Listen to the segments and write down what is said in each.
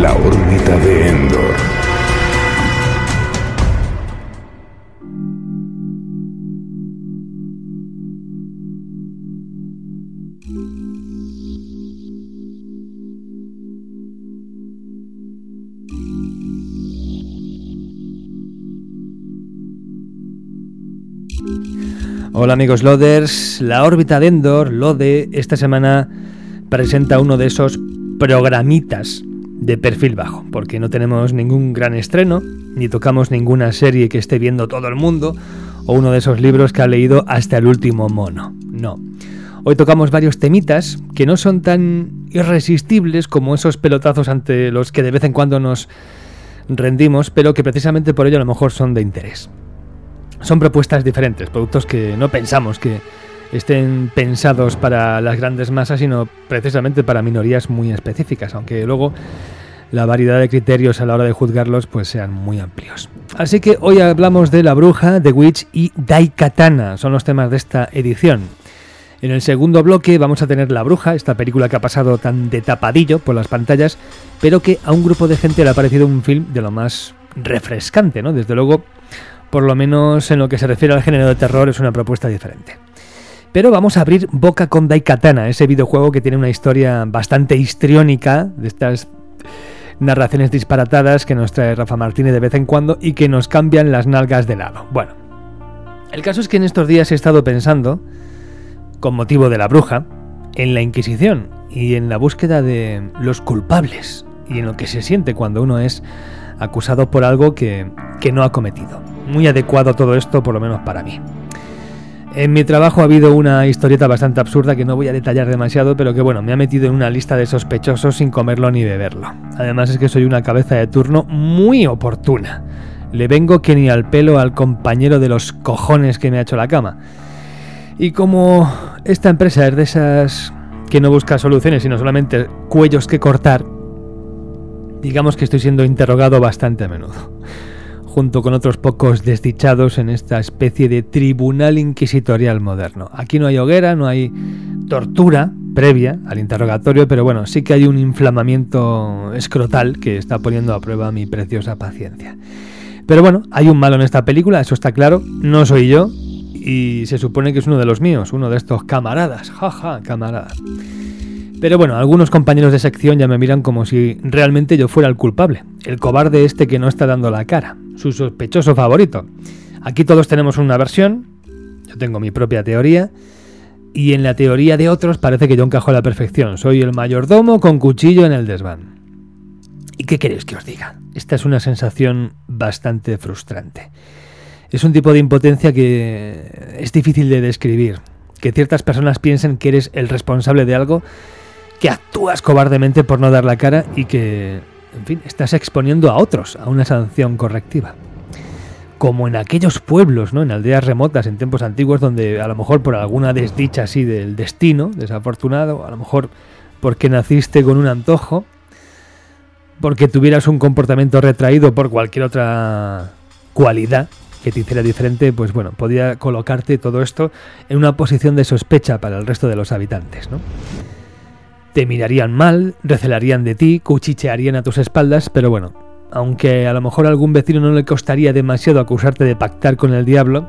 La órbita de Endor. Hola amigos Loaders, la órbita de Endor, Lode, esta semana presenta uno de esos programitas de perfil bajo, porque no tenemos ningún gran estreno, ni tocamos ninguna serie que esté viendo todo el mundo, o uno de esos libros que ha leído hasta el último mono. No. Hoy tocamos varios temitas que no son tan irresistibles como esos pelotazos ante los que de vez en cuando nos rendimos, pero que precisamente por ello a lo mejor son de interés. Son propuestas diferentes, productos que no pensamos que estén pensados para las grandes masas, sino precisamente para minorías muy específicas, aunque luego la variedad de criterios a la hora de juzgarlos pues sean muy amplios. Así que hoy hablamos de La Bruja, The Witch y Daikatana, son los temas de esta edición. En el segundo bloque vamos a tener La Bruja, esta película que ha pasado tan de tapadillo por las pantallas, pero que a un grupo de gente le ha parecido un film de lo más refrescante, ¿no? Desde luego por lo menos en lo que se refiere al género de terror, es una propuesta diferente. Pero vamos a abrir boca con Daikatana, ese videojuego que tiene una historia bastante histriónica, de estas narraciones disparatadas que nos trae Rafa Martínez de vez en cuando y que nos cambian las nalgas de lado. Bueno, el caso es que en estos días he estado pensando, con motivo de la bruja, en la Inquisición y en la búsqueda de los culpables y en lo que se siente cuando uno es acusado por algo que, que no ha cometido muy adecuado todo esto, por lo menos para mí. En mi trabajo ha habido una historieta bastante absurda que no voy a detallar demasiado, pero que bueno, me ha metido en una lista de sospechosos sin comerlo ni beberlo. Además es que soy una cabeza de turno muy oportuna. Le vengo que ni al pelo al compañero de los cojones que me ha hecho la cama. Y como esta empresa es de esas que no busca soluciones, sino solamente cuellos que cortar, digamos que estoy siendo interrogado bastante a menudo junto con otros pocos desdichados en esta especie de tribunal inquisitorial moderno. Aquí no hay hoguera, no hay tortura previa al interrogatorio, pero bueno, sí que hay un inflamamiento escrotal que está poniendo a prueba mi preciosa paciencia. Pero bueno, hay un malo en esta película, eso está claro, no soy yo, y se supone que es uno de los míos, uno de estos camaradas, jaja, camaradas. Pero bueno, algunos compañeros de sección ya me miran como si realmente yo fuera el culpable, el cobarde este que no está dando la cara, su sospechoso favorito. Aquí todos tenemos una versión, yo tengo mi propia teoría, y en la teoría de otros parece que yo encajo a la perfección. Soy el mayordomo con cuchillo en el desván. ¿Y qué queréis que os diga? Esta es una sensación bastante frustrante. Es un tipo de impotencia que es difícil de describir. Que ciertas personas piensen que eres el responsable de algo que actúas cobardemente por no dar la cara y que, en fin, estás exponiendo a otros a una sanción correctiva. Como en aquellos pueblos, ¿no? En aldeas remotas, en tiempos antiguos, donde a lo mejor por alguna desdicha así del destino, desafortunado, a lo mejor porque naciste con un antojo, porque tuvieras un comportamiento retraído por cualquier otra cualidad que te hiciera diferente, pues bueno, podía colocarte todo esto en una posición de sospecha para el resto de los habitantes, ¿no? Te mirarían mal, recelarían de ti, cuchichearían a tus espaldas, pero bueno, aunque a lo mejor a algún vecino no le costaría demasiado acusarte de pactar con el diablo,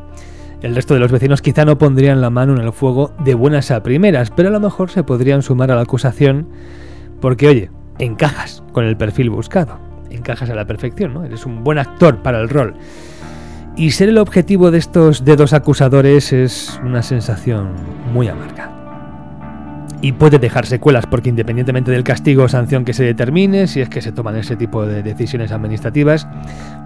el resto de los vecinos quizá no pondrían la mano en el fuego de buenas a primeras, pero a lo mejor se podrían sumar a la acusación porque, oye, encajas con el perfil buscado, encajas a la perfección, ¿no? Eres un buen actor para el rol. Y ser el objetivo de estos dedos acusadores es una sensación muy amarga y puede dejar secuelas porque independientemente del castigo o sanción que se determine, si es que se toman ese tipo de decisiones administrativas,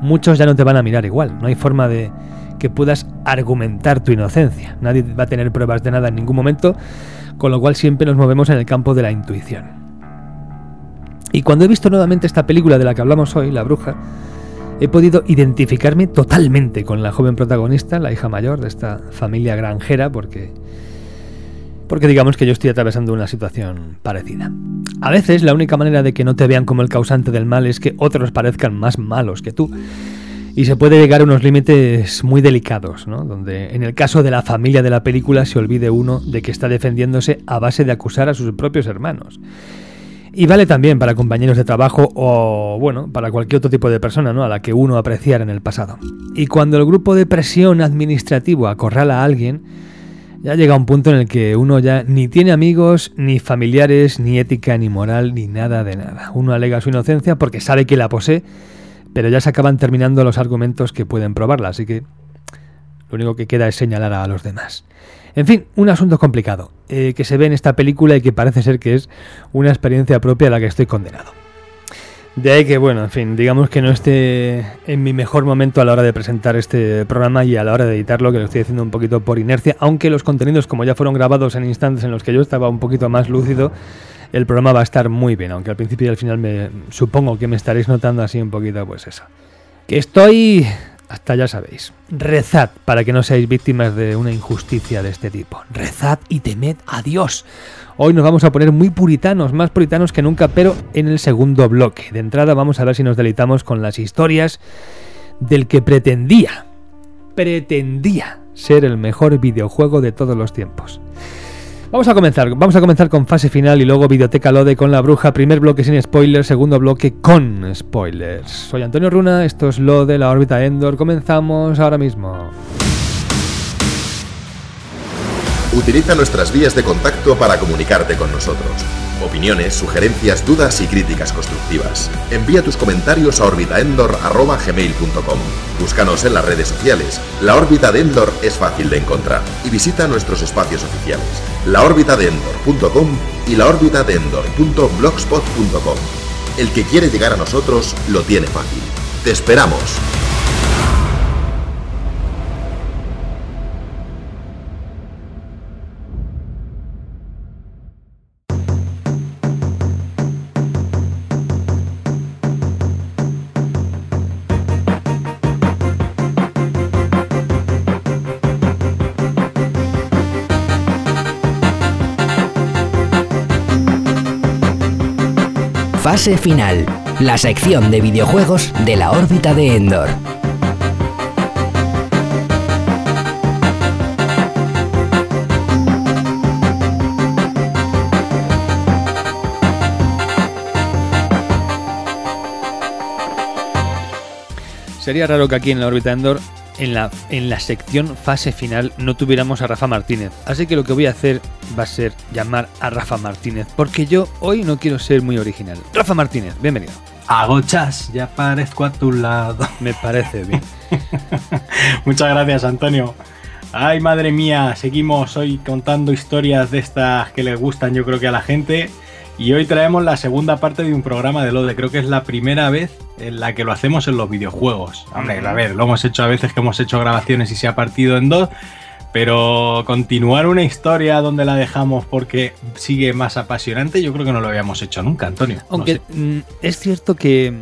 muchos ya no te van a mirar igual. No hay forma de que puedas argumentar tu inocencia. Nadie va a tener pruebas de nada en ningún momento, con lo cual siempre nos movemos en el campo de la intuición. Y cuando he visto nuevamente esta película de la que hablamos hoy, La Bruja, he podido identificarme totalmente con la joven protagonista, la hija mayor de esta familia granjera, porque porque digamos que yo estoy atravesando una situación parecida. A veces la única manera de que no te vean como el causante del mal es que otros parezcan más malos que tú. Y se puede llegar a unos límites muy delicados, ¿no? donde en el caso de la familia de la película se olvide uno de que está defendiéndose a base de acusar a sus propios hermanos. Y vale también para compañeros de trabajo o, bueno, para cualquier otro tipo de persona, ¿no? A la que uno apreciara en el pasado. Y cuando el grupo de presión administrativo acorrala a alguien, ya llega un punto en el que uno ya ni tiene amigos, ni familiares, ni ética, ni moral, ni nada de nada. Uno alega su inocencia porque sabe que la posee, pero ya se acaban terminando los argumentos que pueden probarla, así que lo único que queda es señalar a los demás. En fin, un asunto complicado, eh, que se ve en esta película y que parece ser que es una experiencia propia a la que estoy condenado. De ahí que, bueno, en fin, digamos que no esté en mi mejor momento a la hora de presentar este programa y a la hora de editarlo, que lo estoy haciendo un poquito por inercia, aunque los contenidos, como ya fueron grabados en instantes en los que yo estaba un poquito más lúcido, el programa va a estar muy bien, aunque al principio y al final me supongo que me estaréis notando así un poquito, pues eso. Que estoy hasta ya sabéis. Rezad para que no seáis víctimas de una injusticia de este tipo. Rezad y temed a Dios. Hoy nos vamos a poner muy puritanos, más puritanos que nunca, pero en el segundo bloque. De entrada vamos a ver si nos deleitamos con las historias del que pretendía, pretendía ser el mejor videojuego de todos los tiempos. Vamos a comenzar, vamos a comenzar con fase final y luego Videoteca Lode con la bruja, primer bloque sin spoilers, segundo bloque con spoilers. Soy Antonio Runa, esto es lo de la órbita Endor, comenzamos ahora mismo. Utiliza nuestras vías de contacto para comunicarte con nosotros. Opiniones, sugerencias, dudas y críticas constructivas. Envía tus comentarios a orbitaendor.gmail.com. Búscanos en las redes sociales. La órbita de Endor es fácil de encontrar. Y visita nuestros espacios oficiales. laorbitadeendor.com y laorbitadeendor.blogspot.com. El que quiere llegar a nosotros lo tiene fácil. ¡Te esperamos! Final, la sección de videojuegos de la órbita de Endor. Sería raro que aquí en la órbita Endor en la, en la sección fase final no tuviéramos a Rafa Martínez. Así que lo que voy a hacer va a ser llamar a Rafa Martínez, porque yo hoy no quiero ser muy original. Rafa Martínez, bienvenido. Agochas, ya parezco a tu lado. Me parece bien. Muchas gracias, Antonio. Ay, madre mía, seguimos hoy contando historias de estas que les gustan yo creo que a la gente. Y hoy traemos la segunda parte de un programa de LODE. Creo que es la primera vez en la que lo hacemos en los videojuegos. Hombre, a ver, lo hemos hecho a veces que hemos hecho grabaciones y se ha partido en dos. Pero continuar una historia donde la dejamos porque sigue más apasionante, yo creo que no lo habíamos hecho nunca, Antonio. Aunque mm, es cierto que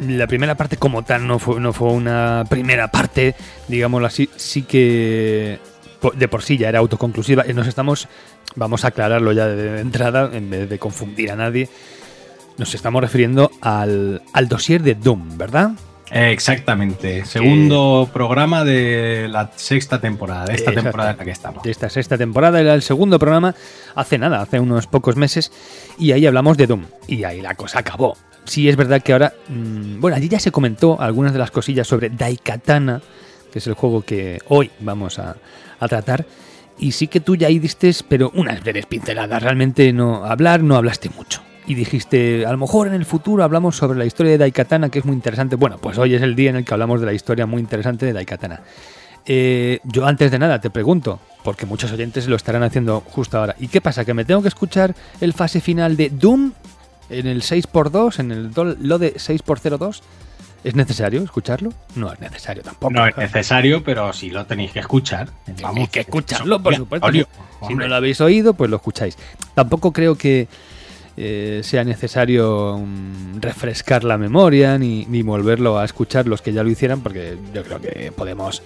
la primera parte como tal no fue, no fue una primera parte, digámoslo así, sí que de por sí ya era autoconclusiva. Y nos estamos, vamos a aclararlo ya de entrada, en vez de confundir a nadie, nos estamos refiriendo al, al dossier de Doom, ¿verdad? Exactamente. Segundo programa de la sexta temporada, de esta Exacto. temporada en la que estamos. De esta sexta temporada era el segundo programa hace nada, hace unos pocos meses, y ahí hablamos de Doom. Y ahí la cosa acabó. Sí, es verdad que ahora. mmm, bueno, allí ya se comentó algunas de las cosillas sobre Daikatana, que es el juego que hoy vamos a, a tratar. Y sí que tú ya ahí diste, pero unas breves pinceladas. Realmente no hablar, no hablaste mucho. Y dijiste, a lo mejor en el futuro hablamos sobre la historia de Daikatana, que es muy interesante. Bueno, pues hoy es el día en el que hablamos de la historia muy interesante de Daikatana. Eh, yo antes de nada te pregunto, porque muchos oyentes lo estarán haciendo justo ahora. ¿Y qué pasa? ¿Que me tengo que escuchar el fase final de Doom en el 6x2, en el lo de 6x02? ¿Es necesario escucharlo? No es necesario tampoco. No es necesario, pero sí lo tenéis que escuchar. Tenéis que escucharlo, por supuesto. Si no lo habéis oído, pues lo escucháis. Tampoco creo que eh, sea necesario mm, refrescar la memoria ni, ni volverlo a escuchar los que ya lo hicieran, porque yo creo que podemos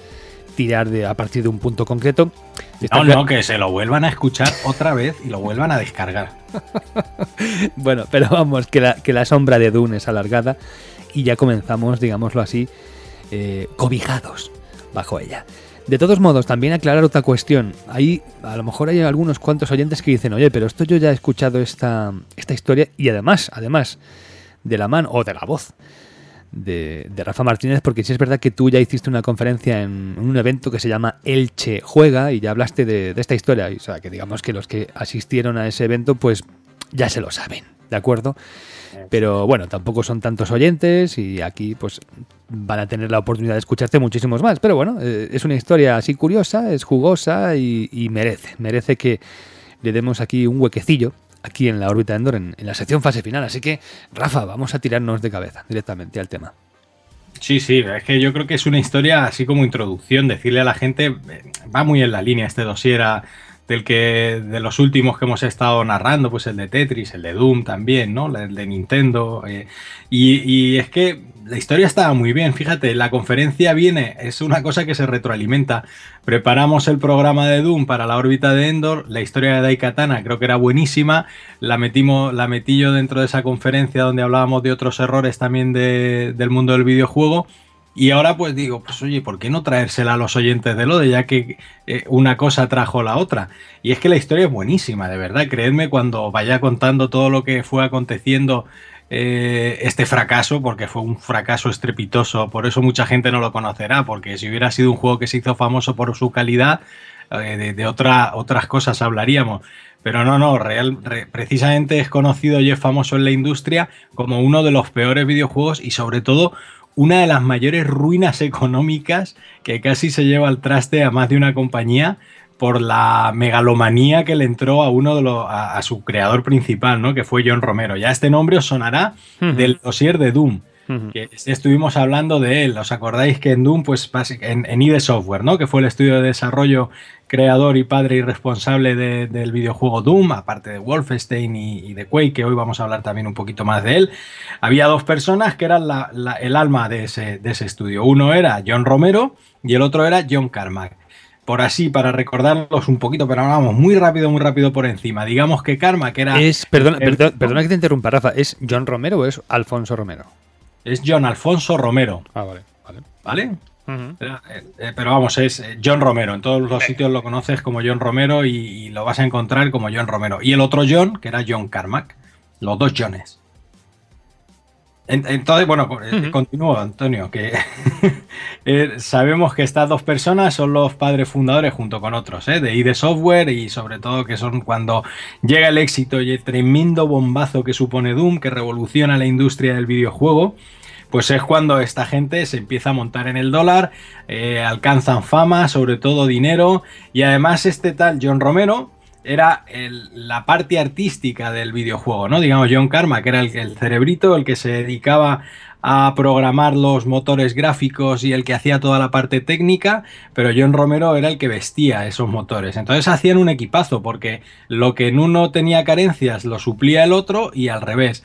tirar de a partir de un punto concreto. Está No, no, que se lo vuelvan a escuchar otra vez y lo vuelvan a descargar. Bueno, pero vamos, que la, que la sombra de Dune es alargada y ya comenzamos, digámoslo así, eh, cobijados bajo ella. De todos modos, también aclarar otra cuestión. Ahí, a lo mejor hay algunos cuantos oyentes que dicen, oye, pero esto yo ya he escuchado esta, esta historia y además, además, de la mano o de la voz de, Rafa Martínez, porque sí es verdad que tú ya hiciste una conferencia en, un evento que se llama Elche Juega y ya hablaste de, esta historia. o sea, que digamos que los que asistieron a ese evento, pues ya se lo saben, ¿de acuerdo? Pero bueno, tampoco son tantos oyentes y aquí pues van a tener la oportunidad de escucharte muchísimos más. Pero bueno, eh, es una historia así curiosa, es jugosa y, merece, merece que le demos aquí un huequecillo aquí en la órbita de Endor, en, la sección fase final. Así que, Rafa, vamos a tirarnos de cabeza directamente al tema. Sí, sí, es que yo creo que es una historia así como introducción, decirle a la gente, eh, va muy en la línea este dossier del que de los últimos que hemos estado narrando, pues el de Tetris, el de Doom también, ¿no? El de Nintendo. Eh, y, es que la historia estaba muy bien, fíjate, la conferencia viene, es una cosa que se retroalimenta. Preparamos el programa de Doom para la órbita de Endor, la historia de Daikatana creo que era buenísima, la metimos, la metí yo dentro de esa conferencia donde hablábamos de otros errores también del mundo del videojuego y ahora pues digo, pues oye, ¿por qué no traérsela a los oyentes de Lode? Ya que eh, una cosa trajo la otra. Y es que la historia es buenísima, de verdad. Creedme cuando vaya contando todo lo que fue aconteciendo eh, este fracaso, porque fue un fracaso estrepitoso. Por eso mucha gente no lo conocerá, porque si hubiera sido un juego que se hizo famoso por su calidad, eh, de, otra, otras cosas hablaríamos. Pero no, no, real, precisamente es conocido y es famoso en la industria como uno de los peores videojuegos y sobre todo una de las mayores ruinas económicas que casi se lleva al traste a más de una compañía por la megalomanía que le entró a uno de los a, su creador principal, ¿no? Que fue John Romero. Ya este nombre os sonará del dossier de Doom. que estuvimos hablando de él. ¿Os acordáis que en Doom, pues en, en ID Software, ¿no? Que fue el estudio de desarrollo creador y padre y responsable del videojuego Doom, aparte de Wolfenstein y, de Quake, que hoy vamos a hablar también un poquito más de él, había dos personas que eran el alma de ese, estudio. Uno era John Romero y el otro era John Carmack. Por así, para recordarlos un poquito, pero vamos muy rápido, muy rápido por encima. Digamos que Carmack era... Es, perdona, perdona que te interrumpa, Rafa. ¿Es John Romero o es Alfonso Romero? Es John Alfonso Romero. Ah, vale, vale. ¿Vale? Eh, eh, pero vamos, es eh, John Romero. En todos los sitios lo conoces como John Romero y, lo vas a encontrar como John Romero. Y el otro John, que era John Carmack. Los dos Johnes. Entonces, bueno, continúo, Antonio, que sabemos que estas dos personas son los padres fundadores junto con otros, de ID Software y sobre todo que son cuando llega el éxito y el tremendo bombazo que supone Doom, que revoluciona la industria del videojuego pues es cuando esta gente se empieza a montar en el dólar, eh, alcanzan fama, sobre todo dinero, y además este tal John Romero era la parte artística del videojuego, ¿no? Digamos, John Karma, que era el, cerebrito, el que se dedicaba a programar los motores gráficos y el que hacía toda la parte técnica, pero John Romero era el que vestía esos motores. Entonces hacían un equipazo, porque lo que en uno tenía carencias lo suplía el otro y al revés.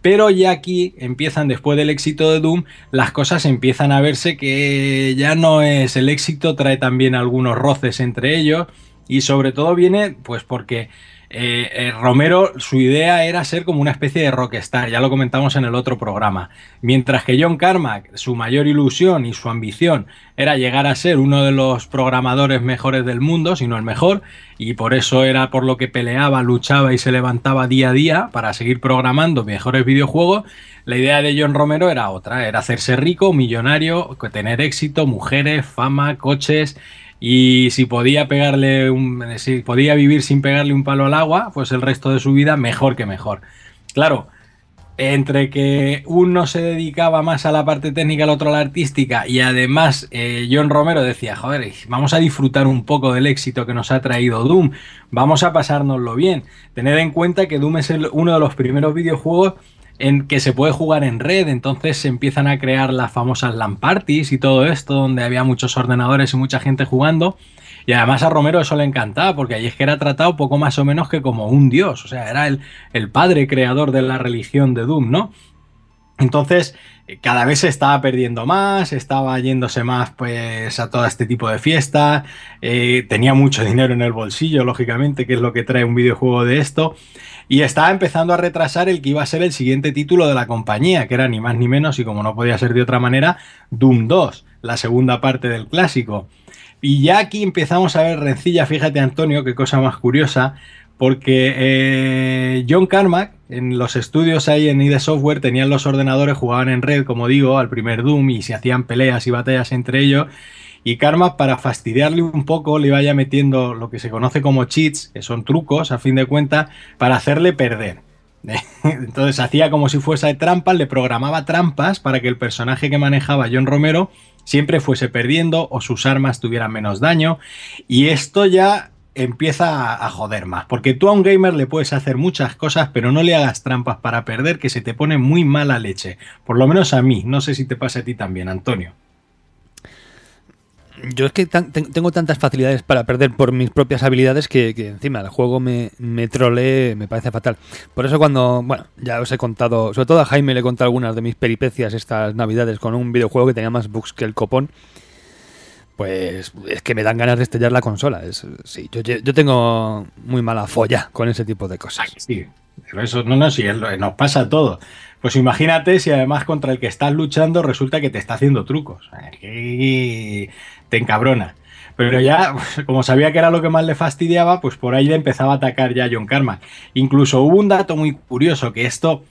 Pero ya aquí empiezan, después del éxito de Doom, las cosas empiezan a verse que ya no es el éxito, trae también algunos roces entre ellos y sobre todo viene pues porque eh, eh, Romero, su idea era ser como una especie de rockstar, ya lo comentamos en el otro programa. Mientras que John Carmack, su mayor ilusión y su ambición era llegar a ser uno de los programadores mejores del mundo, si no el mejor, y por eso era por lo que peleaba, luchaba y se levantaba día a día para seguir programando mejores videojuegos. La idea de John Romero era otra, era hacerse rico, millonario, tener éxito, mujeres, fama, coches y si podía pegarle un, si podía vivir sin pegarle un palo al agua, pues el resto de su vida mejor que mejor. Claro, entre que uno se dedicaba más a la parte técnica, el otro a la artística, y además eh, John Romero decía, joder, vamos a disfrutar un poco del éxito que nos ha traído Doom, vamos a pasárnoslo bien. Tened en cuenta que Doom es uno de los primeros videojuegos en que se puede jugar en red, entonces se empiezan a crear las famosas LAN parties y todo esto, donde había muchos ordenadores y mucha gente jugando. Y además a Romero eso le encantaba, porque allí es que era tratado poco más o menos que como un dios, o sea, era el, el padre creador de la religión de Doom, ¿no? Entonces, cada vez se estaba perdiendo más, estaba yéndose más pues a todo este tipo de fiestas, eh, tenía mucho dinero en el bolsillo, lógicamente, que es lo que trae un videojuego de esto, y estaba empezando a retrasar el que iba a ser el siguiente título de la compañía, que era ni más ni menos, y como no podía ser de otra manera, Doom 2, la segunda parte del clásico. Y ya aquí empezamos a ver rencilla, fíjate Antonio, qué cosa más curiosa, porque eh, John Carmack en los estudios ahí en ID Software tenían los ordenadores, jugaban en red, como digo, al primer Doom y se hacían peleas y batallas entre ellos. Y Carmack, para fastidiarle un poco, le vaya metiendo lo que se conoce como cheats, que son trucos, a fin de cuentas, para hacerle perder. Entonces hacía como si fuese trampas, le programaba trampas para que el personaje que manejaba John Romero siempre fuese perdiendo o sus armas tuvieran menos daño. Y esto ya empieza a, joder más. Porque tú a un gamer le puedes hacer muchas cosas, pero no le hagas trampas para perder, que se te pone muy mala leche. Por lo menos a mí. No sé si te pasa a ti también, Antonio. Yo es que tengo tantas facilidades para perder por mis propias habilidades que, encima el juego me, me trolee, me parece fatal. Por eso cuando, bueno, ya os he contado, sobre todo a Jaime le he contado algunas de mis peripecias estas navidades con un videojuego que tenía más bugs que el copón pues es que me dan ganas de estallar la consola. Es, sí, yo, yo, tengo muy mala folla con ese tipo de cosas. Sí, pero eso no, no, sí, nos pasa todo. Pues imagínate si además contra el que estás luchando resulta que te está haciendo trucos. te encabrona. Pero ya, como sabía que era lo que más le fastidiaba, pues por ahí le empezaba a atacar ya John Karma. Incluso hubo un dato muy curioso, que esto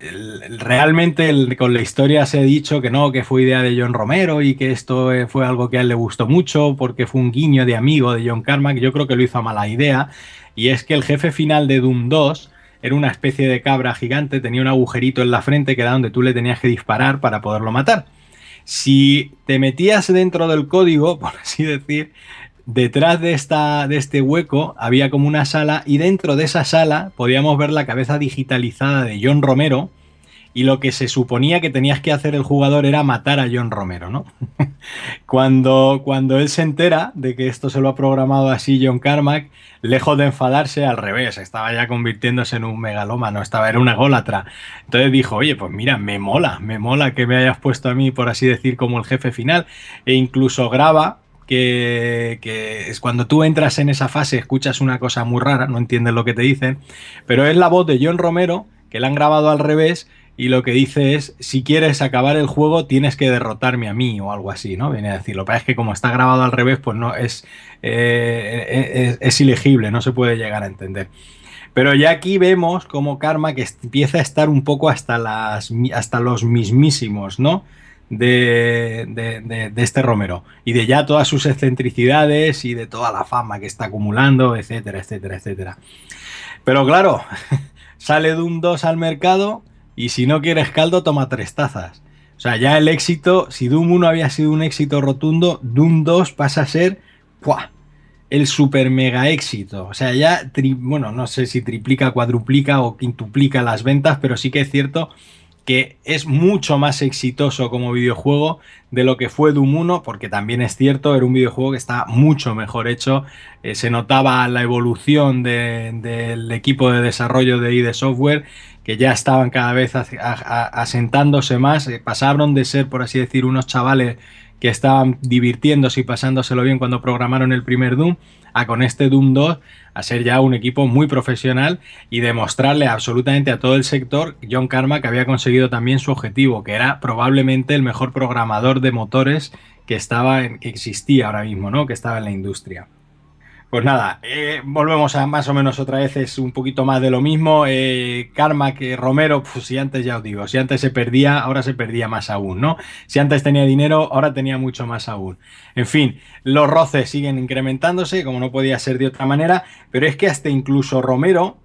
realmente con la historia se ha dicho que no, que fue idea de John Romero y que esto eh, fue algo que a él le gustó mucho porque fue un guiño de amigo de John Carmack. Yo creo que lo hizo a mala idea. Y es que el jefe final de Doom 2 era una especie de cabra gigante, tenía un agujerito en la frente que era donde tú le tenías que disparar para poderlo matar. Si te metías dentro del código, por así decir, detrás de, esta, de este hueco había como una sala y dentro de esa sala podíamos ver la cabeza digitalizada de John Romero y lo que se suponía que tenías que hacer el jugador era matar a John Romero, ¿no? cuando, cuando él se entera de que esto se lo ha programado así John Carmack, lejos de enfadarse, al revés, estaba ya convirtiéndose en un megalómano, estaba, era una gólatra. Entonces dijo, oye, pues mira, me mola, me mola que me hayas puesto a mí, por así decir, como el jefe final, e incluso graba que, es cuando tú entras en esa fase escuchas una cosa muy rara, no entiendes lo que te dicen, pero es la voz de John Romero que la han grabado al revés y lo que dice es, si quieres acabar el juego tienes que derrotarme a mí o algo así, ¿no? Viene a decir, lo es que como está grabado al revés, pues no, es, eh, es, ilegible, no se puede llegar a entender. Pero ya aquí vemos como Karma que empieza a estar un poco hasta, las, hasta los mismísimos, ¿no? De, este Romero y de ya todas sus excentricidades y de toda la fama que está acumulando, etcétera, etcétera, etcétera. Pero claro, sale Doom 2 al mercado y si no quieres caldo, toma tres tazas. O sea, ya el éxito, si Doom 1 había sido un éxito rotundo, Doom 2 pasa a ser el super mega éxito. O sea, ya, bueno, no sé si triplica, cuadruplica o quintuplica las ventas, pero sí que es cierto es mucho más exitoso como videojuego de lo que fue Doom 1, porque también es cierto, era un videojuego que está mucho mejor hecho, eh, se notaba la evolución del equipo de desarrollo de ID Software, que ya estaban cada vez asentándose más, eh, pasaron de ser, por así decir, unos chavales que estaban divirtiéndose y pasándoselo bien cuando programaron el primer Doom, a con este Doom 2 a ser ya un equipo muy profesional y demostrarle absolutamente a todo el sector John Karma que había conseguido también su objetivo, que era probablemente el mejor programador de motores que estaba en, que existía ahora mismo, ¿no? Que estaba en la industria. Pues nada, eh, volvemos a más o menos otra vez, es un poquito más de lo mismo. Eh, Karma que Romero, pues si antes ya os digo, si antes se perdía, ahora se perdía más aún, ¿no? Si antes tenía dinero, ahora tenía mucho más aún. En fin, los roces siguen incrementándose, como no podía ser de otra manera, pero es que hasta incluso Romero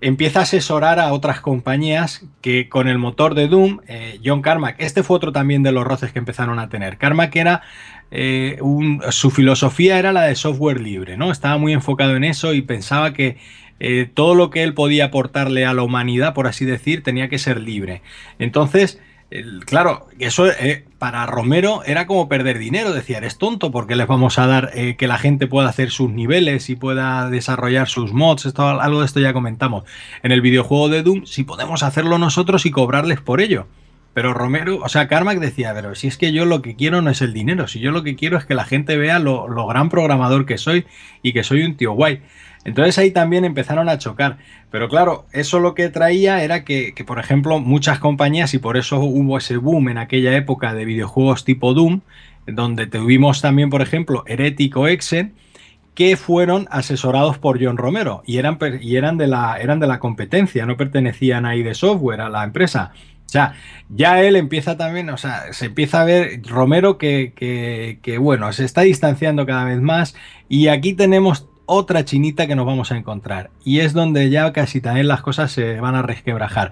empieza a asesorar a otras compañías que con el motor de Doom, eh, John Carmack, este fue otro también de los roces que empezaron a tener. Carmack era eh, su filosofía era la de software libre, ¿no? Estaba muy enfocado en eso y pensaba que eh, todo lo que él podía aportarle a la humanidad, por así decir, tenía que ser libre. Entonces, claro, eso eh, para Romero era como perder dinero. Decía, eres tonto, porque les vamos a dar que la gente pueda hacer sus niveles y pueda desarrollar sus mods? Esto, algo de esto ya comentamos. En el videojuego de Doom, si podemos hacerlo nosotros y cobrarles por ello. Pero Romero, o sea, Carmack decía, pero si es que yo lo que quiero no es el dinero, si yo lo que quiero es que la gente vea lo, gran programador que soy y que soy un tío guay. Entonces ahí también empezaron a chocar. Pero claro, eso lo que traía era que, que, por ejemplo, muchas compañías, y por eso hubo ese boom en aquella época de videojuegos tipo Doom, donde tuvimos también, por ejemplo, Herético Exen, que fueron asesorados por John Romero y eran, y eran, de la, eran de la competencia, no pertenecían ahí de software a la empresa. Sea, ya él empieza también, o sea, se empieza a ver Romero que, que, que, bueno, se está distanciando cada vez más y aquí tenemos otra chinita que nos vamos a encontrar y es donde ya casi también las cosas se van a resquebrajar.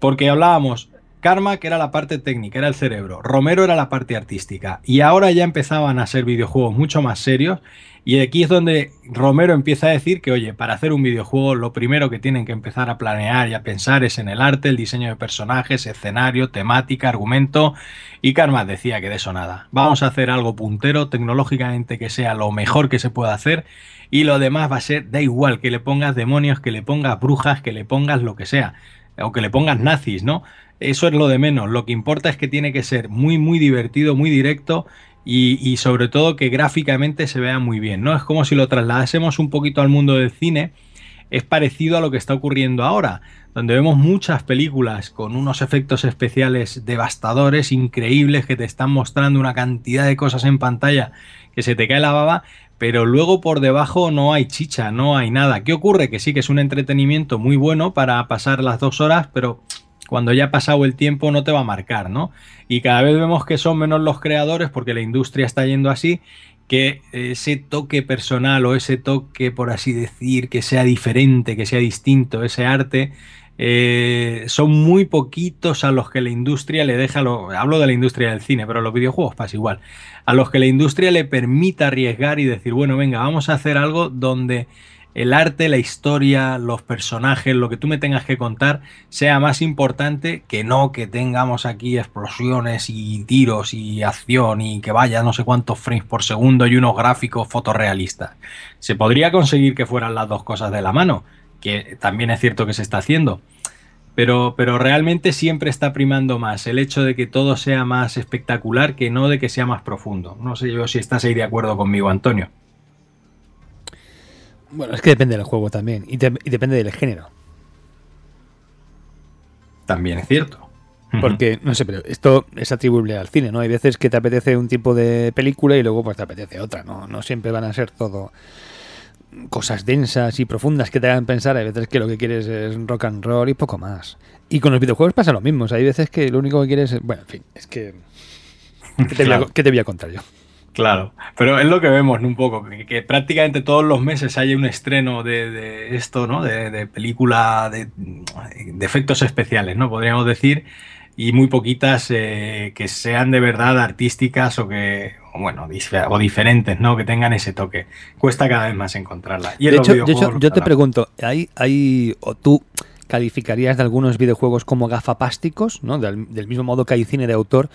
Porque hablábamos, Karma, que era la parte técnica, era el cerebro. Romero era la parte artística. Y ahora ya empezaban a ser videojuegos mucho más serios. Y aquí es donde Romero empieza a decir que, oye, para hacer un videojuego lo primero que tienen que empezar a planear y a pensar es en el arte, el diseño de personajes, escenario, temática, argumento. Y Karma decía que de eso nada. Vamos a hacer algo puntero, tecnológicamente que sea lo mejor que se pueda hacer. Y lo demás va a ser, da igual, que le pongas demonios, que le pongas brujas, que le pongas lo que sea. O que le pongas nazis, ¿no? Eso es lo de menos. Lo que importa es que tiene que ser muy, muy divertido, muy directo y, sobre todo que gráficamente se vea muy bien. ¿no? Es como si lo trasladásemos un poquito al mundo del cine. Es parecido a lo que está ocurriendo ahora, donde vemos muchas películas con unos efectos especiales devastadores, increíbles, que te están mostrando una cantidad de cosas en pantalla que se te cae la baba, pero luego por debajo no hay chicha, no hay nada. ¿Qué ocurre? Que sí que es un entretenimiento muy bueno para pasar las dos horas, pero cuando ya ha pasado el tiempo no te va a marcar, ¿no? Y cada vez vemos que son menos los creadores porque la industria está yendo así, que ese toque personal o ese toque, por así decir, que sea diferente, que sea distinto, ese arte, eh, son muy poquitos a los que la industria le deja, lo, hablo de la industria del cine, pero los videojuegos pasa igual, a los que la industria le permita arriesgar y decir, bueno, venga, vamos a hacer algo donde el arte, la historia, los personajes, lo que tú me tengas que contar, sea más importante que no que tengamos aquí explosiones y tiros y acción y que vaya no sé cuántos frames por segundo y unos gráficos fotorrealistas. Se podría conseguir que fueran las dos cosas de la mano, que también es cierto que se está haciendo. Pero, pero realmente siempre está primando más el hecho de que todo sea más espectacular que no de que sea más profundo. No sé yo si estás ahí de acuerdo conmigo, Antonio. Bueno, es que depende del juego también. Y, depende del género. También es cierto. Porque, no sé, pero esto es atribuible al cine, ¿no? Hay veces que te apetece un tipo de película y luego pues te apetece otra, ¿no? No siempre van a ser todo cosas densas y profundas que te hagan pensar. Hay veces que lo que quieres es rock and roll y poco más. Y con los videojuegos pasa lo mismo. hay veces que lo único que quieres es... Bueno, en fin, es que... ¿Qué te voy a contar yo? Claro, pero es lo que vemos un poco, que, prácticamente todos los meses hay un estreno de, esto, ¿no? De, película de, efectos especiales, ¿no? Podríamos decir, y muy poquitas eh, que sean de verdad artísticas o que, bueno, o diferentes, ¿no? Que tengan ese toque. Cuesta cada vez más encontrarla. Y de, hecho, yo te pregunto, ¿hay, hay, o tú calificarías de algunos videojuegos como gafapásticos, ¿no? Del, del mismo modo que hay cine de autor,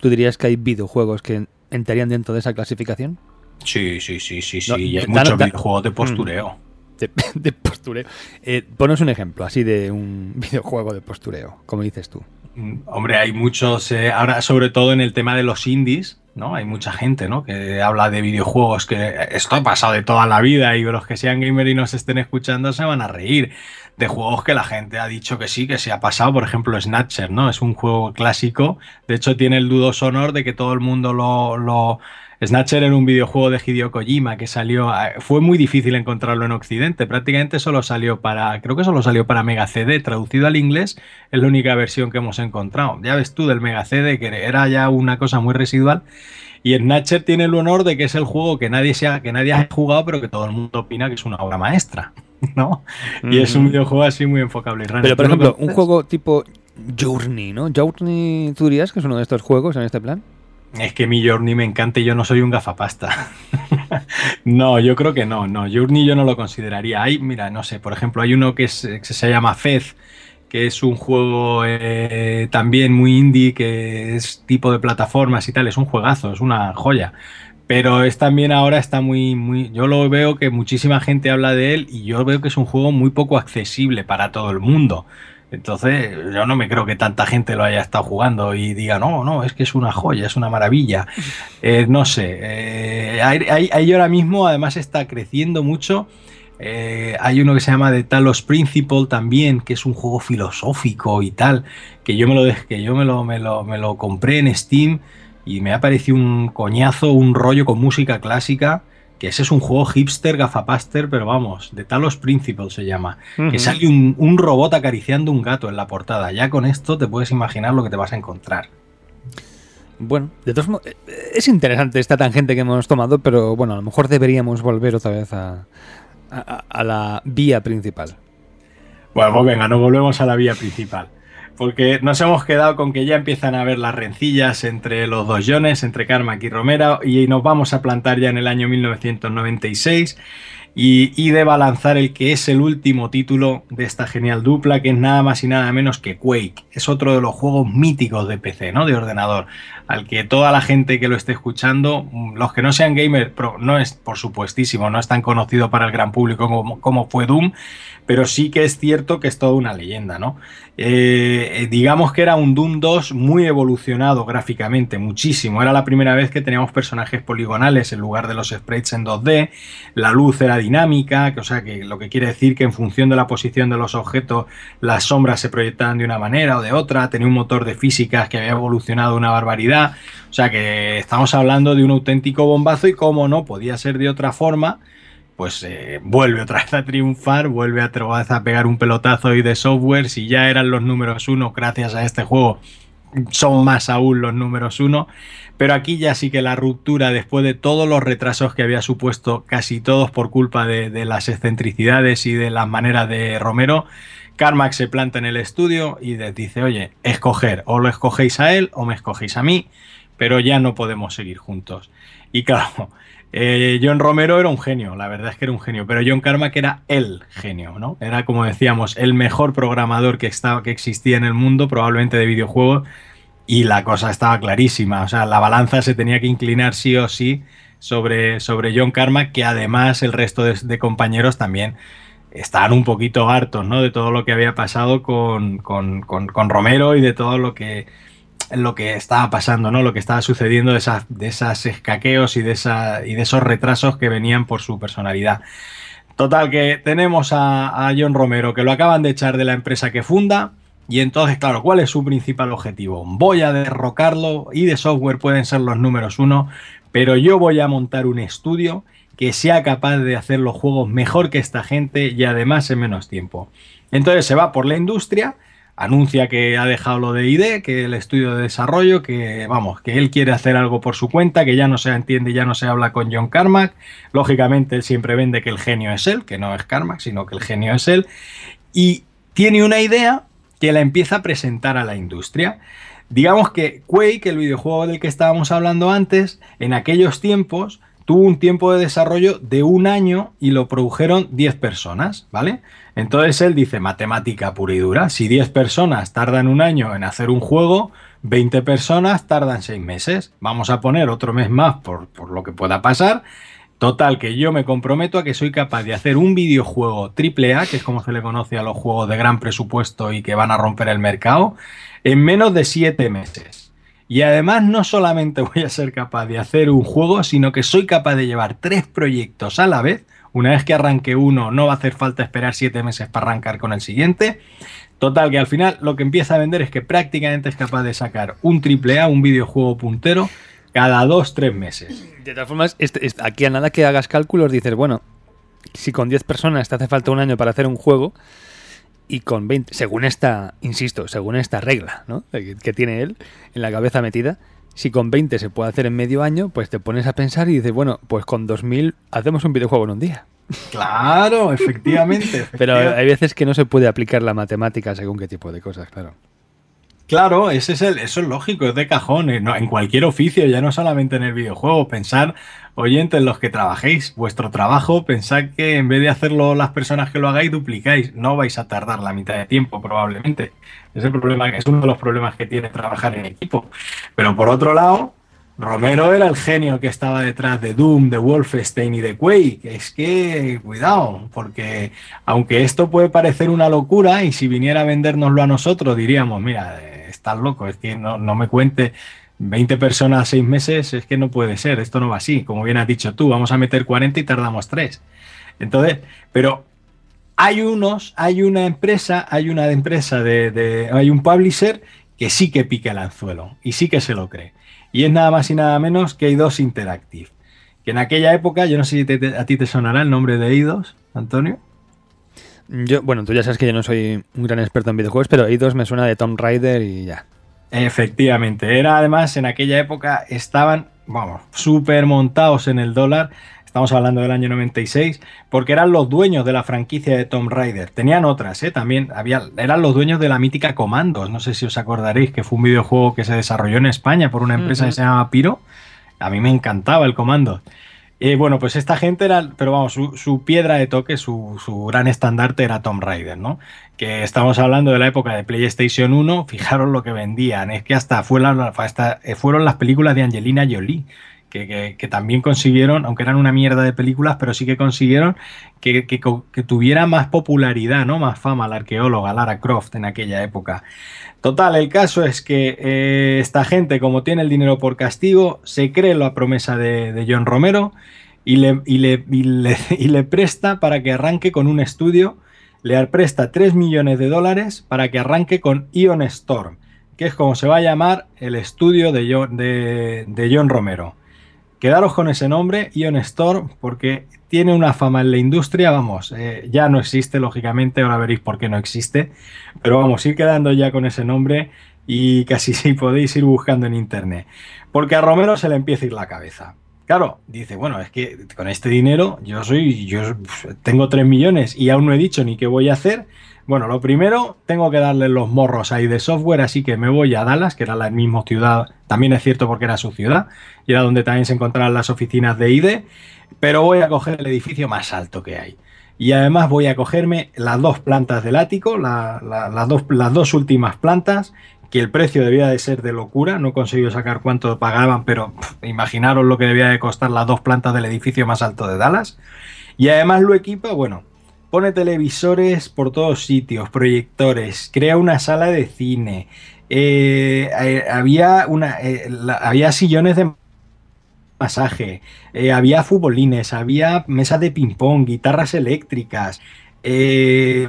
¿tú dirías que hay videojuegos que entrarían dentro de esa clasificación? Sí, sí, sí, sí, sí. y hay muchos videojuegos de postureo. Mm. De, postureo. Eh, ponos un ejemplo así de un videojuego de postureo, como dices tú. Mm, hombre, hay muchos, eh, ahora sobre todo en el tema de los indies, ¿no? Hay mucha gente, ¿no? Que habla de videojuegos, que esto ha pasado de toda la vida y los que sean gamer y nos estén escuchando se van a reír de juegos que la gente ha dicho que sí, que se ha pasado. Por ejemplo, Snatcher, ¿no? Es un juego clásico. De hecho, tiene el dudo sonor de que todo el mundo lo, lo... Snatcher era un videojuego de Hideo Kojima que salió. Fue muy difícil encontrarlo en Occidente. Prácticamente solo salió para. Creo que solo salió para Mega CD. Traducido al inglés, es la única versión que hemos encontrado. Ya ves tú del Mega CD, que era ya una cosa muy residual. Y Snatcher tiene el honor de que es el juego que nadie, sea, que nadie ha jugado, pero que todo el mundo opina que es una obra maestra. ¿no? Y es un videojuego así muy enfocable. Pero, por ejemplo, un juego tipo Journey, ¿no? Journey, ¿tú dirías que es uno de estos juegos en este plan? Es que mi Journey me encanta y yo no soy un gafapasta. no, yo creo que no, no. Journey yo no lo consideraría. Hay, mira, no sé, por ejemplo, hay uno que, se llama Fez, que es un juego eh, también muy indie, que es tipo de plataformas y tal. Es un juegazo, es una joya pero es también ahora está muy, muy, yo lo veo que muchísima gente habla de él y yo veo que es un juego muy poco accesible para todo el mundo. Entonces, yo no me creo que tanta gente lo haya estado jugando y diga, no, no, es que es una joya, es una maravilla. Eh, no sé, eh, ahí, ahora mismo además está creciendo mucho. Eh, hay uno que se llama The Talos Principle también, que es un juego filosófico y tal, que yo me lo, que yo me lo, me lo, me lo compré en Steam y me ha parecido un coñazo, un rollo con música clásica que ese es un juego hipster, gafapaster, pero vamos, de Talos Principles se llama. Que sale un, un, robot acariciando un gato en la portada. Ya con esto te puedes imaginar lo que te vas a encontrar. Bueno, de todos modos, eh, es interesante esta tangente que hemos tomado, pero bueno, a lo mejor deberíamos volver otra vez a, a la vía principal. Bueno, pues venga, nos volvemos a la vía principal porque nos hemos quedado con que ya empiezan a haber las rencillas entre los dos Jones, entre Carmack y Romero, y nos vamos a plantar ya en el año 1996 y, y deba lanzar el que es el último título de esta genial dupla, que es nada más y nada menos que Quake. Es otro de los juegos míticos de PC, ¿no? De ordenador, al que toda la gente que lo esté escuchando, los que no sean gamers, no es por supuestísimo, no es tan conocido para el gran público como, como fue Doom, pero sí que es cierto que es toda una leyenda, ¿no? Eh, digamos que era un Doom 2 muy evolucionado gráficamente, muchísimo. Era la primera vez que teníamos personajes poligonales en lugar de los sprites en 2D. La luz era dinámica, o sea, que lo que quiere decir que en función de la posición de los objetos, las sombras se proyectaban de una manera o de otra. Tenía un motor de físicas que había evolucionado una barbaridad. O sea, que estamos hablando de un auténtico bombazo y como no podía ser de otra forma pues eh, vuelve otra vez a triunfar, vuelve otra vez a pegar un pelotazo y de software. Si ya eran los números uno, gracias a este juego, son más aún los números uno. Pero aquí ya sí que la ruptura, después de todos los retrasos que había supuesto, casi todos por culpa de, las excentricidades y de las maneras de Romero, Carmack se planta en el estudio y les dice, oye, escoger, o lo escogéis a él o me escogéis a mí, pero ya no podemos seguir juntos. Y claro, eh, John Romero era un genio, la verdad es que era un genio, pero John Carmack era el genio, ¿no? Era, como decíamos, el mejor programador que, estaba, que existía en el mundo, probablemente de videojuegos, y la cosa estaba clarísima, o sea, la balanza se tenía que inclinar sí o sí sobre, sobre John Carmack, que además el resto de, compañeros también estaban un poquito hartos, ¿no? De todo lo que había pasado con, con Romero y de todo lo que lo que estaba pasando, ¿no? Lo que estaba sucediendo de esas, de esas escaqueos y de, esa, y de esos retrasos que venían por su personalidad. Total, que tenemos a, a, John Romero, que lo acaban de echar de la empresa que funda. Y entonces, claro, ¿cuál es su principal objetivo? Voy a derrocarlo y de software pueden ser los números uno, pero yo voy a montar un estudio que sea capaz de hacer los juegos mejor que esta gente y además en menos tiempo. Entonces se va por la industria anuncia que ha dejado lo de ID, que el estudio de desarrollo, que vamos, que él quiere hacer algo por su cuenta, que ya no se entiende, ya no se habla con John Carmack. Lógicamente él siempre vende que el genio es él, que no es Carmack, sino que el genio es él. Y tiene una idea que la empieza a presentar a la industria. Digamos que Quake, el videojuego del que estábamos hablando antes, en aquellos tiempos tuvo un tiempo de desarrollo de un año y lo produjeron 10 personas, ¿vale? Entonces él dice matemática pura y dura, si 10 personas tardan un año en hacer un juego, 20 personas tardan 6 meses. Vamos a poner otro mes más por, por, lo que pueda pasar. Total, que yo me comprometo a que soy capaz de hacer un videojuego AAA, que es como se le conoce a los juegos de gran presupuesto y que van a romper el mercado, en menos de 7 meses. Y además no solamente voy a ser capaz de hacer un juego, sino que soy capaz de llevar tres proyectos a la vez una vez que arranque uno, no va a hacer falta esperar siete meses para arrancar con el siguiente. Total, que al final lo que empieza a vender es que prácticamente es capaz de sacar un triple A, un videojuego puntero, cada dos, tres meses. De todas formas, este, aquí a nada que hagas cálculos dices, bueno, si con 10 personas te hace falta un año para hacer un juego y con 20, según esta, insisto, según esta regla ¿no? que tiene él en la cabeza metida, si con 20 se puede hacer en medio año, pues te pones a pensar y dices, bueno, pues con 2000 hacemos un videojuego en un día. Claro, efectivamente. Pero hay veces que no se puede aplicar la matemática según qué tipo de cosas, claro. Claro, ese es el, eso es lógico, es de cajón, eh, en cualquier oficio, ya no solamente en el videojuego. Pensar, oyentes, los que trabajéis, vuestro trabajo, pensad que en vez de hacerlo las personas que lo hagáis, duplicáis. No vais a tardar la mitad de tiempo, probablemente. Es el problema, es uno de los problemas que tiene trabajar en equipo. Pero por otro lado, Romero era el genio que estaba detrás de Doom, de Wolfenstein y de Quake. Es que, cuidado, porque aunque esto puede parecer una locura, y si viniera a vendérnoslo a nosotros, diríamos, mira, estás loco, es que no, me cuente 20 personas seis meses, es que no puede ser, esto no va así, como bien has dicho tú, vamos a meter 40 y tardamos 3. Entonces, pero hay unos, hay una empresa, hay una empresa de, hay un publisher que sí que pique el anzuelo y sí que se lo cree. y es nada más y nada menos que Eidos Interactive. Que en aquella época, yo no sé si a ti te sonará el nombre de Eidos, Antonio. Yo, bueno, tú ya sabes que yo no soy un gran experto en videojuegos, pero Eidos me suena de Tomb Raider y ya. Efectivamente, era además en aquella época estaban, vamos, súper montados en el dólar. Estamos hablando del año 96, porque eran los dueños de la franquicia de Tomb Raider. Tenían otras, ¿eh? También había, eran los dueños de la mítica Comandos. No sé si os acordaréis que fue un videojuego que se desarrolló en España por una empresa que se llama Piro. A mí me encantaba el Comando. Eh, bueno, pues esta gente era, pero vamos, su, piedra de toque, su, su, gran estandarte era Tomb Raider, ¿no? Que estamos hablando de la época de PlayStation 1, fijaros lo que vendían, es que hasta, eh, fueron las películas de Angelina Jolie. Que, también consiguieron, aunque eran una mierda de películas, pero sí que consiguieron que, tuviera más popularidad, ¿no? Más fama la arqueóloga Lara Croft en aquella época. Total, el caso es que eh, esta gente, como tiene el dinero por castigo, se cree la promesa de, John Romero y le, y, le, y le, presta para que arranque con un estudio. Le presta 3 millones de dólares para que arranque con Ion Storm, que es como se va a llamar el estudio de de John Romero. Quedaros con ese nombre, Ion Storm, porque tiene una fama en la industria, vamos, eh, ya no existe, lógicamente, ahora veréis por qué no existe, pero vamos, ir quedando ya con ese nombre y casi si podéis ir buscando en internet. Porque a Romero se le empieza a ir la cabeza. Claro, dice, bueno, es que con este dinero yo soy, yo tengo 3 millones y aún no he dicho ni qué voy a hacer, bueno, lo primero, tengo que darle los morros ahí de software, así que me voy a Dallas, que era la misma ciudad, también es cierto porque era su ciudad, y era donde también se encontraban las oficinas de IDE, pero voy a coger el edificio más alto que hay. Y además voy a cogerme las dos plantas del ático, las, dos, últimas plantas, que el precio debía de ser de locura, no he conseguido sacar cuánto pagaban, pero imaginaros lo que debía de costar las dos plantas del edificio más alto de Dallas. Y además lo equipa, bueno, pone televisores por todos sitios, proyectores, crea una sala de cine. Eh, eh, había, una, eh, había sillones de masaje, había futbolines, había mesas de ping-pong, guitarras eléctricas,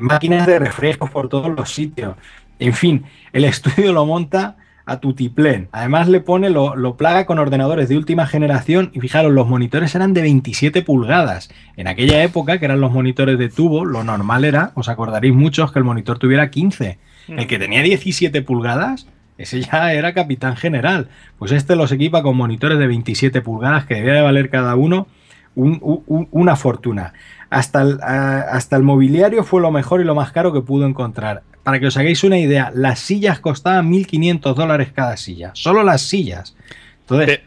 máquinas de refrescos por todos los sitios. En fin, el estudio lo monta a Tutiplén. Además le pone, lo, lo, plaga con ordenadores de última generación y fijaros, los monitores eran de 27 pulgadas. En aquella época, que eran los monitores de tubo, lo normal era, os acordaréis muchos, que el monitor tuviera 15. El que tenía 17 pulgadas, ese ya era capitán general. Pues este los equipa con monitores de 27 pulgadas que debía de valer cada uno una fortuna. Hasta el, hasta el mobiliario fue lo mejor y lo más caro que pudo encontrar para que os hagáis una idea, las sillas costaban 1.500 dólares cada silla. Solo las sillas. Entonces,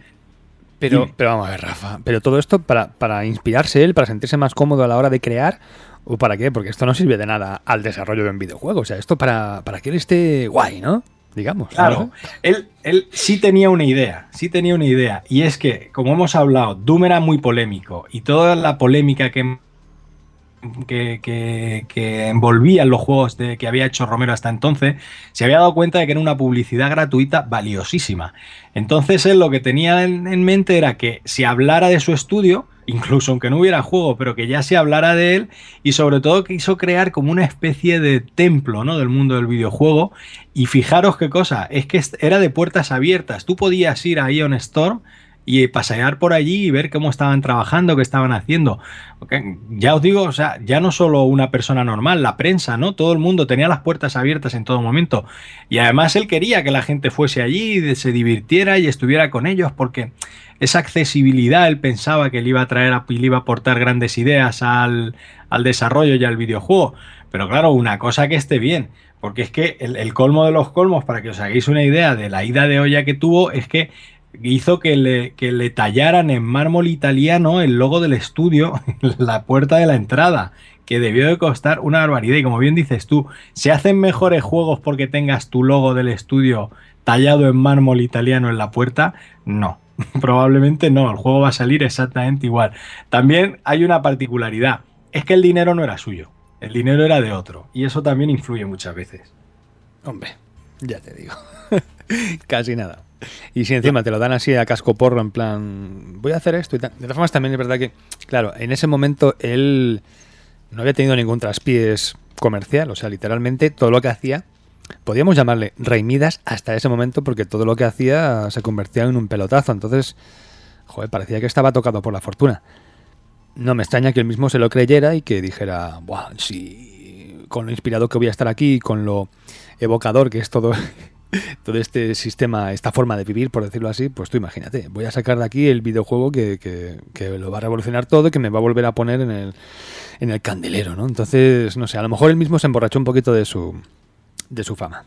pero, pero, vamos a ver, Rafa. Pero todo esto para, para inspirarse él, para sentirse más cómodo a la hora de crear. ¿O para qué? Porque esto no sirve de nada al desarrollo de un videojuego. O sea, esto para, para que él esté guay, ¿no? Digamos. Claro. Él, él sí tenía una idea. Sí tenía una idea. Y es que, como hemos hablado, Doom era muy polémico. Y toda la polémica que que, envolvían los juegos de, que había hecho Romero hasta entonces, se había dado cuenta de que era una publicidad gratuita valiosísima. Entonces él lo que tenía en, mente era que si hablara de su estudio, incluso aunque no hubiera juego, pero que ya se hablara de él y sobre todo quiso crear como una especie de templo ¿no? del mundo del videojuego. Y fijaros qué cosa, es que era de puertas abiertas. Tú podías ir a Ion Storm y pasear por allí y ver cómo estaban trabajando, qué estaban haciendo. ya os digo, o sea, ya no solo una persona normal, la prensa, ¿no? Todo el mundo tenía las puertas abiertas en todo momento. Y además él quería que la gente fuese allí, se divirtiera y estuviera con ellos, porque esa accesibilidad él pensaba que le iba a traer, y le iba a aportar grandes ideas al, desarrollo y al videojuego. Pero claro, una cosa que esté bien, porque es que el, el, colmo de los colmos, para que os hagáis una idea de la ida de olla que tuvo, es que hizo que le, le tallaran en mármol italiano el logo del estudio en la puerta de la entrada, que debió de costar una barbaridad. Y como bien dices tú, ¿se hacen mejores juegos porque tengas tu logo del estudio tallado en mármol italiano en la puerta? No, probablemente no, el juego va a salir exactamente igual. También hay una particularidad, es que el dinero no era suyo, el dinero era de otro, y eso también influye muchas veces. Hombre, ya te digo, casi nada. Y si encima te lo dan así a casco porro, en plan, voy a hacer esto y tal. De todas formas, también es verdad que, claro, en ese momento él no había tenido ningún traspiés comercial. O sea, literalmente todo lo que hacía podíamos llamarle Rey Midas hasta ese momento porque todo lo que hacía se convertía en un pelotazo. Entonces, joder, parecía que estaba tocado por la fortuna. No me extraña que él mismo se lo creyera y que dijera, Buah, sí, con lo inspirado que voy a estar aquí, con lo evocador que es todo, todo este sistema, esta forma de vivir, por decirlo así, pues tú imagínate, voy a sacar de aquí el videojuego que, que, que lo va a revolucionar todo y que me va a volver a poner en el, en el candelero, ¿no? Entonces, no sé, a lo mejor él mismo se emborrachó un poquito de su, de su fama.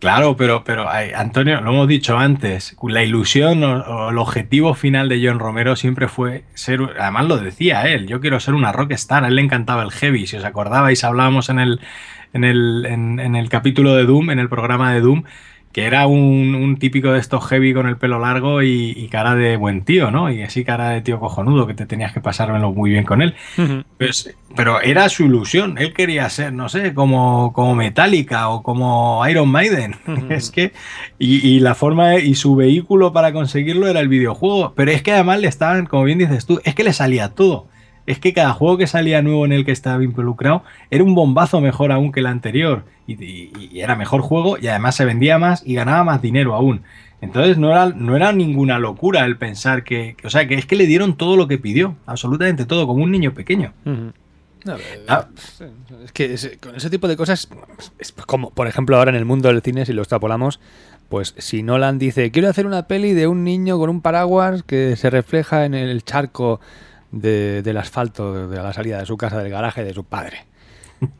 Claro, pero, pero Antonio, lo hemos dicho antes, la ilusión o, el objetivo final de John Romero siempre fue ser, además lo decía él, yo quiero ser una rockstar, a él le encantaba el heavy, si os acordabais, hablábamos en el, en el, en el capítulo de Doom, en el programa de Doom, que era un, típico de estos heavy con el pelo largo y, cara de buen tío, ¿no? Y así cara de tío cojonudo, que te tenías que pasármelo muy bien con él. pues, pero era su ilusión, él quería ser, no sé, como, como Metallica o como Iron Maiden. es que, y, y, la forma, y su vehículo para conseguirlo era el videojuego. Pero es que además le estaban, como bien dices tú, es que le salía todo es que cada juego que salía nuevo en el que estaba involucrado era un bombazo mejor aún que el anterior. Y, era mejor juego y además se vendía más y ganaba más dinero aún. Entonces no era, no era ninguna locura el pensar que, O sea, que es que le dieron todo lo que pidió. Absolutamente todo, como un niño pequeño. Ah. Es que con ese tipo de cosas, es como por ejemplo ahora en el mundo del cine, si lo extrapolamos, pues si Nolan dice, quiero hacer una peli de un niño con un paraguas que se refleja en el charco del asfalto de la salida de su casa, del garaje de su padre.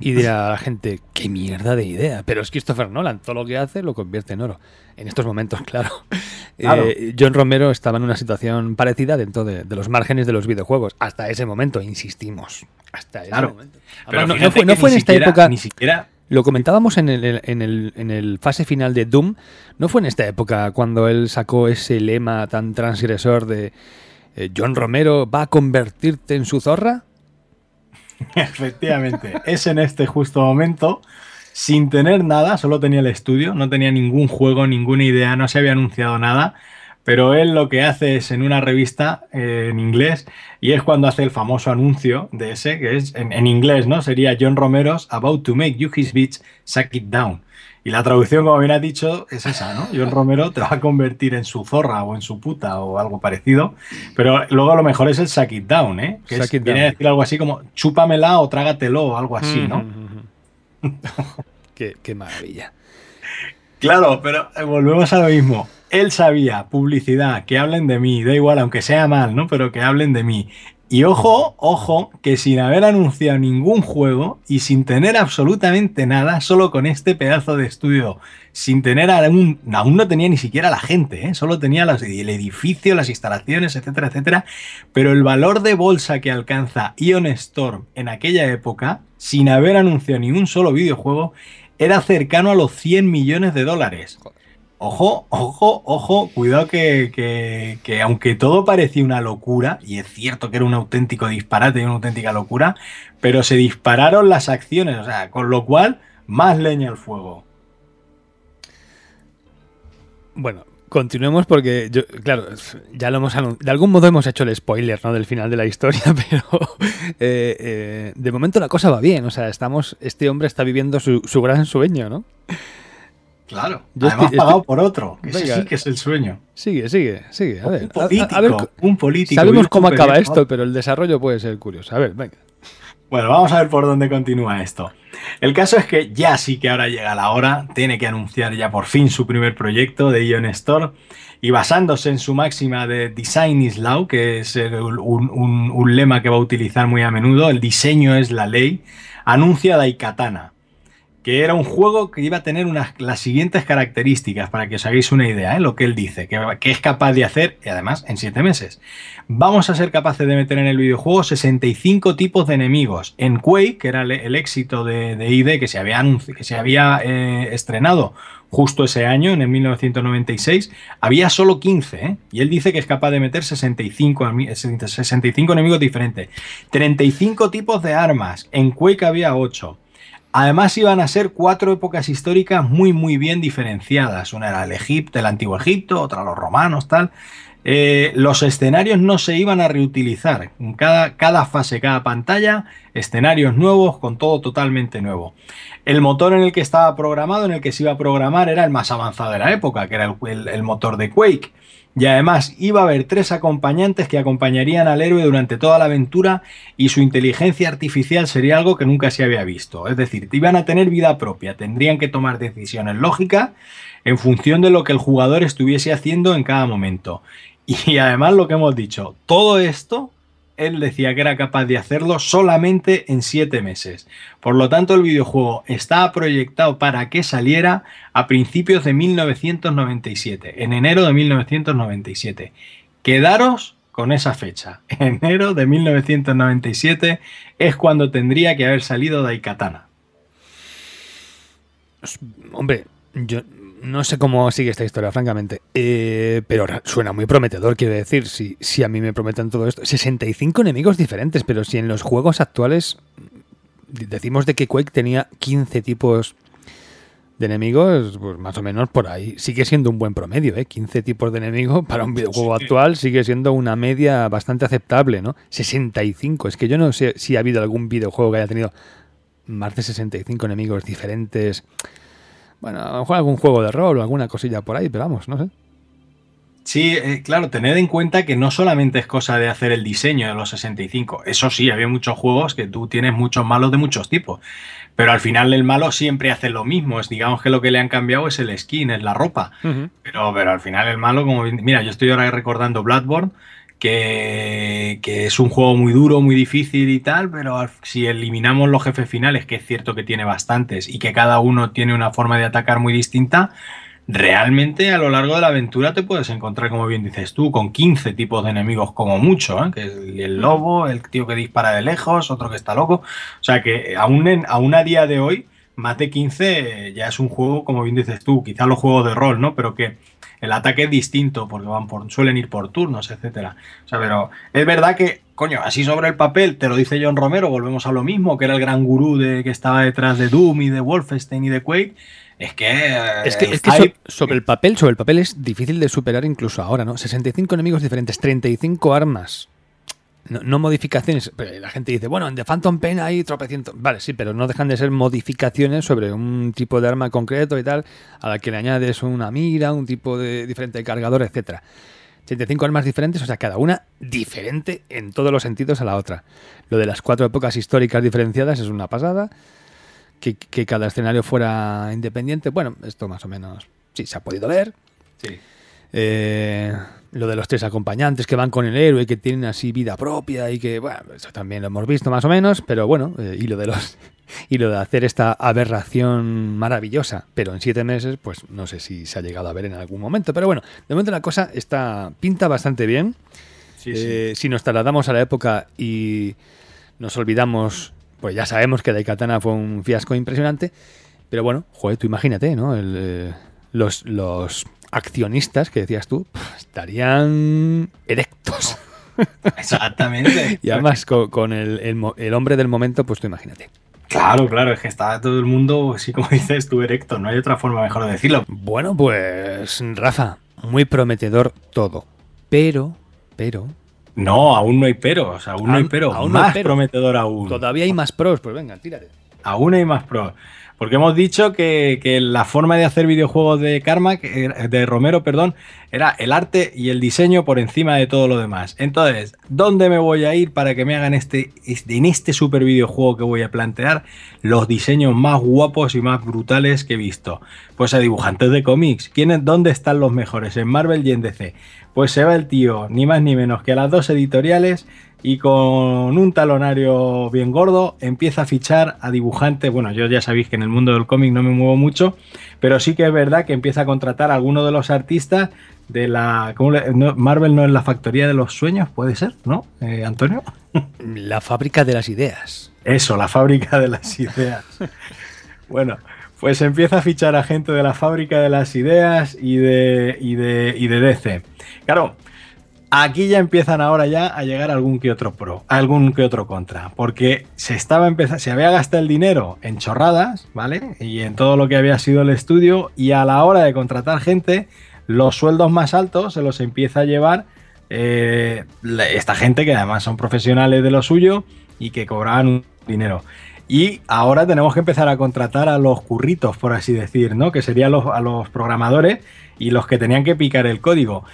Y dirá a la gente, qué mierda de idea. Pero es Christopher Nolan, todo lo que hace lo convierte en oro. En estos momentos, claro. Eh, John Romero estaba en una situación parecida dentro de, los márgenes de los videojuegos. Hasta ese momento, insistimos. Hasta ese momento. Pero no, fue, en esta época. Ni siquiera. Lo comentábamos en el, en, el, en el fase final de Doom. No fue en esta época cuando él sacó ese lema tan transgresor de John Romero va a convertirte en su zorra? Efectivamente, es en este justo momento, sin tener nada, solo tenía el estudio, no tenía ningún juego, ninguna idea, no se había anunciado nada, pero él lo que hace es en una revista eh, en inglés y es cuando hace el famoso anuncio de ese, que es en, en inglés, ¿no? Sería John Romero's about to make you his bitch, suck it down. Y la traducción, como bien has dicho, es esa, ¿no? John Romero te va a convertir en su zorra o en su puta o algo parecido. Pero luego lo mejor es el suck it down, ¿eh? Que es, viene a decir algo así como chúpamela o trágatelo o algo así, ¿no? qué, qué maravilla. Claro, pero eh, volvemos a lo mismo. Él sabía, publicidad, que hablen de mí, da igual, aunque sea mal, ¿no? Pero que hablen de mí. Y ojo, ojo, que sin haber anunciado ningún juego y sin tener absolutamente nada, solo con este pedazo de estudio, sin tener aún, aún no tenía ni siquiera la gente, ¿eh? solo tenía el edificio, las instalaciones, etcétera, etcétera, pero el valor de bolsa que alcanza Ion Storm en aquella época, sin haber anunciado ni un solo videojuego, era cercano a los 100 millones de dólares. Ojo, ojo, ojo, cuidado que, aunque todo parecía una locura, y es cierto que era un auténtico disparate y una auténtica locura, pero se dispararon las acciones, o sea, con lo cual, más leña al fuego. Bueno, continuemos porque, yo, claro, ya lo hemos De algún modo hemos hecho el spoiler, ¿no? Del final de la historia, pero eh, eh, de momento la cosa va bien, o sea, estamos, este hombre está viviendo su, su gran sueño, ¿no? Claro, además pagado por otro, que sí que es el sueño. Sigue, sigue, sigue. A ver, un político, un político Sabemos cómo acaba esto, pero el desarrollo puede ser curioso. A ver, venga. Bueno, vamos a ver por dónde continúa esto. El caso es que ya sí que ahora llega la hora, tiene que anunciar ya por fin su primer proyecto de Ion Store y basándose en su máxima de Design is Law, que es un, un lema que va a utilizar muy a menudo, el diseño es la ley, anuncia Daikatana que era un juego que iba a tener unas, las siguientes características, para que os hagáis una idea, ¿eh? lo que él dice, que, es capaz de hacer, y además en 7 meses. Vamos a ser capaces de meter en el videojuego 65 tipos de enemigos. En Quake, que era el, éxito de, de, ID que se había, que se había eh, estrenado justo ese año, en el 1996, había solo 15, ¿eh? y él dice que es capaz de meter 65, 65 enemigos diferentes. 35 tipos de armas, en Quake había 8. Además iban a ser cuatro épocas históricas muy muy bien diferenciadas. Una era el Egipto, el antiguo Egipto, otra los romanos, tal. Eh, los escenarios no se iban a reutilizar. En cada, cada fase, cada pantalla escenarios nuevos, con todo totalmente nuevo. El motor en el que estaba programado, en el que se iba a programar, era el más avanzado de la época, que era el, motor de Quake. Y además iba a haber tres acompañantes que acompañarían al héroe durante toda la aventura y su inteligencia artificial sería algo que nunca se había visto. Es decir, iban a tener vida propia, tendrían que tomar decisiones lógicas en función de lo que el jugador estuviese haciendo en cada momento. Y además lo que hemos dicho, todo esto él decía que era capaz de hacerlo solamente en siete meses. Por lo tanto, el videojuego estaba proyectado para que saliera a principios de 1997, en enero de 1997. Quedaros con esa fecha. Enero de 1997 es cuando tendría que haber salido Daikatana. Hombre, yo no sé cómo sigue esta historia, francamente. Eh, pero suena muy prometedor, quiero decir. Si, si a mí me prometen todo esto. 65 enemigos diferentes, pero si en los juegos actuales decimos de que Quake tenía 15 tipos de enemigos, pues más o menos por ahí. Sigue siendo un buen promedio, ¿eh? 15 tipos de enemigos para un videojuego actual sigue siendo una media bastante aceptable, ¿no? 65. Es que yo no sé si ha habido algún videojuego que haya tenido más de 65 enemigos diferentes. Bueno, a lo mejor algún juego de rol o alguna cosilla por ahí, pero vamos, no sé. Sí, eh, claro, tened en cuenta que no solamente es cosa de hacer el diseño de los 65. Eso sí, había muchos juegos que tú tienes muchos malos de muchos tipos. Pero al final el malo siempre hace lo mismo. Es, digamos que lo que le han cambiado es el skin, es la ropa. pero, pero al final el malo, como mira, yo estoy ahora recordando Bloodborne que, es un juego muy duro, muy difícil y tal, pero si eliminamos los jefes finales, que es cierto que tiene bastantes y que cada uno tiene una forma de atacar muy distinta, realmente a lo largo de la aventura te puedes encontrar, como bien dices tú, con 15 tipos de enemigos como mucho, ¿eh? que es el lobo, el tío que dispara de lejos, otro que está loco. O sea que aún, a día de hoy, más de 15 ya es un juego, como bien dices tú, quizás los juegos de rol, ¿no? Pero que el ataque es distinto porque van por, suelen ir por turnos, etcétera. O sea, pero es verdad que, coño, así sobre el papel te lo dice John Romero, volvemos a lo mismo, que era el gran gurú de, que estaba detrás de Doom y de Wolfenstein y de Quake. Es que. Es que, sobre el papel, sobre el papel es difícil de superar incluso ahora, ¿no? 65 enemigos diferentes, 35 armas. No, modificaciones. la gente dice, bueno, en The Phantom Pain hay tropecientos. Vale, sí, pero no dejan de ser modificaciones sobre un tipo de arma concreto y tal, a la que le añades una mira, un tipo de diferente de cargador, etcétera. 85 armas diferentes, o sea, cada una diferente en todos los sentidos a la otra. Lo de las cuatro épocas históricas diferenciadas es una pasada. Que, que cada escenario fuera independiente, bueno, esto más o menos sí se ha podido ver. Sí. Eh, lo de los tres acompañantes que van con el héroe, que tienen así vida propia y que, bueno, eso también lo hemos visto más o menos, pero bueno, eh, y lo de los y lo de hacer esta aberración maravillosa, pero en siete meses, pues no sé si se ha llegado a ver en algún momento, pero bueno, de momento la cosa está pinta bastante bien. Eh, si nos trasladamos a la época y nos olvidamos, pues ya sabemos que Daikatana fue un fiasco impresionante, pero bueno, joder, tú imagínate, ¿no? los, los accionistas que decías tú estarían erectos. Exactamente. y además con, el, hombre del momento, pues tú imagínate. Claro, claro, es que está todo el mundo, así como dices tú, erecto, no hay otra forma mejor de decirlo. Bueno, pues Rafa, muy prometedor todo, pero, pero... No, aún no hay pero, o sea, aún, no hay pero, aún más prometedor aún. Todavía hay más pros, pues venga, tírate. Aún hay más pros. Porque hemos dicho que, la forma de hacer videojuegos de Karma, de Romero, perdón, era el arte y el diseño por encima de todo lo demás. Entonces, ¿dónde me voy a ir para que me hagan este, en este super videojuego que voy a plantear los diseños más guapos y más brutales que he visto? Pues a dibujantes de cómics. ¿Quiénes, ¿Dónde están los mejores? En Marvel y en DC. Pues se va el tío, ni más ni menos que a las dos editoriales y con un talonario bien gordo empieza a fichar a dibujantes. Bueno, yo ya sabéis que en el mundo del cómic no me muevo mucho, pero sí que es verdad que empieza a contratar a algunos de los artistas de la... Marvel no es la factoría de los sueños, puede ser, ¿no, eh, Antonio? La fábrica de las ideas. Eso, la fábrica de las ideas. bueno, pues empieza a fichar a gente de la fábrica de las ideas y de, y de, y de DC. Claro, Aquí ya empiezan ahora ya a llegar algún que otro pro, algún que otro contra, porque se estaba empezando, se había gastado el dinero en chorradas, ¿vale? Y en todo lo que había sido el estudio y a la hora de contratar gente, los sueldos más altos se los empieza a llevar eh, esta gente que además son profesionales de lo suyo y que cobraban dinero. Y ahora tenemos que empezar a contratar a los curritos, por así decir, ¿no? Que serían los, a los programadores y los que tenían que picar el código.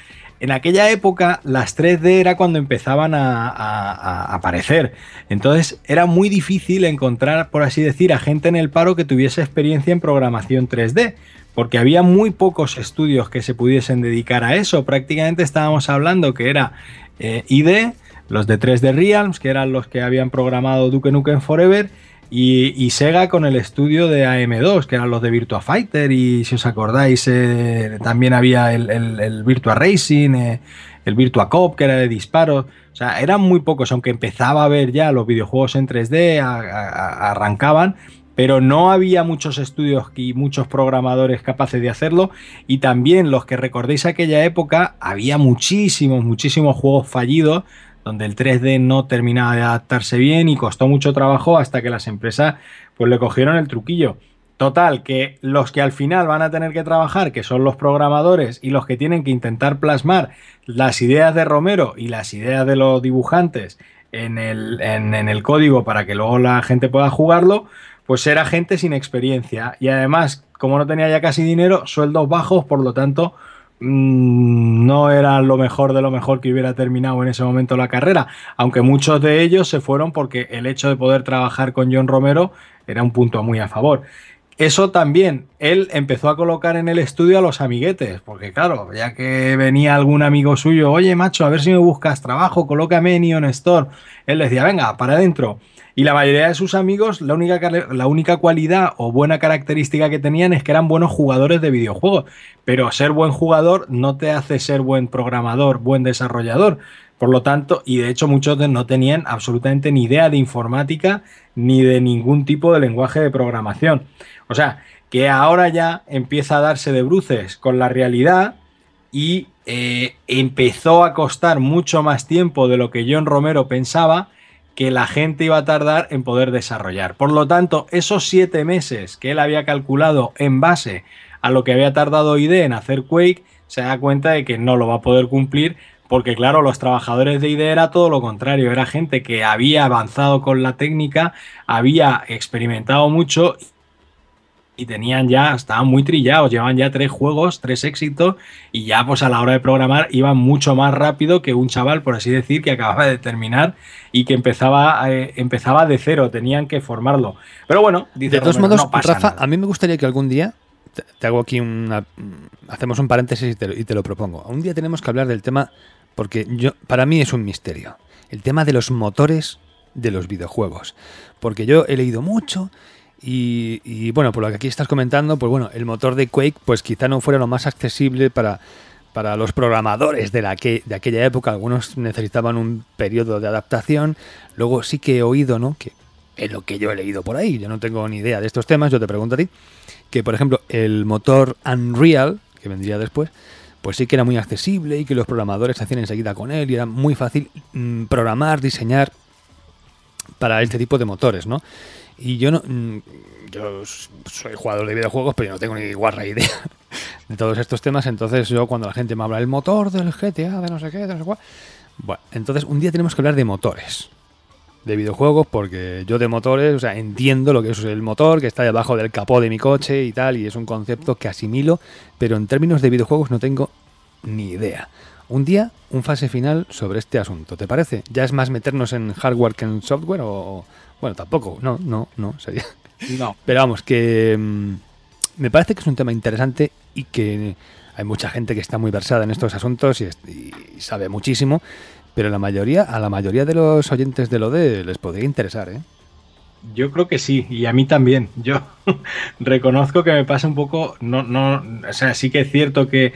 En aquella época las 3D era cuando empezaban a, aparecer. Entonces era muy difícil encontrar, por así decir, a gente en el paro que tuviese experiencia en programación 3D. Porque había muy pocos estudios que se pudiesen dedicar a eso. Prácticamente estábamos hablando que era eh, ID, los de 3D Realms, que eran los que habían programado Duke Nukem Forever, y, Sega con el estudio de AM2, que eran los de Virtua Fighter, y si os acordáis, eh, también había el, Virtua Racing, eh, el Virtua Cop, que era de disparos. O sea, eran muy pocos, aunque empezaba a ver ya los videojuegos en 3D, arrancaban, pero no había muchos estudios y muchos programadores capaces de hacerlo. Y también los que recordéis aquella época, había muchísimos, muchísimos juegos fallidos donde el 3D no terminaba de adaptarse bien y costó mucho trabajo hasta que las empresas pues le cogieron el truquillo. Total, que los que al final van a tener que trabajar, que son los programadores y los que tienen que intentar plasmar las ideas de Romero y las ideas de los dibujantes en el, en el código para que luego la gente pueda jugarlo, pues era gente sin experiencia. Y además, como no tenía ya casi dinero, sueldos bajos, por lo tanto, no era lo mejor de lo mejor que hubiera terminado en ese momento la carrera, aunque muchos de ellos se fueron porque el hecho de poder trabajar con John Romero era un punto muy a favor. Eso también, él empezó a colocar en el estudio a los amiguetes, porque claro, ya que venía algún amigo suyo, oye macho, a ver si me buscas trabajo, colócame en Ion Store, él decía, venga, para adentro. Y la mayoría de sus amigos, la única, la única cualidad o buena característica que tenían es que eran buenos jugadores de videojuegos. Pero ser buen jugador no te hace ser buen programador, buen desarrollador. Por lo tanto, y de hecho muchos no tenían absolutamente ni idea de informática ni de ningún tipo de lenguaje de programación. O sea, que ahora ya empieza a darse de bruces con la realidad y eh, empezó a costar mucho más tiempo de lo que John Romero pensaba que la gente iba a tardar en poder desarrollar. Por lo tanto, esos siete meses que él había calculado en base a lo que había tardado ID en hacer Quake, se da cuenta de que no lo va a poder cumplir porque claro, los trabajadores de ID era todo lo contrario, era gente que había avanzado con la técnica, había experimentado mucho y tenían ya, estaban muy trillados, llevaban ya tres juegos, tres éxitos y ya pues a la hora de programar iban mucho más rápido que un chaval, por así decir, que acababa de terminar y que empezaba, eh, empezaba de cero, tenían que formarlo. Pero bueno, dice, de todos modos, Rafa, a mí me gustaría que algún día, te, hago aquí una, hacemos un paréntesis y te, y lo propongo, un día tenemos que hablar del tema, porque yo, para mí es un misterio, el tema de los motores de los videojuegos, porque yo he leído mucho y, bueno, por lo que aquí estás comentando, pues bueno, el motor de Quake pues quizá no fuera lo más accesible para, para los programadores de, la que, de aquella época. Algunos necesitaban un periodo de adaptación. Luego sí que he oído, ¿no? Que es lo que yo he leído por ahí, yo no tengo ni idea de estos temas, yo te pregunto a ti, que por ejemplo el motor Unreal, que vendría después, pues sí que era muy accesible y que los programadores hacían enseguida con él y era muy fácil mm, programar, diseñar para este tipo de motores, ¿no? Y yo no. Mm, yo soy jugador de videojuegos, pero yo no tengo ni guarra idea de todos estos temas. Entonces, yo cuando la gente me habla del motor del GTA, de no sé qué, de no sé cuál. Bueno, entonces un día tenemos que hablar de motores de videojuegos, porque yo de motores, o sea, entiendo lo que es el motor que está debajo del capó de mi coche y tal, y es un concepto que asimilo, pero en términos de videojuegos no tengo ni idea. Un día, un fase final sobre este asunto, ¿te parece? ¿Ya es más meternos en hardware que en software o, bueno, tampoco, no, no, no, sería. No. Pero vamos, que mm, me parece que es un tema interesante y que hay mucha gente que está muy versada en estos asuntos y, sabe muchísimo, pero la mayoría, a la mayoría de los oyentes de lo de les podría interesar, ¿eh? Yo creo que sí, y a mí también. Yo reconozco que me pasa un poco, no, no, o sea, sí que es cierto que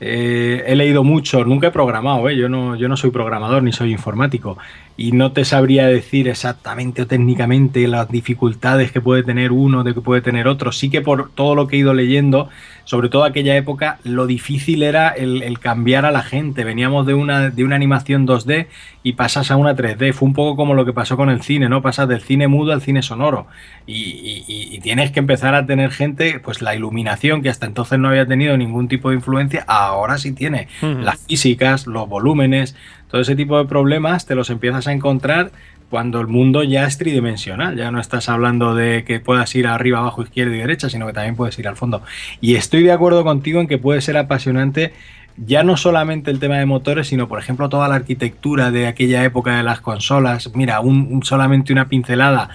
eh, he leído mucho, nunca he programado, ¿eh? yo, no, yo no soy programador ni soy informático y no te sabría decir exactamente o técnicamente las dificultades que puede tener uno, de que puede tener otro. Sí que por todo lo que he ido leyendo, sobre todo aquella época, lo difícil era el, cambiar a la gente. Veníamos de una, de una animación 2D y pasas a una 3D. Fue un poco como lo que pasó con el cine, ¿no? Pasas del cine mudo al cine sonoro. Y, y tienes que empezar a tener gente, pues la iluminación, que hasta entonces no había tenido ningún tipo de influencia, ahora sí tiene. Las físicas, los volúmenes, todo ese tipo de problemas te los empiezas a encontrar cuando el mundo ya es tridimensional, ya no estás hablando de que puedas ir arriba, abajo, izquierda y derecha, sino que también puedes ir al fondo. Y estoy de acuerdo contigo en que puede ser apasionante ya no solamente el tema de motores, sino por ejemplo toda la arquitectura de aquella época de las consolas. Mira, un, solamente una pincelada.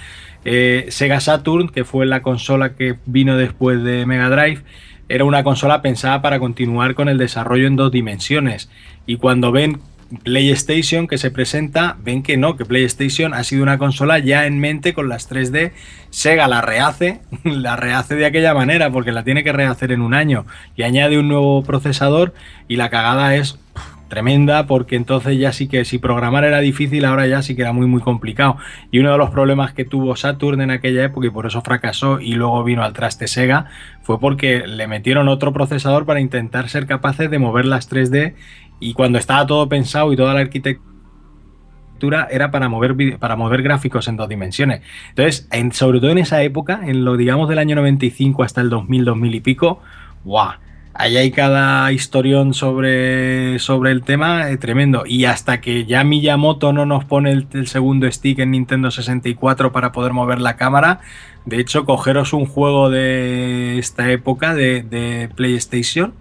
Eh, Sega Saturn, que fue la consola que vino después de Mega Drive, era una consola pensada para continuar con el desarrollo en dos dimensiones. Y cuando ven PlayStation que se presenta, ven que no, que PlayStation ha sido una consola ya en mente con las 3D. Sega la rehace, la rehace de aquella manera porque la tiene que rehacer en un año y añade un nuevo procesador y la cagada es tremenda porque entonces ya sí que si programar era difícil, ahora ya sí que era muy muy complicado. Y uno de los problemas que tuvo Saturn en aquella época y por eso fracasó y luego vino al traste Sega fue porque le metieron otro procesador para intentar ser capaces de mover las 3D y cuando estaba todo pensado y toda la arquitectura era para mover, para mover gráficos en dos dimensiones. Entonces, sobre todo en esa época, en lo digamos del año 95 hasta el 2000, 2000 y pico, ¡guau! Ahí hay cada historión sobre, sobre el tema eh, tremendo. Y hasta que ya Miyamoto no nos pone el, segundo stick en Nintendo 64 para poder mover la cámara, de hecho, cogeros un juego de esta época de PlayStation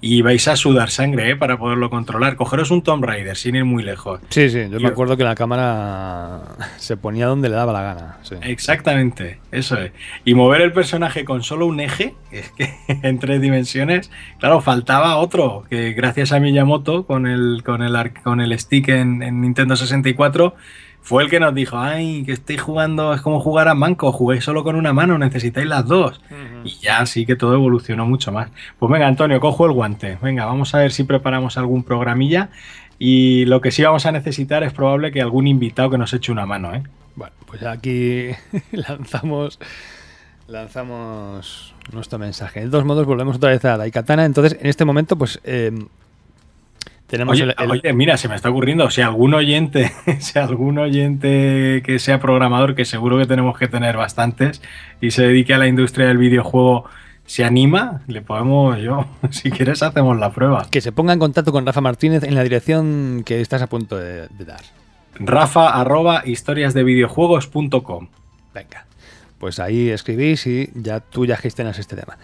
y vais a sudar sangre ¿eh? para poderlo controlar. Cogeros un Tomb Raider sin ir muy lejos. Sí, sí, yo me acuerdo que la cámara se ponía donde le daba la gana. Exactamente, eso es. Y mover el personaje con solo un eje, es que en tres dimensiones, claro, faltaba otro, que gracias a Miyamoto con el, con el, con el stick en, en Nintendo 64 fue el que nos dijo, ay, que estoy jugando, es como jugar a manco, juguéis solo con una mano, necesitáis las dos. Y ya sí que todo evolucionó mucho más. Pues venga, Antonio, cojo el guante. Venga, vamos a ver si preparamos algún programilla. Y lo que sí vamos a necesitar es probable que algún invitado que nos eche una mano, ¿eh? Bueno, pues aquí lanzamos lanzamos nuestro mensaje. De todos modos, volvemos otra vez a Daikatana. Entonces, en este momento, pues eh, tenemos oye, mira, se me está ocurriendo, si algún oyente, si algún oyente que sea programador, que seguro que tenemos que tener bastantes, y se dedique a la industria del videojuego, se anima, le podemos, yo, si quieres, hacemos la prueba. Que se ponga en contacto con Rafa Martínez en la dirección que estás a punto de, dar. Rafa arroba historiasdevideojuegos.com. Venga, pues ahí escribís y ya tú ya gestionas este tema.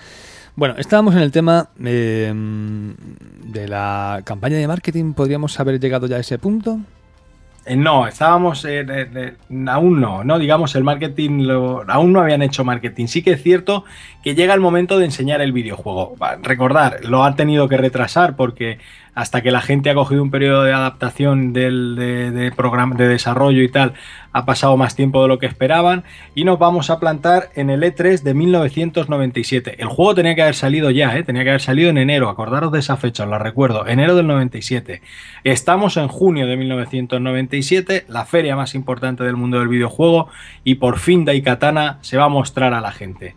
Bueno, estábamos en el tema eh, de la campaña de marketing. ¿Podríamos haber llegado ya a ese punto? Eh, no, estábamos. Eh, aún no, no, digamos, el marketing. aún no habían hecho marketing. Sí que es cierto que llega el momento de enseñar el videojuego. Recordar, lo han tenido que retrasar porque hasta que la gente ha cogido un periodo de adaptación del, de, de desarrollo y tal, ha pasado más tiempo de lo que esperaban y nos vamos a plantar en el E3 de 1997. El juego tenía que haber salido ya, ¿eh? tenía que haber salido en enero, acordaros de esa fecha, os la recuerdo, enero del 97. Estamos en junio de 1997, la feria más importante del mundo del videojuego y por fin Daikatana se va a mostrar a la gente.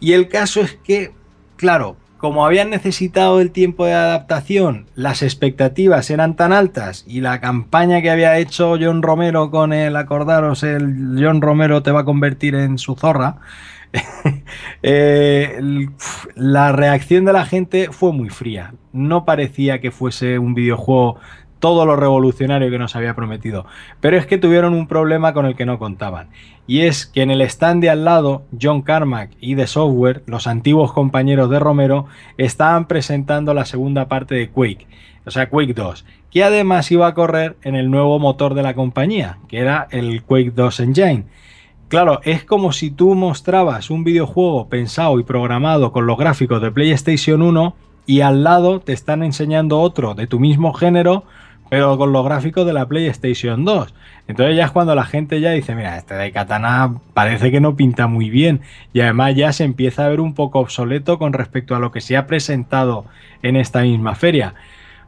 Y el caso es que, claro, como habían necesitado el tiempo de adaptación, las expectativas eran tan altas y la campaña que había hecho John Romero con el, acordaros, el John Romero te va a convertir en su zorra, eh, la reacción de la gente fue muy fría. No parecía que fuese un videojuego todo lo revolucionario que nos había prometido. Pero es que tuvieron un problema con el que no contaban. Y es que en el stand de al lado, John Carmack y The Software, los antiguos compañeros de Romero, estaban presentando la segunda parte de Quake, o sea, Quake 2, que además iba a correr en el nuevo motor de la compañía, que era el Quake 2 Engine. Claro, es como si tú mostrabas un videojuego pensado y programado con los gráficos de PlayStation 1 y al lado te están enseñando otro de tu mismo género pero con los gráficos de la PlayStation 2. Entonces ya es cuando la gente ya dice, mira, este de Katana parece que no pinta muy bien y además ya se empieza a ver un poco obsoleto con respecto a lo que se ha presentado en esta misma feria.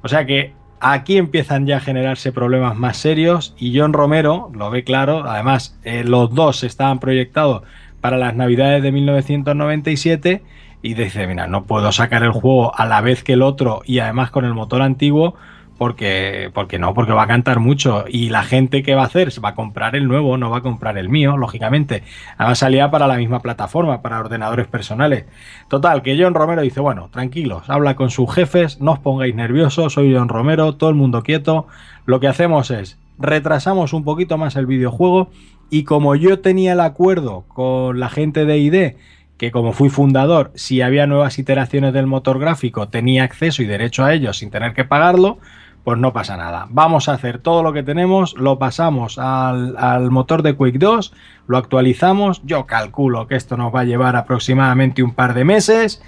O sea que aquí empiezan ya a generarse problemas más serios y John Romero lo ve claro, además eh, los dos estaban proyectados para las navidades de 1997 y dice, mira, no puedo sacar el juego a la vez que el otro y además con el motor antiguo porque, porque no, porque va a cantar mucho. Y la gente que va a hacer, va a comprar el nuevo, no va a comprar el mío, lógicamente. Además salía para la misma plataforma, para ordenadores personales. Total, que John Romero dice, bueno, tranquilos, habla con sus jefes, no os pongáis nerviosos, soy John Romero, todo el mundo quieto. Lo que hacemos es, retrasamos un poquito más el videojuego y como yo tenía el acuerdo con la gente de ID, que como fui fundador, si había nuevas iteraciones del motor gráfico, tenía acceso y derecho a ellos sin tener que pagarlo, pues no pasa nada. Vamos a hacer todo lo que tenemos, lo pasamos al, motor de Quake 2, lo actualizamos, yo calculo que esto nos va a llevar aproximadamente un par de meses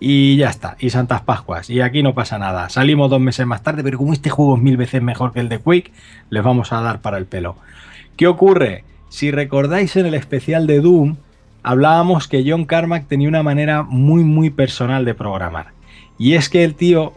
y ya está, y Santas Pascuas, y aquí no pasa nada. Salimos dos meses más tarde, pero como este juego es mil veces mejor que el de Quake, les vamos a dar para el pelo. ¿Qué ocurre? Si recordáis en el especial de Doom, hablábamos que John Carmack tenía una manera muy muy personal de programar. Y es que el tío,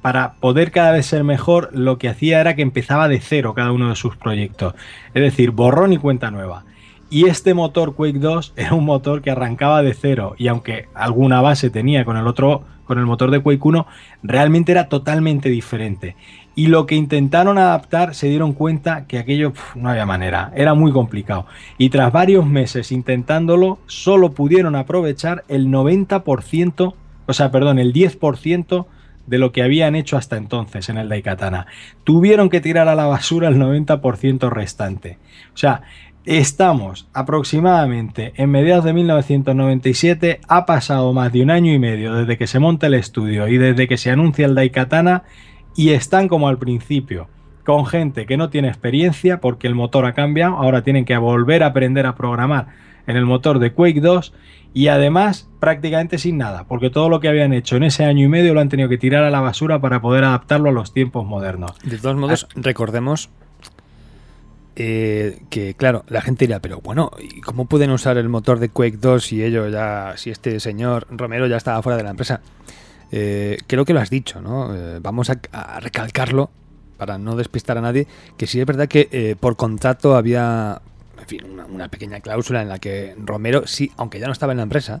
para poder cada vez ser mejor, lo que hacía era que empezaba de cero cada uno de sus proyectos. Es decir, borrón y cuenta nueva. Y este motor Quake 2 era un motor que arrancaba de cero. Y aunque alguna base tenía con el otro, con el motor de Quake 1, realmente era totalmente diferente. Y lo que intentaron adaptar se dieron cuenta que aquello no había manera, era muy complicado. Y tras varios meses intentándolo, solo pudieron aprovechar el 90% o sea, perdón, el 10% de lo que habían hecho hasta entonces en el Daikatana. Tuvieron que tirar a la basura el 90% restante. O sea, estamos aproximadamente en mediados de 1997, ha pasado más de un año y medio desde que se monta el estudio y desde que se anuncia el Daikatana y están como al principio con gente que no tiene experiencia porque el motor ha cambiado, ahora tienen que volver a aprender a programar en el motor de Quake 2 y además prácticamente sin nada, porque todo lo que habían hecho en ese año y medio lo han tenido que tirar a la basura para poder adaptarlo a los tiempos modernos. De todos modos, ah. recordemos eh, que, claro, la gente dirá, pero bueno, ¿y cómo pueden usar el motor de Quake 2 si ellos ya, si este señor Romero ya estaba fuera de la empresa? Eh, creo que lo has dicho, ¿no? Eh, vamos a, recalcarlo para no despistar a nadie, que sí es verdad que por contrato había una, pequeña cláusula en la que Romero, sí, aunque ya no estaba en la empresa,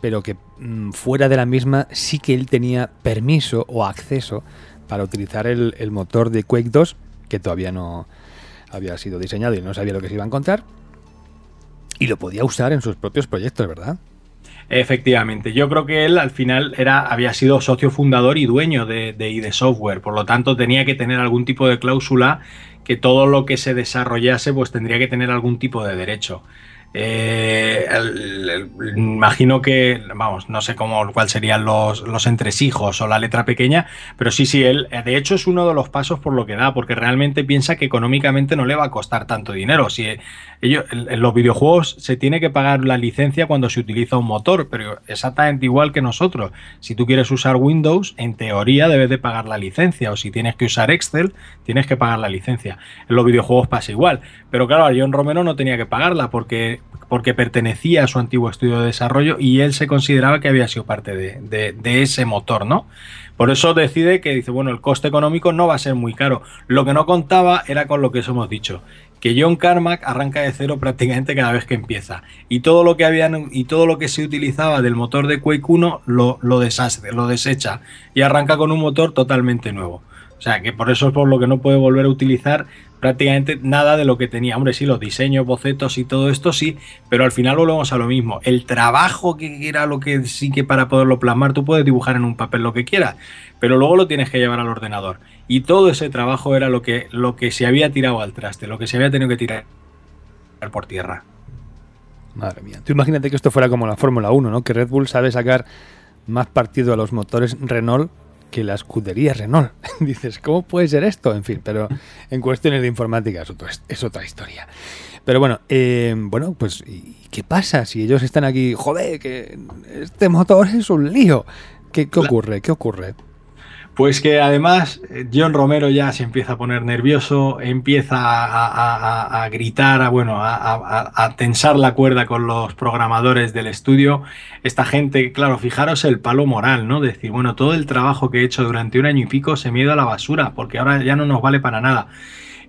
pero que mm, fuera de la misma sí que él tenía permiso o acceso para utilizar el, motor de Quake 2, que todavía no había sido diseñado y no sabía lo que se iba a encontrar, y lo podía usar en sus propios proyectos, ¿verdad? Efectivamente, yo creo que él al final era, había sido socio fundador y dueño de, de ID Software, por lo tanto tenía que tener algún tipo de cláusula que todo lo que se desarrollase pues tendría que tener algún tipo de derecho. Eh, imagino que, vamos, no sé cómo, cuál serían los, los, entresijos o la letra pequeña, pero sí, sí, él, de hecho es uno de los pasos por lo que da, porque realmente piensa que económicamente no le va a costar tanto dinero. Si ellos, en los videojuegos se tiene que pagar la licencia cuando se utiliza un motor, pero exactamente igual que nosotros. Si tú quieres usar Windows, en teoría debes de pagar la licencia, o si tienes que usar Excel, tienes que pagar la licencia. En los videojuegos pasa igual, pero claro, John Romero no tenía que pagarla porque porque, pertenecía a su antiguo estudio de desarrollo y él se consideraba que había sido parte de, ese motor, ¿no? Por eso decide que dice, bueno, el coste económico no va a ser muy caro. Lo que no contaba era con lo que os hemos dicho, que John Carmack arranca de cero prácticamente cada vez que empieza. Y todo lo que habían y todo lo que se utilizaba del motor de Quake 1 lo, lo deshace, lo desecha y arranca con un motor totalmente nuevo. O sea que por eso es por lo que no puede volver a utilizar prácticamente nada de lo que tenía. Hombre, sí, los diseños, bocetos y todo esto sí, pero al final volvemos a lo mismo. El trabajo que era lo que sí que para poderlo plasmar, tú puedes dibujar en un papel lo que quieras, pero luego lo tienes que llevar al ordenador. Y todo ese trabajo era lo que, lo que se había tirado al traste, lo que se había tenido que tirar por tierra. Madre mía. Tú imagínate que esto fuera como la Fórmula 1, ¿no? Que Red Bull sabe sacar más partido a los motores Renault que la escudería Renault. Dices, ¿cómo puede ser esto? En fin, pero en cuestiones de informática es, otra historia. Pero bueno, eh, bueno, pues ¿qué pasa si ellos están aquí? Joder, que este motor es un lío. ¿Qué, qué ocurre? ¿Qué ocurre? Pues que además eh, John Romero ya se empieza a poner nervioso, empieza a, gritar, a, bueno, a, tensar la cuerda con los programadores del estudio. Esta gente, claro, fijaros el palo moral, ¿no? Decir, bueno, todo el trabajo que he hecho durante un año y pico se me ha ido a la basura, porque ahora ya no nos vale para nada.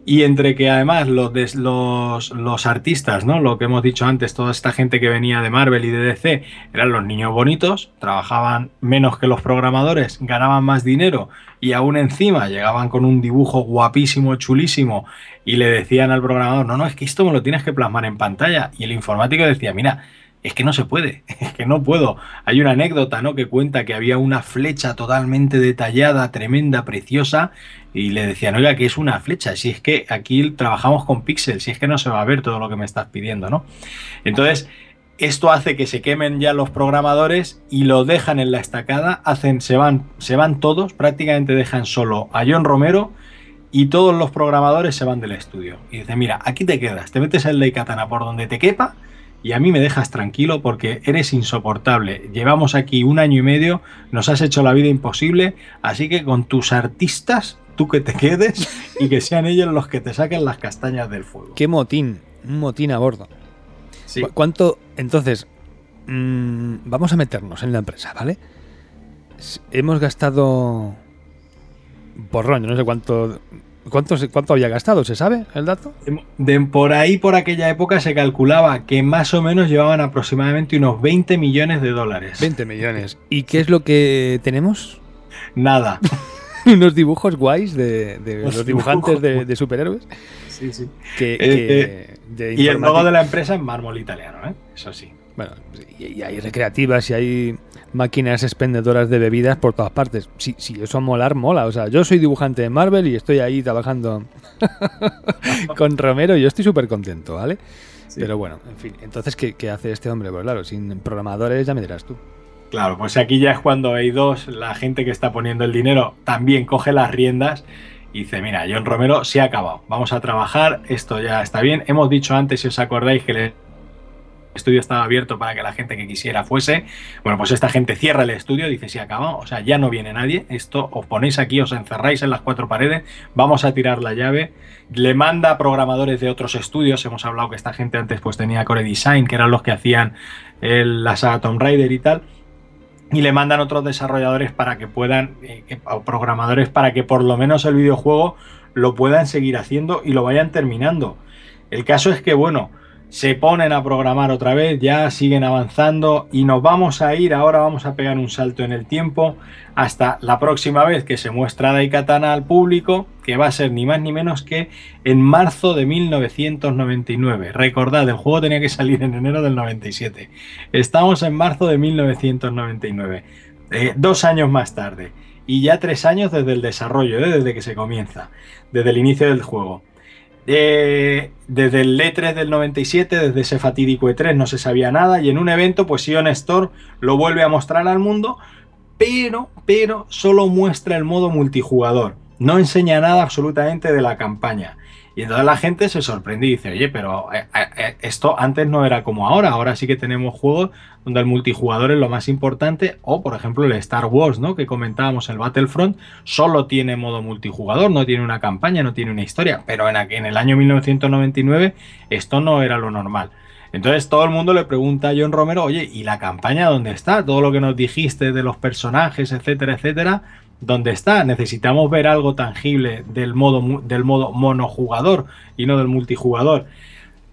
Y entre que además los, los, los, artistas, ¿no? Lo que hemos dicho antes, toda esta gente que venía de Marvel y de DC, eran los niños bonitos, trabajaban menos que los programadores, ganaban más dinero y aún encima llegaban con un dibujo guapísimo, chulísimo y le decían al programador, no, no, es que esto me lo tienes que plasmar en pantalla. Y el informático decía, mira, es que no se puede, es que no puedo. Hay una anécdota, ¿no? Que cuenta que había una flecha totalmente detallada, tremenda, preciosa, y le decían, oiga, que es una flecha, si es que aquí trabajamos con píxeles, si es que no se va a ver todo lo que me estás pidiendo, ¿no? Entonces, esto hace que se quemen ya los programadores y lo dejan en la estacada, hacen, se van, se van todos, prácticamente dejan solo a John Romero y todos los programadores se van del estudio. Y dicen, mira, aquí te quedas, te metes el Katana por donde te quepa y a mí me dejas tranquilo porque eres insoportable. Llevamos aquí un año y medio, nos has hecho la vida imposible, así que con tus artistas, tú que te quedes y que sean ellos los que te saquen las castañas del fuego. Qué motín, un motín a bordo. ¿Cuánto? Entonces, mm, vamos a meternos en la empresa, ¿vale? Hemos gastado. Porrón, no sé cuánto. ¿Cuánto, ¿Cuánto había gastado? ¿Se sabe el dato? De, por ahí, por aquella época, se calculaba que más o menos llevaban aproximadamente unos 20 millones de dólares. 20 millones. ¿Y qué es lo que tenemos? Nada. Unos dibujos guays de, los dibujantes de superhéroes. Sí, sí. Eh, eh, y el logo de la empresa es mármol italiano, ¿eh? Eso sí. Bueno, y, hay recreativas y hay máquinas expendedoras de bebidas por todas partes. Si, sí, eso molar, mola. O sea, yo soy dibujante de Marvel y estoy ahí trabajando con Romero y yo estoy súper contento, ¿vale? Pero bueno, en fin, entonces, ¿qué, ¿qué, hace este hombre? Pues claro, sin programadores ya me dirás tú. Claro, pues aquí ya es cuando hay dos, la gente que está poniendo el dinero también coge las riendas y dice, mira, John Romero se ha acabado, vamos a trabajar, esto ya está bien. Hemos dicho antes, si os acordáis, que el estudio estaba abierto para que la gente que quisiera fuese. Bueno, pues esta gente cierra el estudio, dice, se ha acabado, o sea, ya no viene nadie, esto os ponéis aquí, os encerráis en las cuatro paredes, vamos a tirar la llave. Le manda a programadores de otros estudios, hemos hablado que esta gente antes pues tenía Core Design, que eran los que hacían el, la saga Tomb Raider y tal y le mandan otros desarrolladores para que puedan, eh, o programadores para que por lo menos el videojuego lo puedan seguir haciendo y lo vayan terminando. El caso es que, bueno, se ponen a programar otra vez, ya siguen avanzando y nos vamos a ir, ahora vamos a pegar un salto en el tiempo hasta la próxima vez que se muestra Daikatana al público, que va a ser ni más ni menos que en marzo de 1999. Recordad, el juego tenía que salir en enero del 97. Estamos en marzo de 1999, eh, dos años más tarde. Y ya tres años desde el desarrollo, eh, desde que se comienza, desde el inicio del juego. Desde el E3 del 97, desde ese fatídico E3 no se sabía nada y en un evento pues Ion Store lo vuelve a mostrar al mundo, pero, pero solo muestra el modo multijugador, no enseña nada absolutamente de la campaña. Y entonces la gente se sorprende y dice, oye, pero eh, eh, eh, esto antes no era como ahora, ahora sí que tenemos juegos donde el multijugador es lo más importante, o por ejemplo el Star Wars, ¿no? Que comentábamos, el Battlefront solo tiene modo multijugador, no tiene una campaña, no tiene una historia, pero en, en el año 1999 esto no era lo normal. Entonces todo el mundo le pregunta a John Romero, oye, ¿y la campaña dónde está? Todo lo que nos dijiste de los personajes, etcétera, etcétera, ¿Dónde está? Necesitamos ver algo tangible del modo, del modo monojugador y no del multijugador.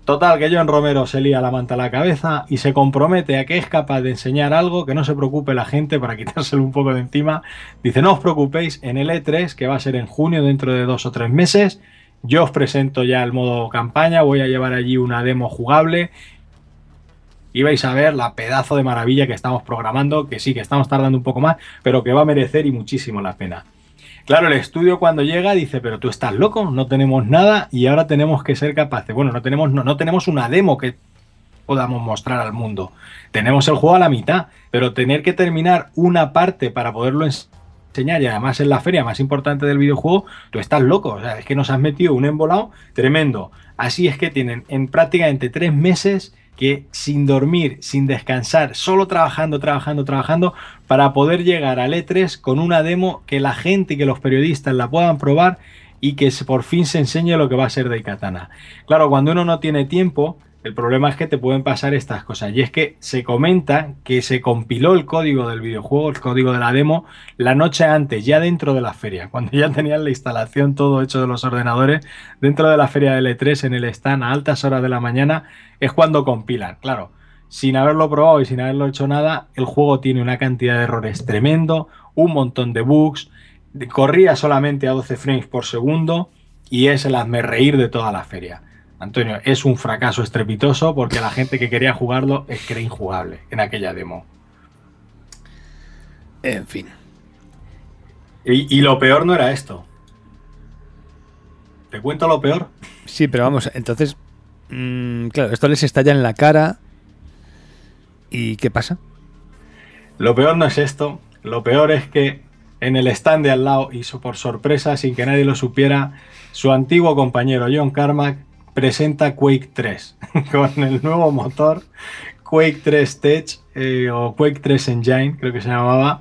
Total, que John Romero se lía la manta a la cabeza y se compromete a que es capaz de enseñar algo, que no se preocupe la gente para quitárselo un poco de encima. Dice, no os preocupéis, en el E3, que va a ser en junio, dentro de dos o tres meses, yo os presento ya el modo campaña, voy a llevar allí una demo jugable y vais a ver la pedazo de maravilla que estamos programando, que sí, que estamos tardando un poco más, pero que va a merecer y muchísimo la pena. Claro, el estudio cuando llega dice, pero tú estás loco, no tenemos nada y ahora tenemos que ser capaces. Bueno, no tenemos, no, no tenemos una demo que podamos mostrar al mundo. Tenemos el juego a la mitad, pero tener que terminar una parte para poderlo enseñar y además en la feria más importante del videojuego, tú estás loco. O sea, es que nos has metido un embolado tremendo. Así es que tienen en prácticamente tres meses que sin dormir, sin descansar, solo trabajando, trabajando, trabajando, para poder llegar al E3 con una demo que la gente y que los periodistas la puedan probar y que por fin se enseñe lo que va a ser de Katana. Claro, cuando uno no tiene tiempo, el problema es que te pueden pasar estas cosas. Y es que se comenta que se compiló el código del videojuego, el código de la demo, la noche antes, ya dentro de la feria, cuando ya tenían la instalación todo hecho de los ordenadores, dentro de la feria de L3 en el stand a altas horas de la mañana, es cuando compilan. Claro, sin haberlo probado y sin haberlo hecho nada, el juego tiene una cantidad de errores tremendo, un montón de bugs, corría solamente a 12 frames por segundo y es el hazme reír de toda la feria. Antonio, es un fracaso estrepitoso porque la gente que quería jugarlo es que era injugable en aquella demo. En fin. Y, lo peor no era esto. ¿Te cuento lo peor? Sí, pero vamos, entonces, mm, claro, esto les estalla en la cara. ¿Y qué pasa? Lo peor no es esto. Lo peor es que en el stand de al lado, y por sorpresa, sin que nadie lo supiera, su antiguo compañero John Carmack presenta Quake 3 con el nuevo motor Quake 3 Tech eh, o Quake 3 Engine, creo que se llamaba.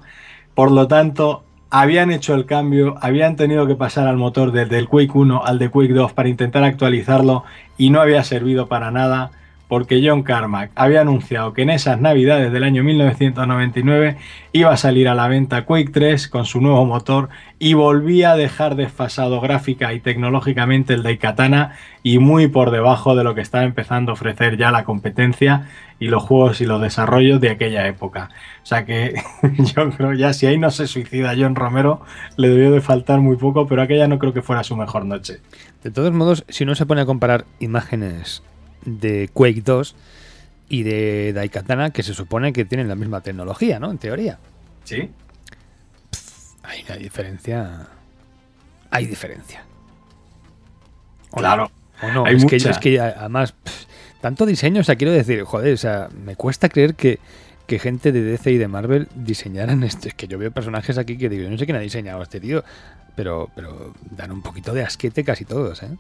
Por lo tanto, habían hecho el cambio, habían tenido que pasar al motor desde el Quake 1 al de Quake 2 para intentar actualizarlo y no había servido para nada porque John Carmack había anunciado que en esas navidades del año 1999 iba a salir a la venta Quake 3 con su nuevo motor y volvía a dejar desfasado gráfica y tecnológicamente el Daikatana y muy por debajo de lo que estaba empezando a ofrecer ya la competencia y los juegos y los desarrollos de aquella época. O sea que yo creo ya si ahí no se suicida John Romero le debió de faltar muy poco, pero aquella no creo que fuera su mejor noche. De todos modos, si uno se pone a comparar imágenes de Quake 2 y de Daikatana, que se supone que tienen la misma tecnología, ¿no? En teoría. Sí. hay una diferencia. Hay diferencia. claro. O no, es, que, es, que, además, tanto diseño, o sea, quiero decir, joder, o sea, me cuesta creer que, que gente de DC y de Marvel diseñaran esto. Es que yo veo personajes aquí que digo, yo no sé quién ha diseñado este tío, pero, pero dan un poquito de asquete casi todos, ¿eh?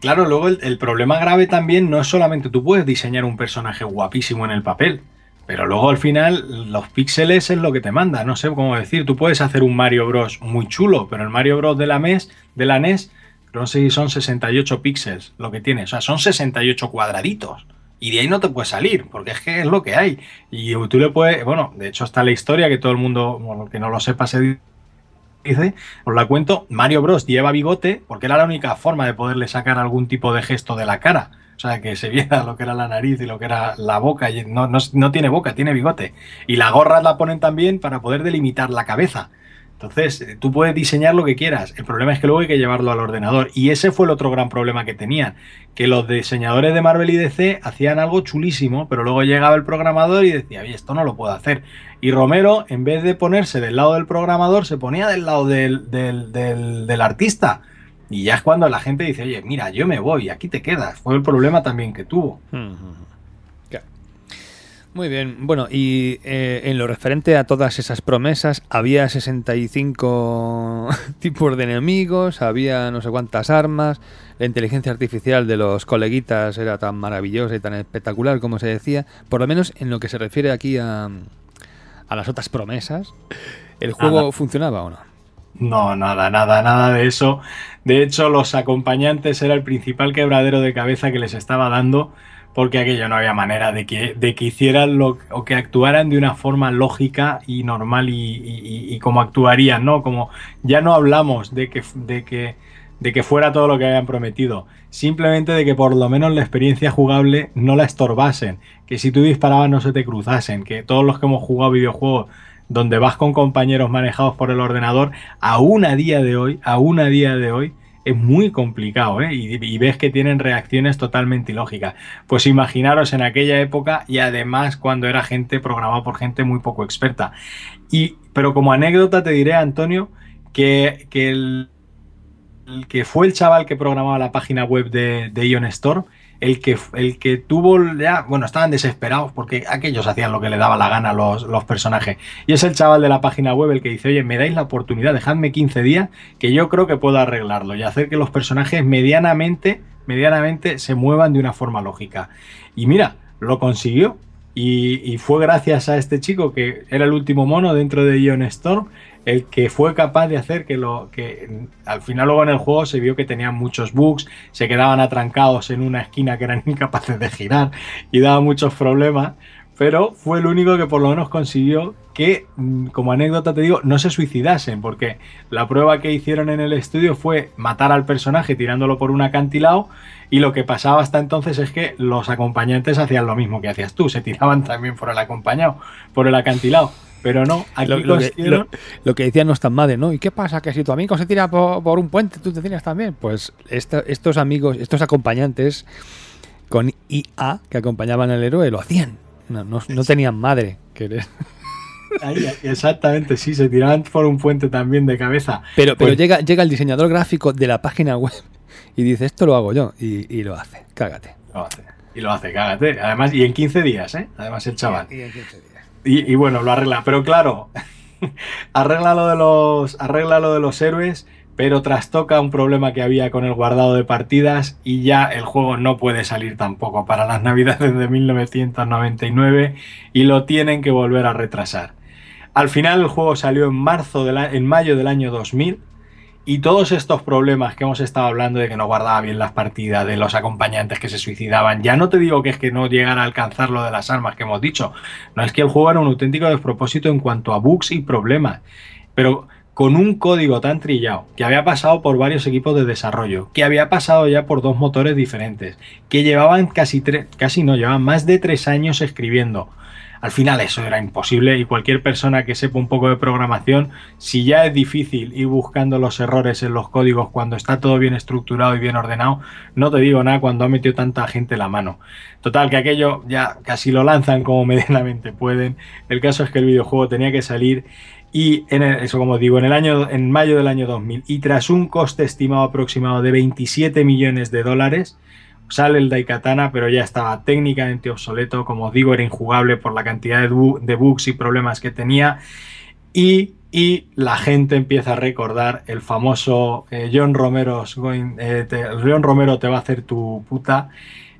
Claro, luego el, problema grave también no es solamente tú puedes diseñar un personaje guapísimo en el papel, pero luego al final los píxeles es lo que te manda, no sé cómo decir, tú puedes hacer un Mario Bros muy chulo, pero el Mario Bros de la MES, de la NES, no sé si son 68 píxeles lo que tiene, o sea, son 68 cuadraditos. Y de ahí no te puedes salir, porque es que es lo que hay. Y tú le puedes, bueno, de hecho está la historia que todo el mundo, bueno, que no lo sepa, se dice, os la cuento, Mario Bros lleva bigote porque era la única forma de poderle sacar algún tipo de gesto de la cara. O sea, que se viera lo que era la nariz y lo que era la boca. Y no, no tiene boca, tiene bigote. Y la gorra la ponen también para poder delimitar la cabeza. Entonces, eh, tú puedes diseñar lo que quieras. El problema es que luego hay que llevarlo al ordenador. Y ese fue el otro gran problema que tenían. Que los diseñadores de Marvel y DC hacían algo chulísimo, pero luego llegaba el programador y decía, oye, esto no lo puedo hacer. Y Romero, en vez de ponerse del lado del programador, se ponía del lado del, del, artista. Y ya es cuando la gente dice, oye, mira, yo me voy, aquí te quedas. Fue el problema también que tuvo. Muy bien, bueno, y eh, en lo referente a todas esas promesas, había 65 tipos de enemigos, había no sé cuántas armas, la inteligencia artificial de los coleguitas era tan maravillosa y tan espectacular como se decía, por lo menos en lo que se refiere aquí a, a las otras promesas, ¿el juego funcionaba o no? No, nada, nada, nada de eso. De hecho, los acompañantes era el principal quebradero de cabeza que les estaba dando porque aquello no había manera de que, de que hicieran lo o que actuaran de una forma lógica y normal y, como actuarían, ¿no? Como ya no hablamos de que, de que de que fuera todo lo que habían prometido, simplemente de que por lo menos la experiencia jugable no la estorbasen, que si tú disparabas no se te cruzasen, que todos los que hemos jugado videojuegos donde vas con compañeros manejados por el ordenador, aún a día de hoy, aún a día de hoy, es muy complicado, ¿eh? Y, ves que tienen reacciones totalmente ilógicas. Pues imaginaros en aquella época y además cuando era gente programada por gente muy poco experta. Y, pero como anécdota te diré, Antonio, que, el, que fue el chaval que programaba la página web de, de Ion Store, el que, el que tuvo ya, bueno, estaban desesperados porque aquellos hacían lo que le daba la gana a los, los, personajes. Y es el chaval de la página web el que dice, oye, me dais la oportunidad, dejadme 15 días, que yo creo que puedo arreglarlo y hacer que los personajes medianamente, medianamente se muevan de una forma lógica. Y mira, lo consiguió. Y, y fue gracias a este chico que era el último mono dentro de Ion Storm el que fue capaz de hacer que lo que al final luego en el juego se vio que tenían muchos bugs, se quedaban atrancados en una esquina que eran incapaces de girar y daba muchos problemas, pero fue el único que por lo menos consiguió que, mm, como anécdota te digo, no se suicidasen, porque la prueba que hicieron en el estudio fue matar al personaje tirándolo por un acantilado y lo que pasaba hasta entonces es que los acompañantes hacían lo mismo que hacías tú, se tiraban también por el acompañado, por el acantilado Pero no, aquí Lo, lo que, lo- lo que decía no es tan madre, ¿no? ¿Y qué pasa? Que si tu amigo se tira por, por un puente, tú te tiras también. Pues esta- estos amigos, estos acompañantes con IA que acompañaban al héroe lo hacían. No, no- no tenían madre. que ahí, exactamente, sí, se tiraban por un puente también de cabeza. Pero, pero Pues- llega, llega el diseñador gráfico de la página web y dice, esto lo hago yo. Y, y lo hace. Cágate. Lo hace. Y lo hace, cágate. Además, y en 15 días, ¿eh? Además, el chaval. Y en 15 días. Y, bueno, lo arregla. Pero claro, arregla lo de los. De los héroes. Pero trastoca un problema que había con el guardado de partidas. Y ya el juego no puede salir tampoco para las navidades de 1999. Y lo tienen que volver a retrasar. Al final el juego salió en marzo en mayo del año 2000 y todos estos problemas que hemos estado hablando de que no guardaba bien las partidas, de los acompañantes que se suicidaban, ya no te digo que es que no llegara a alcanzar lo de las armas que hemos dicho, no es que el juego era un auténtico despropósito en cuanto a bugs y problemas, pero con un código tan trillado, que había pasado por varios equipos de desarrollo, que había pasado ya por dos motores diferentes, que llevaban casi tres, casi no, llevaban más de tres años escribiendo. Al final eso era imposible y cualquier persona que sepa un poco de programación, si ya es difícil ir buscando los errores en los códigos cuando está todo bien estructurado y bien ordenado, no te digo nada cuando ha metido tanta gente la mano. Total, que aquello ya casi lo lanzan como medianamente pueden. El caso es que el videojuego tenía que salir y en el- eso como digo, en el año en mayo del año 2000 y tras un coste estimado aproximado de 27 millones de dólares, sale el Daikatana, pero ya estaba técnicamente obsoleto, como digo, era injugable por la cantidad de, bu- de bugs y problemas que tenía. Y, la gente empieza a recordar el famoso eh, John, Romero's going- eh, John Romero te va a hacer tu puta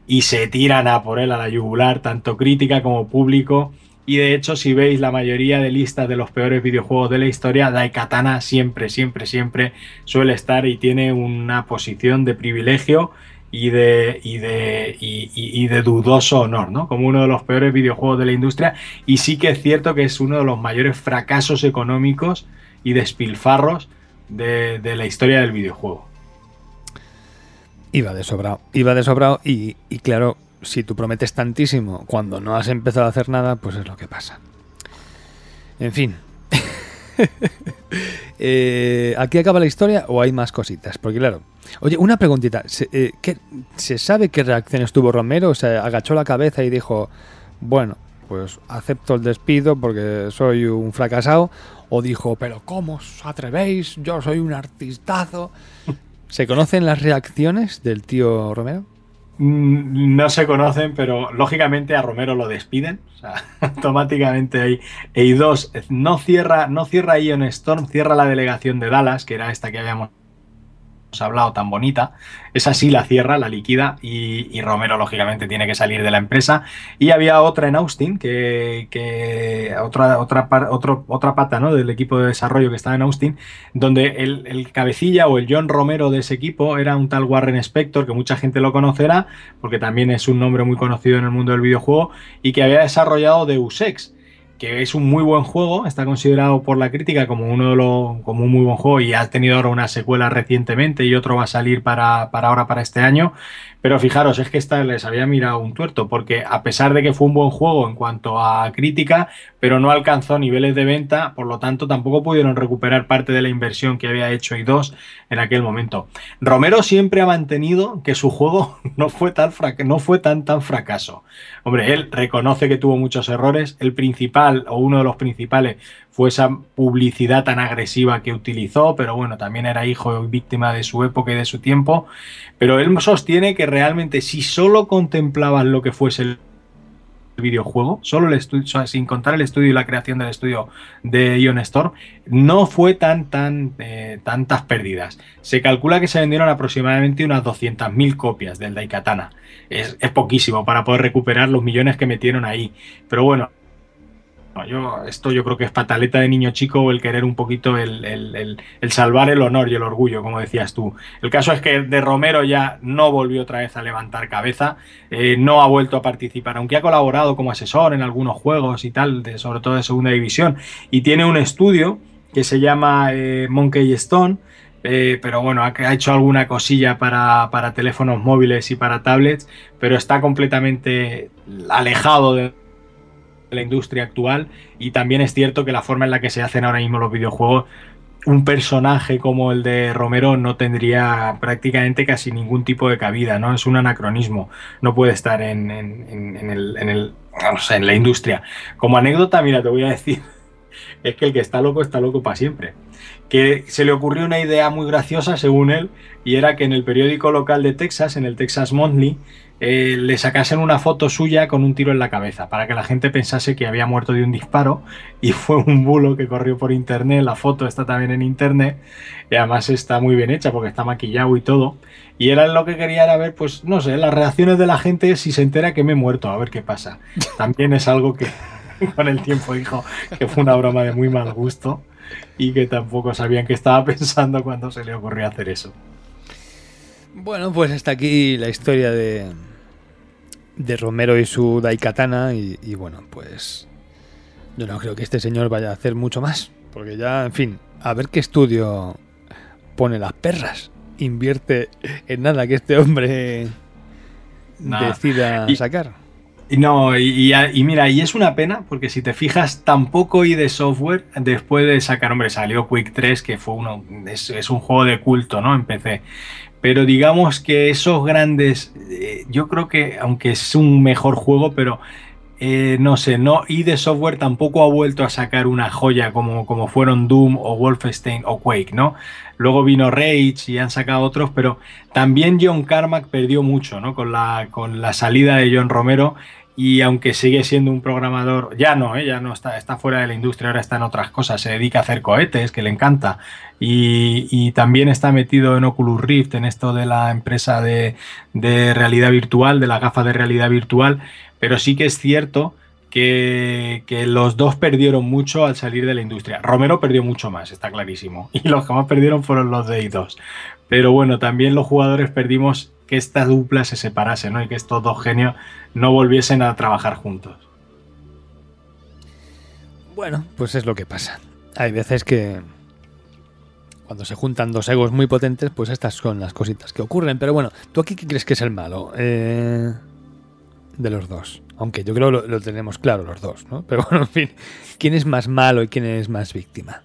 y se tiran a por él a la yugular, tanto crítica como público. Y de hecho, si veis la mayoría de listas de los peores videojuegos de la historia, Daikatana siempre, siempre, siempre suele estar y tiene una posición de privilegio y de, y de, y, de dudoso honor, ¿no? Como uno de los peores videojuegos de la industria. Y sí que es cierto que es uno de los mayores fracasos económicos y despilfarros de, de la historia del videojuego. Iba de sobrado. Iba de sobrado y claro, si tú prometes tantísimo cuando no has empezado a hacer nada, pues es lo que pasa. En fin. Eh, ¿Aquí acaba la historia o hay más cositas? Porque claro. Oye, una preguntita. ¿Se, eh, ¿qué- ¿se sabe qué reacciones tuvo Romero? O sea, agachó la cabeza y dijo, bueno, pues acepto el despido porque soy un fracasado. O dijo, pero ¿cómo os atrevéis? Yo soy un artistazo. ¿Se conocen las reacciones del tío Romero? Mm, No se conocen, pero lógicamente a Romero lo despiden. O sea, automáticamente hay. Y dos, no cierra, no cierra Ion Storm, cierra la delegación de Dallas, que era esta que habíamos hablado tan bonita. Esa sí la cierra, la liquida, y, Romero, lógicamente, tiene que salir de la empresa. Y había otra en Austin, que, que otra, otra, otra pata ¿no? del equipo de desarrollo que estaba en Austin, donde el, el cabecilla o el John Romero de ese equipo era un tal Warren Spector, que mucha gente lo conocerá, porque también es un nombre muy conocido en el mundo del videojuego, y que había desarrollado Deus Ex que es un muy buen juego, está considerado por la crítica como uno de los como un muy buen juego y ha tenido ahora una secuela recientemente y otro va a salir para, para ahora para este año. Pero fijaros, es que esta les había mirado un tuerto, porque a pesar de que fue un buen juego en cuanto a crítica, pero no alcanzó niveles de venta, por lo tanto tampoco pudieron recuperar parte de la inversión que había hecho i2 en aquel momento. Romero siempre ha mantenido que su juego no fue tan, tan fracaso. Hombre, él reconoce que tuvo muchos errores. El principal, o uno de los principales, fue esa publicidad tan agresiva que utilizó, pero bueno, también era hijo y víctima de su época y de su tiempo. Pero él sostiene que realmente si solo contemplaban lo que fuese el videojuego, solo el estudio, sin contar el estudio y la creación del estudio de Ion Storm, no fue tan, tan, eh, tantas pérdidas. Se calcula que se vendieron aproximadamente unas 200.000 copias del Daikatana. Es, es poquísimo para poder recuperar los millones que metieron ahí. Pero bueno, no, yo, esto yo creo que es pataleta de niño chico el querer un poquito el, el- salvar el honor y el orgullo, como decías tú. El caso es que de Romero ya no volvió otra vez a levantar cabeza, eh, no ha vuelto a participar, aunque ha colaborado como asesor en algunos juegos y tal, sobre todo de segunda división, y tiene un estudio que se llama eh, Monkey Stone, eh, pero bueno, ha, ha hecho alguna cosilla para, para teléfonos móviles y para tablets, pero está completamente alejado de la industria actual y también es cierto que la forma en la que se hacen ahora mismo los videojuegos un personaje como el de Romero no tendría prácticamente casi ningún tipo de cabida, ¿no? Es un anacronismo, no puede estar en, el, en la industria. Como anécdota, mira, te voy a decir, es que el que está loco está loco para siempre. Que se le ocurrió una idea muy graciosa, según él, y era que en el periódico local de Texas, en el Texas Monthly, eh, le sacasen una foto suya con un tiro en la cabeza para que la gente pensase que había muerto de un disparo y fue un bulo que corrió por internet, la foto está también en internet y además está muy bien hecha porque está maquillado y todo y era lo que quería era ver pues no sé, las reacciones de la gente si se entera que me he muerto, a ver qué pasa. También es algo que con el tiempo dijo que fue una broma de muy mal gusto y que tampoco sabían que estaba pensando cuando se le ocurrió hacer eso. Bueno, pues hasta aquí la historia de, de Romero y su Daikatana. Y, y bueno, pues yo no creo que este señor vaya a hacer mucho más. Porque ya, en fin, a ver qué estudio pone las perras. Invierte en nada que este hombre decida sacar. No, y, y, mira, y es una pena, porque si te fijas, tampoco y de software, después de sacar, hombre, salió Quick 3, que fue uno, es, es, un juego de culto, ¿no? En PC pero digamos que esos grandes, eh, yo creo que aunque es un mejor juego, pero eh, no sé, no, de software tampoco ha vuelto a sacar una joya como, como fueron Doom o Wolfenstein o Quake, ¿no? Luego vino Rage y han sacado otros, pero también John Carmack perdió mucho, ¿no? Con la, con la salida de John Romero y aunque sigue siendo un programador, ya no, ¿eh? ya no está, está fuera de la industria, ahora está en otras cosas, se dedica a hacer cohetes, que le encanta, y, también está metido en Oculus Rift, en esto de la empresa de, realidad virtual, de la gafa de realidad virtual, pero sí que es cierto que, que, los dos perdieron mucho al salir de la industria. Romero perdió mucho más, está clarísimo, y los que más perdieron fueron los de I2. Pero bueno, también los jugadores perdimos que esta dupla se separase, ¿no? Y que estos dos genios no volviesen a trabajar juntos. Bueno, pues es lo que pasa. Hay veces que cuando se juntan dos egos muy potentes, pues estas son las cositas que ocurren. Pero bueno, ¿tú aquí qué crees que es el malo eh, de los dos? Aunque yo creo lo, lo tenemos claro los dos, ¿no? Pero bueno, en fin, ¿quién es más malo y quién es más víctima?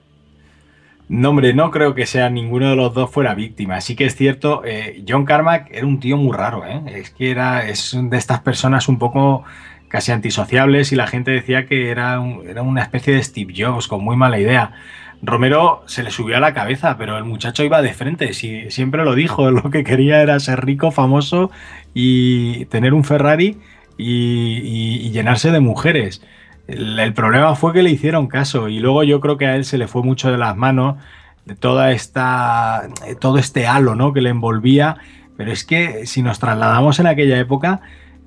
No, hombre, no creo que sea ninguno de los dos fuera víctima. Sí que es cierto, eh, John Carmack era un tío muy raro, ¿eh? Es que era es de estas personas un poco casi antisociables y la gente decía que era, era una especie de Steve Jobs con muy mala idea. Romero se le subió a la cabeza, pero el muchacho iba de frente, sí, siempre lo dijo, lo que quería era ser rico, famoso y tener un Ferrari y llenarse de mujeres. El, problema fue que le hicieron caso y luego yo creo que a él se le fue mucho de las manos de toda esta, todo este halo ¿no? que le envolvía. Pero es que si nos trasladamos en aquella época,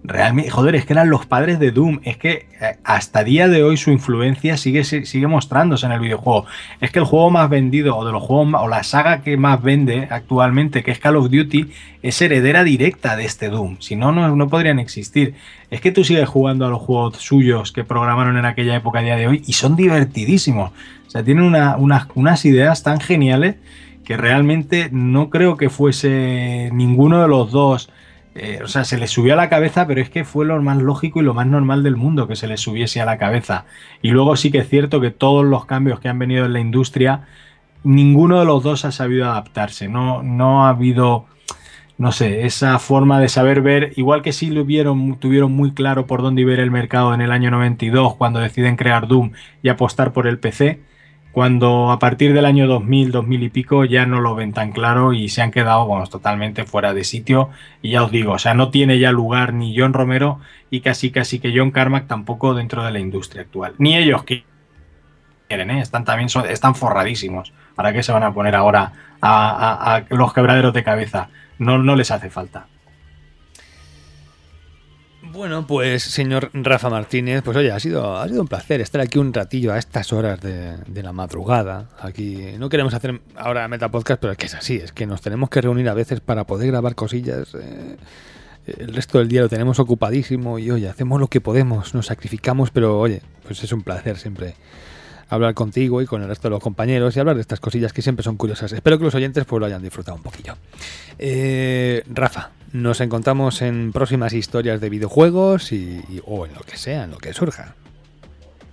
realmente, joder, es que eran los padres de Doom. Es que eh, hasta día de hoy su influencia sigue, sigue mostrándose en el videojuego. Es que el juego más vendido, o de los juegos, o la saga que más vende actualmente, que es Call of Duty, es heredera directa de este Doom. Si no, no, podrían existir. Es que tú sigues jugando a los juegos suyos que programaron en aquella época a día de hoy y son divertidísimos. O sea, tienen unas ideas tan geniales que realmente no creo que fuese ninguno de los dos eh, o sea, se le subió a la cabeza, pero es que fue lo más lógico y lo más normal del mundo que se le subiese a la cabeza. Y luego sí que es cierto que todos los cambios que han venido en la industria, ninguno de los dos ha sabido adaptarse. No, no ha habido, no sé, esa forma de saber ver, igual que sí lo vieron, tuvieron muy claro por dónde iba el mercado en el año 92 cuando deciden crear Doom y apostar por el PC cuando a partir del año 2000, 2000 y pico ya no lo ven tan claro y se han quedado bueno, totalmente fuera de sitio. Y ya os digo, o sea, no tiene ya lugar ni John Romero y casi casi que John Carmack tampoco dentro de la industria actual. Ni ellos quieren, ¿eh? están también están forradísimos. ¿Para qué se van a poner ahora a, a los quebraderos de cabeza? No, no les hace falta. Bueno, pues señor Rafa Martínez, pues oye, ha sido, ha sido un placer estar aquí un ratillo a estas horas de, la madrugada. Aquí no queremos hacer ahora metapodcast, pero es que es así, es que nos tenemos que reunir a veces para poder grabar cosillas. Eh, el resto del día lo tenemos ocupadísimo y oye, hacemos lo que podemos, nos sacrificamos, pero oye, pues es un placer siempre hablar contigo y con el resto de los compañeros y hablar de estas cosillas que siempre son curiosas. Espero que los oyentes pues lo hayan disfrutado un poquillo. Eh, Rafa, nos encontramos en próximas historias de videojuegos y, o en lo que sea, en lo que surja.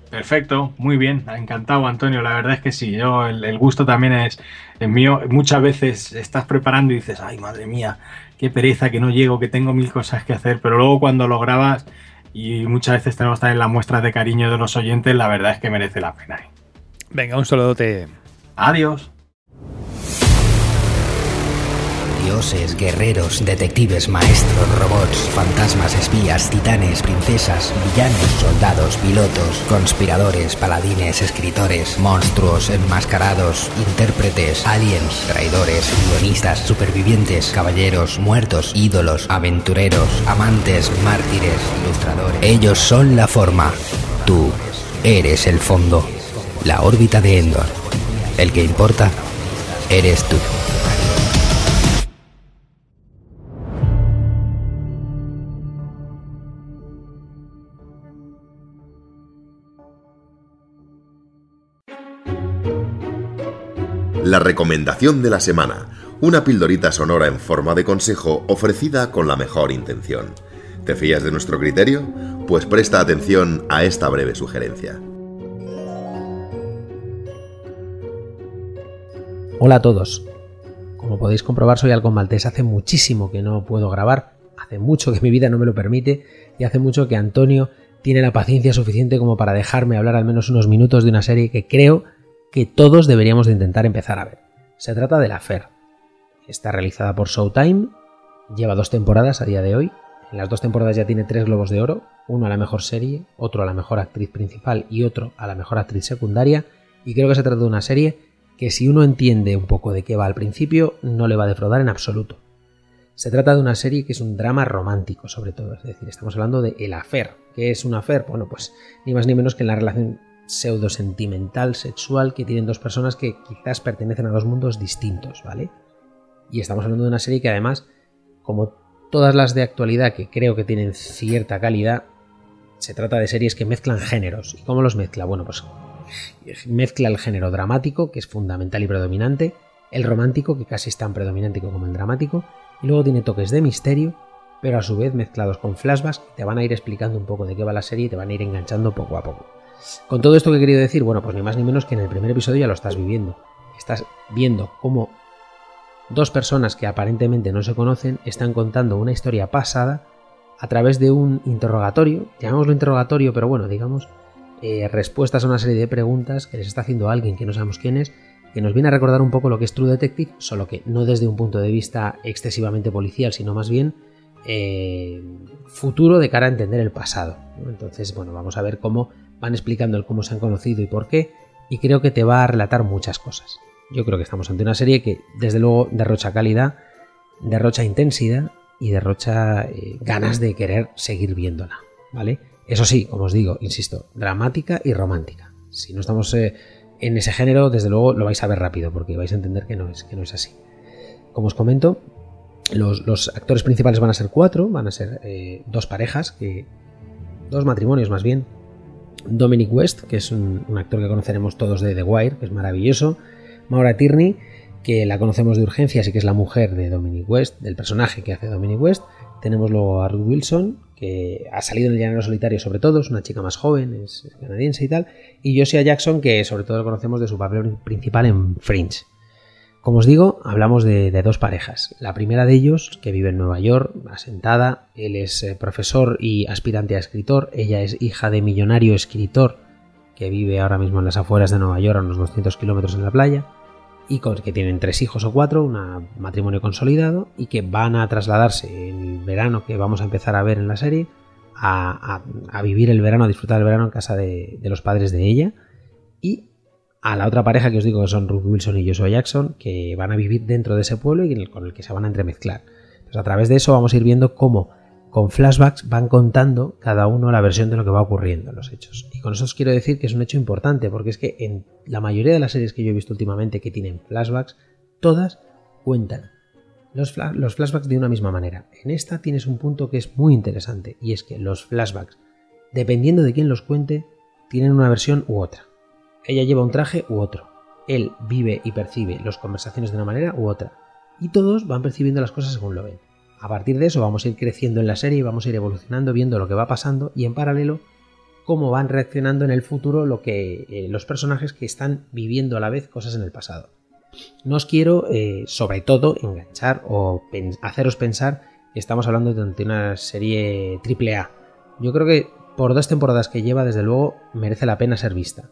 Perfecto, muy bien, encantado Antonio, la verdad es que sí, yo el, gusto también es, mío, muchas veces estás preparando y dices, ay madre mía, qué pereza, que no llego, que tengo mil cosas que hacer, pero luego cuando lo grabas y muchas veces tenemos también las muestras de cariño de los oyentes, la verdad es que merece la pena. Venga, un saludote. Adiós. Dioses, guerreros, detectives, maestros, robots, fantasmas, espías, titanes, princesas, villanos, soldados, pilotos, conspiradores, paladines, escritores, monstruos, enmascarados, intérpretes, aliens, traidores, guionistas, supervivientes, caballeros, muertos, ídolos, aventureros, amantes, mártires, ilustradores. Ellos son la forma. Tú eres el fondo. La órbita de Endor. El que importa eres tú. La recomendación de la semana, una pildorita sonora en forma de consejo ofrecida con la mejor intención. ¿Te fías de nuestro criterio? Pues presta atención a esta breve sugerencia. Hola a todos. Como podéis comprobar, soy algo maltés. Hace muchísimo que no puedo grabar, hace mucho que mi vida no me lo permite y hace mucho que Antonio tiene la paciencia suficiente como para dejarme hablar al menos unos minutos de una serie que creo que todos deberíamos de intentar empezar a ver. Se trata de La Fer. Está realizada por Showtime, lleva dos temporadas a día de hoy. En las dos temporadas ya tiene tres globos de oro, uno a la mejor serie, otro a la mejor actriz principal y otro a la mejor actriz secundaria. Y creo que se trata de una serie que si uno entiende un poco de qué va al principio, no le va a defraudar en absoluto. Se trata de una serie que es un drama romántico, sobre todo. Es decir, estamos hablando de El Afer. ¿Qué es un Afer? Bueno, pues ni más ni menos que en la relación pseudo sentimental, sexual que tienen dos personas que quizás pertenecen a dos mundos distintos, ¿vale? Y estamos hablando de una serie que además, como todas las de actualidad que creo que tienen cierta calidad, se trata de series que mezclan géneros. ¿Y cómo los mezcla? Bueno, pues mezcla el género dramático, que es fundamental y predominante, el romántico, que casi es tan predominante como el dramático, y luego tiene toques de misterio, pero a su vez mezclados con flashbacks que te van a ir explicando un poco de qué va la serie y te van a ir enganchando poco a poco. Con todo esto que he querido decir, bueno, pues ni más ni menos que en el primer episodio ya lo estás viviendo. Estás viendo cómo dos personas que aparentemente no se conocen están contando una historia pasada a través de un interrogatorio, llamémoslo interrogatorio, pero bueno, digamos, eh, respuestas a una serie de preguntas que les está haciendo alguien que no sabemos quién es, que nos viene a recordar un poco lo que es True Detective, solo que no desde un punto de vista excesivamente policial, sino más bien eh, futuro de cara a entender el pasado. Entonces, bueno, vamos a ver cómo van explicando el cómo se han conocido y por qué, y creo que te va a relatar muchas cosas. Yo creo que estamos ante una serie que, desde luego, derrocha calidad, derrocha intensidad y derrocha eh, ganas de querer seguir viéndola, ¿vale? Eso sí, como os digo, insisto, dramática y romántica. Si no estamos eh, en ese género, desde luego lo vais a ver rápido, porque vais a entender que no es, que no es así. Como os comento, los, actores principales van a ser cuatro, van a ser eh, dos parejas, que, dos matrimonios más bien, Dominic West, que es un, actor que conoceremos todos de The Wire, que es maravilloso. Maura Tierney, que la conocemos de urgencia, así que es la mujer de Dominic West, del personaje que hace Dominic West. Tenemos luego a Ruth Wilson, que ha salido en el Llanero Solitario sobre todo, es una chica más joven, es, canadiense y tal. Y Josiah Jackson, que sobre todo lo conocemos de su papel principal en Fringe. Como os digo, hablamos de, dos parejas. La primera de ellos, que vive en Nueva York, asentada, él es eh, profesor y aspirante a escritor, ella es hija de millonario escritor que vive ahora mismo en las afueras de Nueva York, a unos 200 kilómetros en la playa, y que tienen tres hijos o cuatro, un matrimonio consolidado, y que van a trasladarse el verano que vamos a empezar a ver en la serie, a, vivir el verano, a disfrutar el verano en casa de, de los padres de ella, y a la otra pareja que os digo que son Ruth Wilson y Joshua Jackson, que van a vivir dentro de ese pueblo y con el que se van a entremezclar. Entonces, a través de eso vamos a ir viendo cómo con flashbacks van contando cada uno la versión de lo que va ocurriendo en los hechos. Y con eso os quiero decir que es un hecho importante, porque es que en la mayoría de las series que yo he visto últimamente que tienen flashbacks, todas cuentan los, los flashbacks de una misma manera. En esta tienes un punto que es muy interesante, y es que los flashbacks, dependiendo de quién los cuente, tienen una versión u otra. Ella lleva un traje u otro. Él vive y percibe las conversaciones de una manera u otra. Y todos van percibiendo las cosas según lo ven. A partir de eso vamos a ir creciendo en la serie y vamos a ir evolucionando, viendo lo que va pasando y en paralelo cómo van reaccionando en el futuro lo que eh, los personajes que están viviendo a la vez cosas en el pasado. No os quiero, eh, sobre todo, enganchar o haceros pensar que estamos hablando de una serie triple A. Yo creo que por dos temporadas que lleva, desde luego, merece la pena ser vista.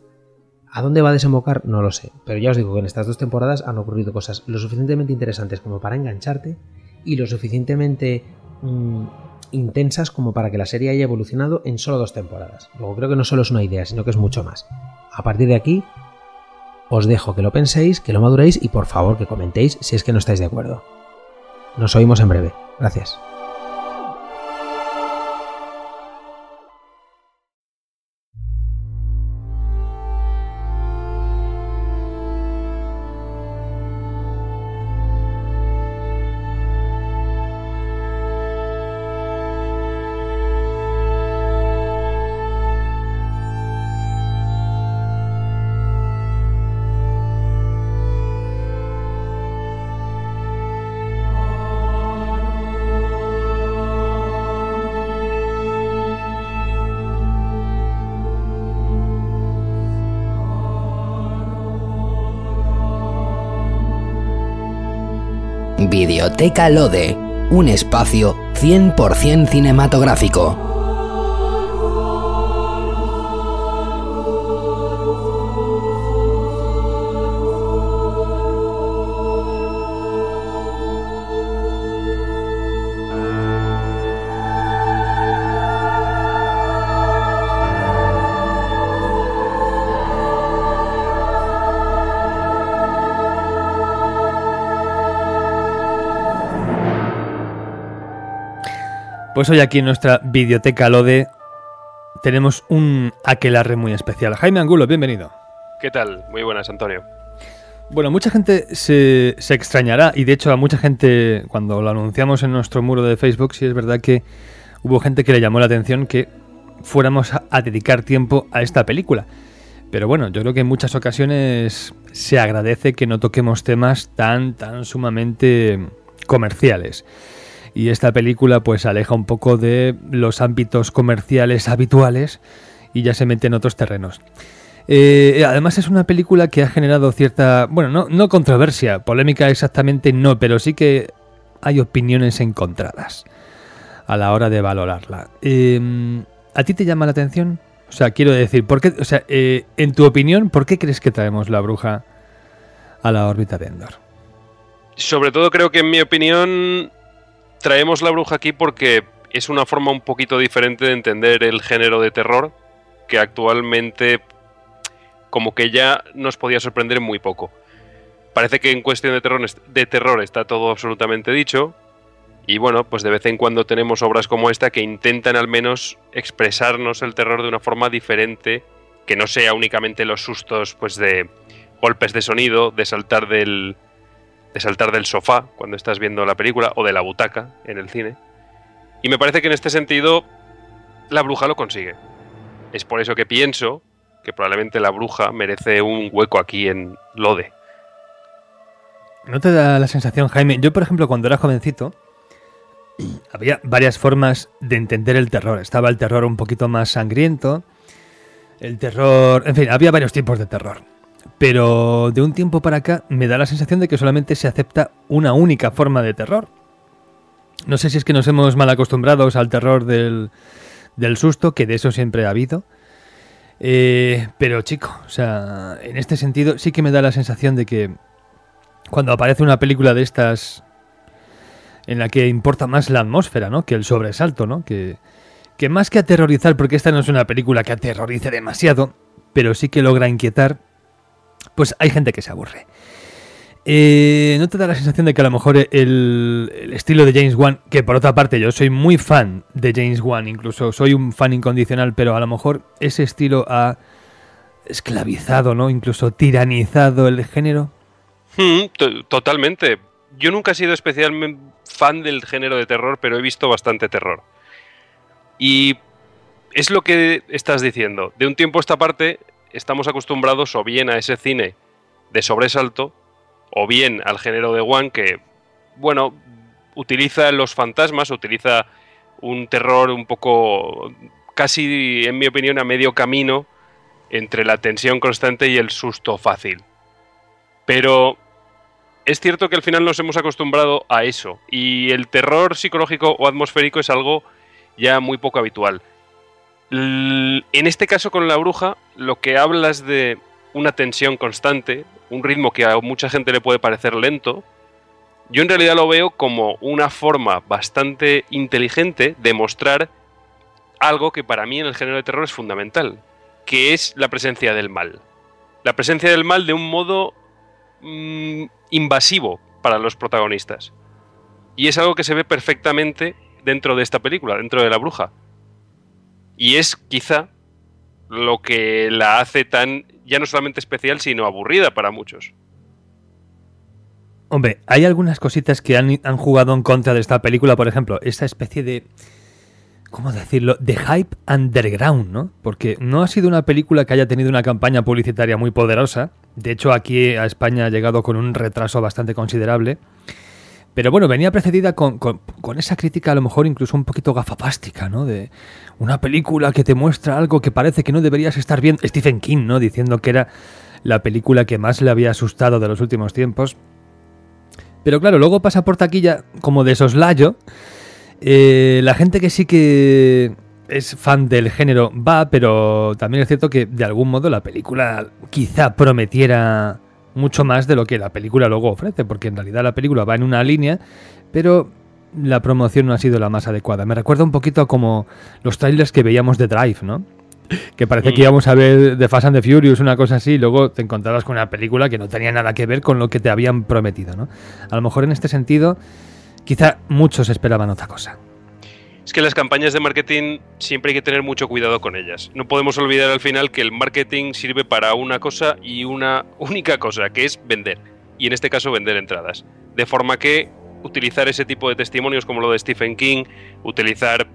¿A dónde va a desembocar? No lo sé, pero ya os digo que en estas dos temporadas han ocurrido cosas lo suficientemente interesantes como para engancharte y lo suficientemente mm, intensas como para que la serie haya evolucionado en solo dos temporadas. Luego creo que no solo es una idea, sino que es mucho más. A partir de aquí, os dejo que lo penséis, que lo maduréis y por favor que comentéis si es que no estáis de acuerdo. Nos oímos en breve. Gracias. Videoteca Lode, un espacio 100% cinematográfico. Pues hoy aquí en nuestra biblioteca Lode tenemos un aquelarre muy especial. Jaime Angulo, bienvenido. ¿Qué tal? Muy buenas, Antonio. Bueno, mucha gente se, extrañará y de hecho a mucha gente cuando lo anunciamos en nuestro muro de Facebook, sí es verdad que hubo gente que le llamó la atención que fuéramos a dedicar tiempo a esta película. Pero bueno, yo creo que en muchas ocasiones se agradece que no toquemos temas tan, tan sumamente comerciales y esta película pues aleja un poco de los ámbitos comerciales habituales y ya se mete en otros terrenos. Eh, además es una película que ha generado cierta, bueno, no, controversia, polémica exactamente no, pero sí que hay opiniones encontradas a la hora de valorarla. Em, ¿A ti te llama la atención? O sea, quiero decir, ¿por qué, o sea, eh, en tu opinión, ¿por qué crees que traemos la bruja a la órbita de Endor? Sobre todo creo que en mi opinión traemos la bruja aquí porque es una forma un poquito diferente de entender el género de terror que actualmente como que ya nos podía sorprender muy poco. Parece que en cuestión de terror, de terror está todo absolutamente dicho. Y bueno, pues de vez en cuando tenemos obras como esta que intentan al menos expresarnos el terror de una forma diferente, que no sea únicamente los sustos pues de golpes de sonido, de saltar del, de saltar del sofá cuando estás viendo la película o de la butaca en el cine. Y me parece que en este sentido la bruja lo consigue. Es por eso que pienso que probablemente la bruja merece un hueco aquí en Lode. ¿No te da la sensación, Jaime? Yo, por ejemplo, cuando era jovencito, había varias formas de entender el terror. Estaba el terror un poquito más sangriento, el terror... En fin, había varios tipos de terror. Pero de un tiempo para acá me da la sensación de que solamente se acepta una única forma de terror. No sé si es que nos hemos mal acostumbrados al terror del, susto, que de eso siempre ha habido. Eh, pero chico, o sea, en este sentido sí que me da la sensación de que cuando aparece una película de estas en la que importa más la atmósfera, ¿no? Que el sobresalto, ¿no? Que, que más que aterrorizar, porque esta no es una película que aterrorice demasiado, pero sí que logra inquietar pues hay gente que se aburre. Eh, ¿No te da la sensación de que a lo mejor el, estilo de James Wan, que por otra parte yo soy muy fan de James Wan, incluso soy un fan incondicional, pero a lo mejor ese estilo ha esclavizado, ¿no? Incluso tiranizado el género? Hmm, totalmente. Yo nunca he sido especialmente fan del género de terror, pero he visto bastante terror. Y es lo que estás diciendo. De un tiempo a esta parte, estamos acostumbrados o bien a ese cine de sobresalto, o bien al género de One que, bueno, utiliza los fantasmas, utiliza un terror un poco casi, en mi opinión, a medio camino entre la tensión constante y el susto fácil. Pero es cierto que al final nos hemos acostumbrado a eso, y el terror psicológico o atmosférico es algo ya muy poco habitual. En este caso con la bruja, lo que hablas de una tensión constante, un ritmo que a mucha gente le puede parecer lento, yo en realidad lo veo como una forma bastante inteligente de mostrar algo que para mí en el género de terror es fundamental, que es la presencia del mal. La presencia del mal de un modo mm, invasivo para los protagonistas. Y es algo que se ve perfectamente dentro de esta película, dentro de la bruja. Y es quizá lo que la hace tan, ya no solamente especial, sino aburrida para muchos. Hombre, hay algunas cositas que han, jugado en contra de esta película, por ejemplo, esta especie de... ¿Cómo decirlo? De hype underground, ¿no? Porque no ha sido una película que haya tenido una campaña publicitaria muy poderosa. De hecho, aquí a España ha llegado con un retraso bastante considerable. Pero bueno, venía precedida con, con, esa crítica a lo mejor incluso un poquito gafapástica, ¿no? De una película que te muestra algo que parece que no deberías estar viendo. Stephen King, ¿no? Diciendo que era la película que más le había asustado de los últimos tiempos. Pero claro, luego pasa por taquilla como de soslayo. Eh, la gente que sí que es fan del género va, pero también es cierto que de algún modo la película quizá prometiera mucho más de lo que la película luego ofrece, porque en realidad la película va en una línea, pero la promoción no ha sido la más adecuada. Me recuerda un poquito a como los trailers que veíamos de Drive, ¿no? que parece que íbamos a ver The Fast and the Furious, una cosa así, y luego te encontrabas con una película que no tenía nada que ver con lo que te habían prometido, ¿no? A lo mejor en este sentido, quizá muchos esperaban otra cosa. Es que las campañas de marketing siempre hay que tener mucho cuidado con ellas. No podemos olvidar al final que el marketing sirve para una cosa y una única cosa, que es vender. Y en este caso vender entradas. De forma que utilizar ese tipo de testimonios como lo de Stephen King, utilizar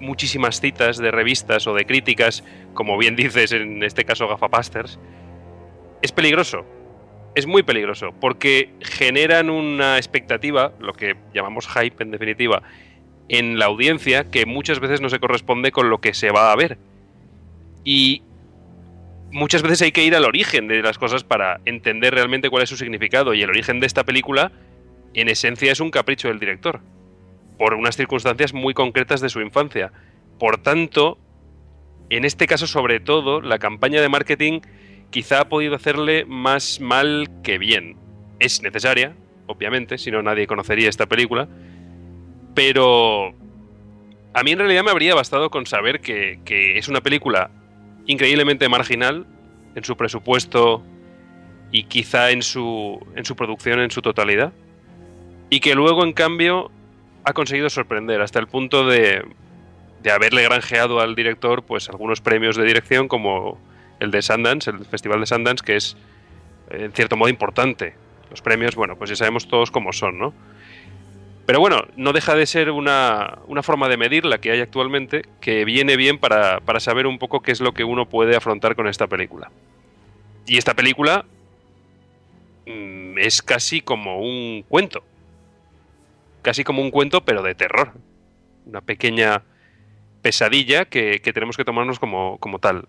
muchísimas citas de revistas o de críticas, como bien dices en este caso Gafapasters, es peligroso. Es muy peligroso porque generan una expectativa, lo que llamamos hype en definitiva, en la audiencia que muchas veces no se corresponde con lo que se va a ver. Y muchas veces hay que ir al origen de las cosas para entender realmente cuál es su significado. Y el origen de esta película, en esencia, es un capricho del director por unas circunstancias muy concretas de su infancia. Por tanto, en este caso sobre todo, la campaña de marketing quizá ha podido hacerle más mal que bien. Es necesaria, obviamente, si no nadie conocería esta película, pero a mí en realidad me habría bastado con saber que, es una película increíblemente marginal en su presupuesto y quizá en su, en su producción en su totalidad. Y que luego, en cambio, ha conseguido sorprender hasta el punto de, de haberle granjeado al director pues algunos premios de dirección como el de Sundance, el Festival de Sundance, que es en cierto modo importante. Los premios, bueno, pues ya sabemos todos cómo son, ¿no? Pero bueno, no deja de ser una, una forma de medir la que hay actualmente que viene bien para, para saber un poco qué es lo que uno puede afrontar con esta película. Y esta película mmm, es casi como un cuento casi como un cuento, pero de terror. Una pequeña pesadilla que, que tenemos que tomarnos como, como tal.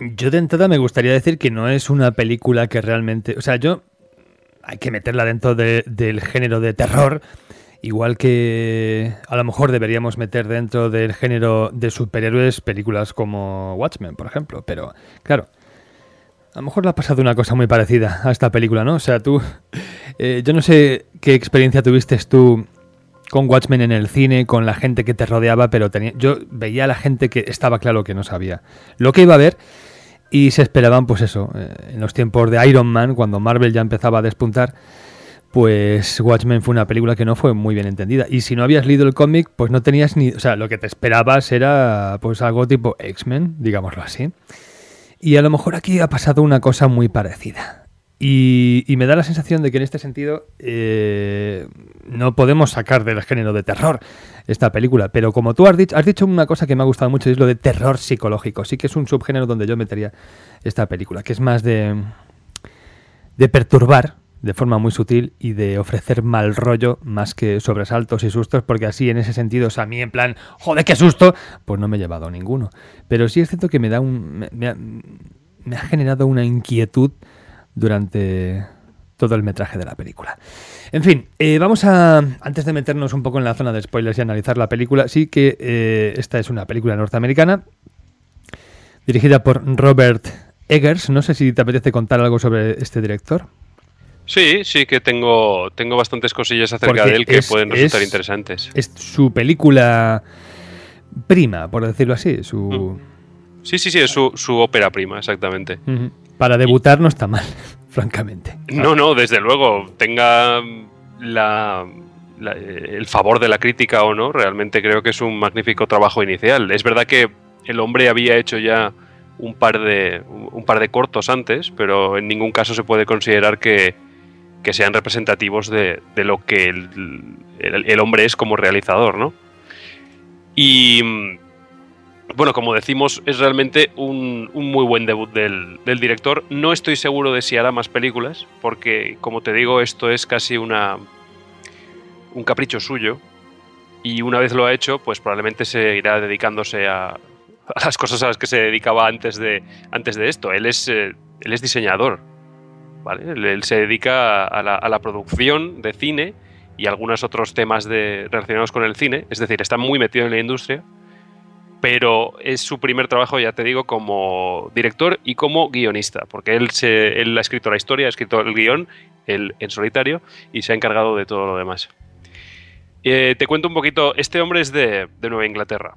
Yo de entrada me gustaría decir que no es una película que realmente... O sea, yo... Hay que meterla dentro de, del género de terror, igual que a lo mejor deberíamos meter dentro del género de superhéroes películas como Watchmen, por ejemplo. Pero, claro, a lo mejor le ha pasado una cosa muy parecida a esta película, ¿no? O sea, tú... Eh, yo no sé qué experiencia tuviste tú con Watchmen en el cine, con la gente que te rodeaba, pero tenía, yo veía a la gente que estaba claro que no sabía lo que iba a ver y se esperaban, pues eso, eh, en los tiempos de Iron Man, cuando Marvel ya empezaba a despuntar, pues Watchmen fue una película que no fue muy bien entendida. Y si no habías leído el cómic, pues no tenías ni... O sea, lo que te esperabas era pues algo tipo X-Men, digámoslo así. Y a lo mejor aquí ha pasado una cosa muy parecida. Y, me da la sensación de que en este sentido eh, no podemos sacar del género de terror esta película. Pero como tú has dicho, has dicho una cosa que me ha gustado mucho es lo de terror psicológico. Sí que es un subgénero donde yo metería esta película, que es más de, de perturbar de forma muy sutil y de ofrecer mal rollo más que sobresaltos y sustos, porque así en ese sentido, o sea, a mí en plan, joder, qué susto, pues no me he llevado ninguno. Pero sí es cierto que me da un. me ha, me ha generado una inquietud durante todo el metraje de la película. En fin, eh, vamos a, antes de meternos un poco en la zona de spoilers y analizar la película, sí que eh, esta es una película norteamericana dirigida por Robert Eggers. No sé si te apetece contar algo sobre este director. Sí, sí que tengo, tengo bastantes cosillas acerca Porque de él que es- pueden resultar es- interesantes. Es su película prima, por decirlo así. Su, Sí, sí, sí, es su, su ópera prima, exactamente. Para debutar no está mal, francamente. No, no, desde luego, tenga la, el favor de la crítica o no, realmente creo que es un magnífico trabajo inicial. Es verdad que el hombre había hecho ya un par de, un par de cortos antes, pero en ningún caso se puede considerar que, que sean representativos de, de lo que el, el- el hombre es como realizador, ¿no? Y bueno, como decimos, es realmente un, un muy buen debut del, del director. No estoy seguro de si hará más películas, porque como te digo, esto es casi una un capricho suyo. Y una vez lo ha hecho, pues probablemente seguirá dedicándose a, a las cosas a las que se dedicaba antes de, antes de esto. Él es, eh, él es diseñador. ¿vale? Él se dedica a la, a la producción de cine y algunos otros temas de, relacionados con el cine. Es decir, está muy metido en la industria pero es su primer trabajo, ya te digo, como director y como guionista, porque él, ha escrito la historia, ha escrito el guion él, en solitario y se ha encargado de todo lo demás. Eh, te cuento un poquito, este hombre es de, de Nueva Inglaterra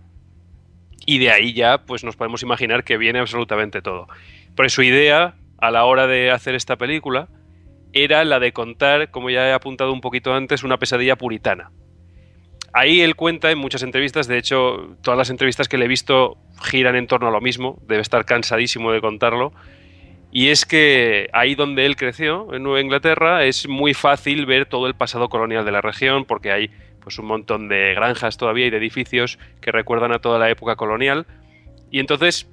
y de ahí ya pues nos podemos imaginar que viene absolutamente todo. Pero su idea a la hora de hacer esta película era la de contar, como ya he apuntado un poquito antes, una pesadilla puritana ahí él cuenta en muchas entrevistas, de hecho, todas las entrevistas que le he visto giran en torno a lo mismo, debe estar cansadísimo de contarlo. Y es que ahí donde él creció, en Nueva Inglaterra, es muy fácil ver todo el pasado colonial de la región, porque hay pues un montón de granjas todavía y de edificios que recuerdan a toda la época colonial. Y entonces,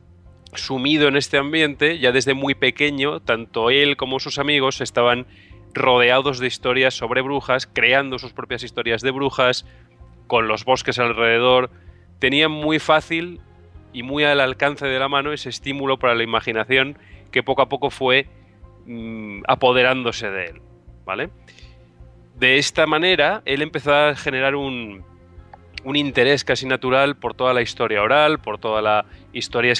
sumido en este ambiente, ya desde muy pequeño, tanto él como sus amigos estaban rodeados de historias sobre brujas, creando sus propias historias de brujas, con los bosques alrededor, tenían muy fácil y muy al alcance de la mano ese estímulo para la imaginación que poco a poco fue mmm, apoderándose de él, ¿vale? De esta manera, él empezó a generar un, un interés casi natural por toda la historia oral, por toda la historia,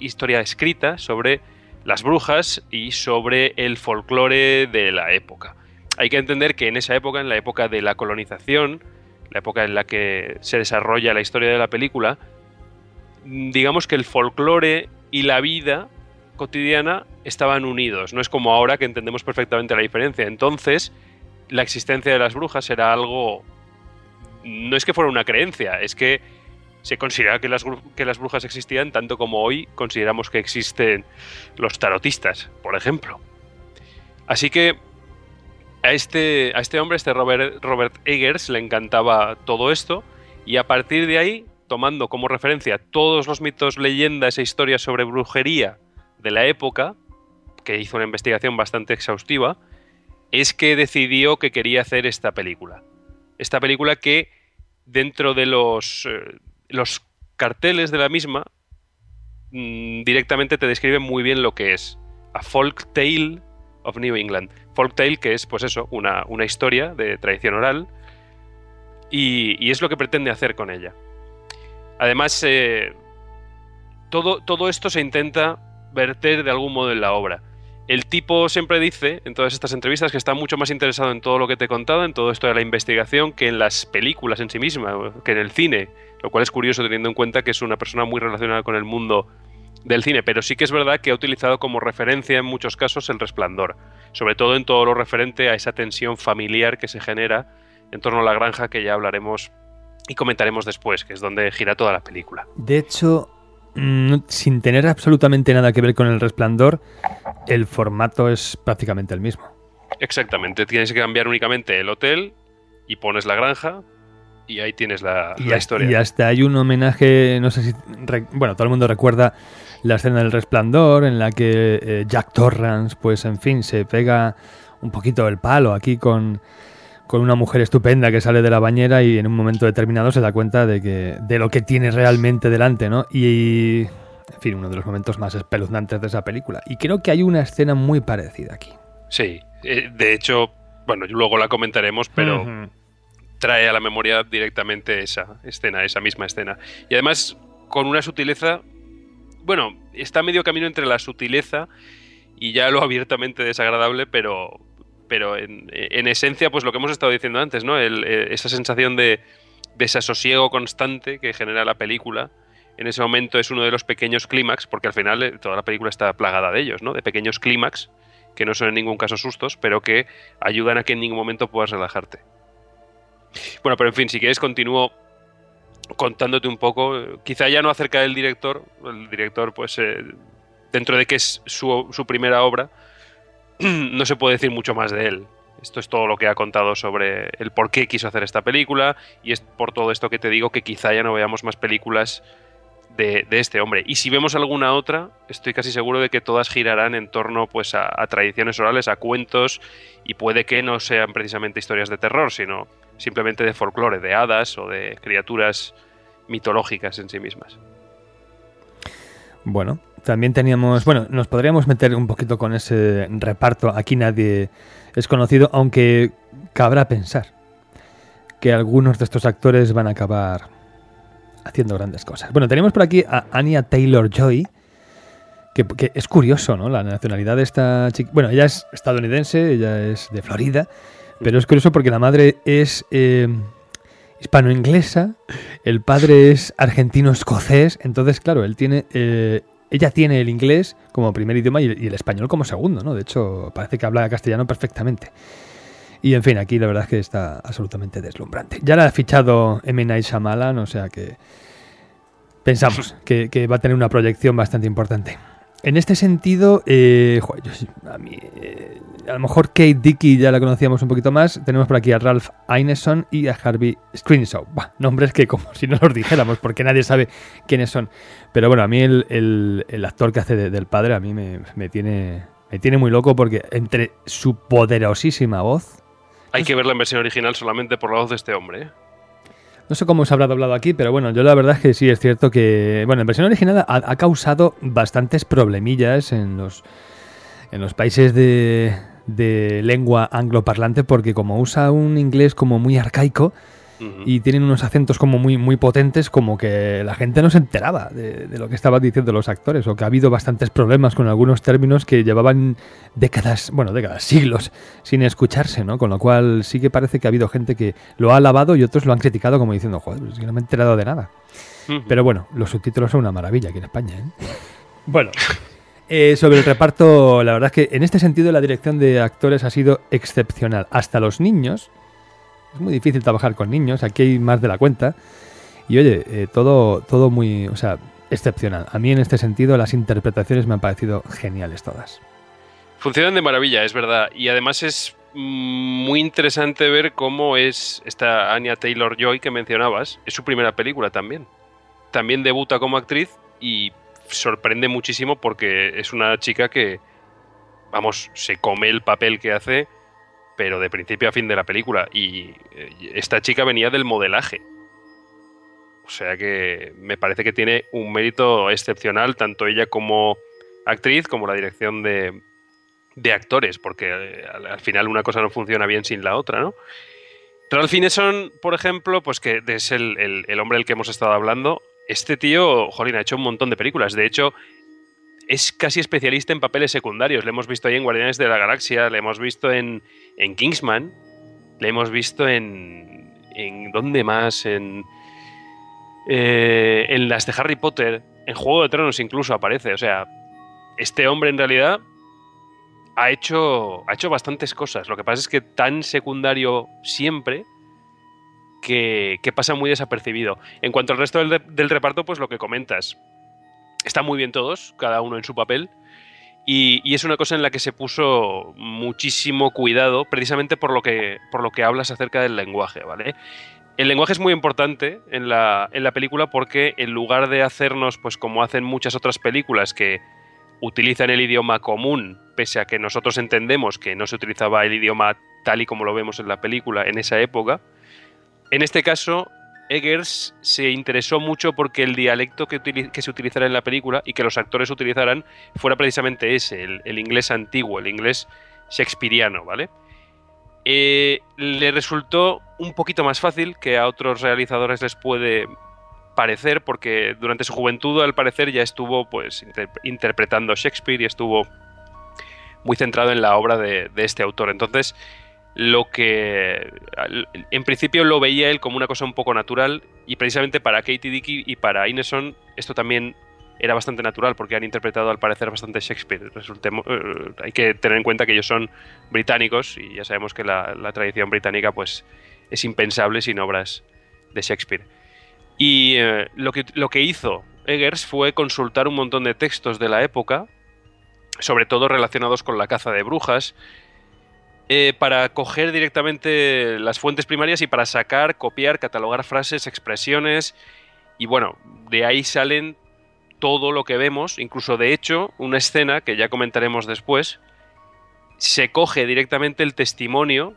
historia escrita sobre las brujas y sobre el folclore de la época. Hay que entender que en esa época, en la época de la colonización, la época en la que se desarrolla la historia de la película, digamos que el folclore y la vida cotidiana estaban unidos. No es como ahora que entendemos perfectamente la diferencia. Entonces, la existencia de las brujas era algo... No es que fuera una creencia, es que se considera que las, que las brujas existían tanto como hoy consideramos que existen los tarotistas, por ejemplo. Así que a este, a este hombre, este Robert, Eggers, le encantaba todo esto y a partir de ahí, tomando como referencia todos los mitos, leyendas e historias sobre brujería de la época, que hizo una investigación bastante exhaustiva, es que decidió que quería hacer esta película. Esta película que dentro de los, eh, los carteles de la misma mmm, directamente te describe muy bien lo que es. A folk tale of New England. Folktale, que es, pues eso, una, una historia de tradición oral, y, es lo que pretende hacer con ella. Además, eh, todo, todo esto se intenta verter de algún modo en la obra. El tipo siempre dice, en todas estas entrevistas, que está mucho más interesado en todo lo que te he contado, en todo esto de la investigación, que en las películas en sí mismas, que en el cine, lo cual es curioso teniendo en cuenta que es una persona muy relacionada con el mundo del cine, pero sí que es verdad que ha utilizado como referencia en muchos casos el resplandor, sobre todo en todo lo referente a esa tensión familiar que se genera en torno a la granja que ya hablaremos y comentaremos después, que es donde gira toda la película. De hecho, mm, sin tener absolutamente nada que ver con el resplandor, el formato es prácticamente el mismo. Exactamente, tienes que cambiar únicamente el hotel y pones la granja, y ahí tienes la, y la historia. Y hasta hay un homenaje, no sé si. Bueno, todo el mundo recuerda la escena del resplandor en la que eh, Jack Torrance, pues en fin, se pega un poquito el palo aquí con, con una mujer estupenda que sale de la bañera y en un momento determinado se da cuenta de que de lo que tiene realmente delante, ¿no? Y en fin, uno de los momentos más espeluznantes de esa película. Y creo que hay una escena muy parecida aquí. Sí, eh, de hecho, bueno, luego la comentaremos, pero trae a la memoria directamente esa escena, esa misma escena. Y además, con una sutileza, bueno, está medio camino entre la sutileza y ya lo abiertamente desagradable, pero, pero en, en esencia, pues lo que hemos estado diciendo antes, ¿no? El- eh, esa sensación de desasosiego constante que genera la película. En ese momento es uno de los pequeños clímax, porque al final eh, toda la película está plagada de ellos, ¿no? De pequeños clímax que no son en ningún caso sustos, pero que ayudan a que en ningún momento puedas relajarte. Bueno, pero en fin, si quieres continúo contándote un poco, eh, quizá ya no acerca del director, el director pues eh, dentro de que es su, su primera obra, no se puede decir mucho más de él. Esto es todo lo que ha contado sobre el por qué quiso hacer esta película y es por todo esto que te digo que quizá ya no veamos más películas de, de este hombre. Y si vemos alguna otra, estoy casi seguro de que todas girarán en torno pues a, a tradiciones orales, a cuentos y puede que no sean precisamente historias de terror, sino simplemente de folclore, de hadas o de criaturas mitológicas en sí mismas. Bueno, también teníamos, bueno, nos podríamos meter un poquito con ese reparto. Aquí nadie es conocido, aunque cabrá pensar que algunos de estos actores van a acabar haciendo grandes cosas. Bueno, tenemos por aquí a Anya Taylor Joy, que, que es curioso, ¿no? La nacionalidad de esta chica. Bueno, ella es estadounidense, ella es de Florida, pero es curioso porque la madre es eh, hispano-inglesa, el padre es argentino-escocés, entonces, claro, él tiene. eh, ella tiene el inglés como primer idioma y, el español como segundo, ¿no? De hecho, parece que habla castellano perfectamente. Y en fin, aquí la verdad es que está absolutamente deslumbrante. Ya la ha fichado M. Night Shyamalan, o sea que pensamos que, va a tener una proyección bastante importante. En este sentido, eh, a, mí, eh, a lo mejor Kate Dickey ya la conocíamos un poquito más. Tenemos por aquí a Ralph Ineson y a Harvey Screenshaw. Bah, nombres que como si no los dijéramos, porque nadie sabe quiénes son. Pero bueno, a mí el, el- el actor que hace de- del padre a mí me, me tiene, me tiene muy loco porque entre su poderosísima voz Hay que verla en versión original solamente por la voz de este hombre. ¿eh? No sé cómo se habrá doblado aquí, pero bueno, yo la verdad es que sí es cierto que, bueno, en versión original ha, ha causado bastantes problemillas en los, en los países de, de lengua angloparlante porque como usa un inglés como muy arcaico y tienen unos acentos como muy, muy potentes, como que la gente no se enteraba de, de lo que estaban diciendo los actores o que ha habido bastantes problemas con algunos términos que llevaban décadas, bueno, décadas, siglos sin escucharse, ¿no? Con lo cual sí que parece que ha habido gente que lo ha alabado y otros lo han criticado como diciendo, joder, pues no me he enterado de nada. Pero bueno, los subtítulos son una maravilla aquí en España. ¿eh? Bueno, eh, sobre el reparto, la verdad es que en este sentido la dirección de actores ha sido excepcional. Hasta los niños, es muy difícil trabajar con niños, aquí hay más de la cuenta. Y oye, eh, todo, todo muy, o sea, excepcional. A mí en este sentido las interpretaciones me han parecido geniales todas. Funcionan de maravilla, es verdad. Y además es mm, muy interesante ver cómo es esta Anya Taylor Joy que mencionabas. Es su primera película también. También debuta como actriz y sorprende muchísimo porque es una chica que, vamos, se come el papel que hace, pero de principio a fin de la película. Y eh, esta chica venía del modelaje. O sea que me parece que tiene un mérito excepcional, tanto ella como actriz, como la dirección de, de actores, porque eh, al, al final una cosa no funciona bien sin la otra, ¿no? Ralph Fiennes, por ejemplo, pues que es el- el hombre del que hemos estado hablando. Este tío, jolín, ha hecho un montón de películas. De hecho, es casi especialista en papeles secundarios. Le hemos visto ahí en Guardianes de la Galaxia, le hemos visto en, Kingsman, le hemos visto en. ¿En dónde más? En. eh, en las de Harry Potter, en Juego de Tronos incluso aparece. O sea, este hombre en realidad ha hecho, ha hecho bastantes cosas. Lo que pasa es que tan secundario siempre que, pasa muy desapercibido. En cuanto al resto del, de- del reparto, pues lo que comentas. Están muy bien todos, cada uno en su papel. Y, y es una cosa en la que se puso muchísimo cuidado, precisamente por lo que, por lo que hablas acerca del lenguaje, ¿vale? El lenguaje es muy importante en la, en la película porque en lugar de hacernos, pues como hacen muchas otras películas que utilizan el idioma común pese a que nosotros entendemos que no se utilizaba el idioma tal y como lo vemos en la película en esa época, en este caso Eggers se interesó mucho porque el dialecto que, se utilizara en la película y que los actores utilizaran fuera precisamente ese, el, inglés antiguo, el inglés shakespeariano, ¿vale? Eh, le resultó un poquito más fácil que a otros realizadores les puede parecer, porque durante su juventud, al parecer, ya estuvo pues interpretando Shakespeare y estuvo muy centrado en la obra de, de este autor. Entonces, lo que en principio lo veía él como una cosa un poco natural y precisamente para Katie Dickey y para Ineson esto también era bastante natural porque han interpretado al parecer bastante Shakespeare. Eh, hay que tener en cuenta que ellos son británicos y ya sabemos que la, tradición británica pues es impensable sin obras de Shakespeare. Y eh, lo, que, lo que hizo Eggers fue consultar un montón de textos de la época, sobre todo relacionados con la caza de brujas, eh, para coger directamente las fuentes primarias y para sacar, copiar, catalogar frases, expresiones. Y bueno, de ahí salen todo lo que vemos, incluso de hecho, una escena que ya comentaremos después, se coge directamente el testimonio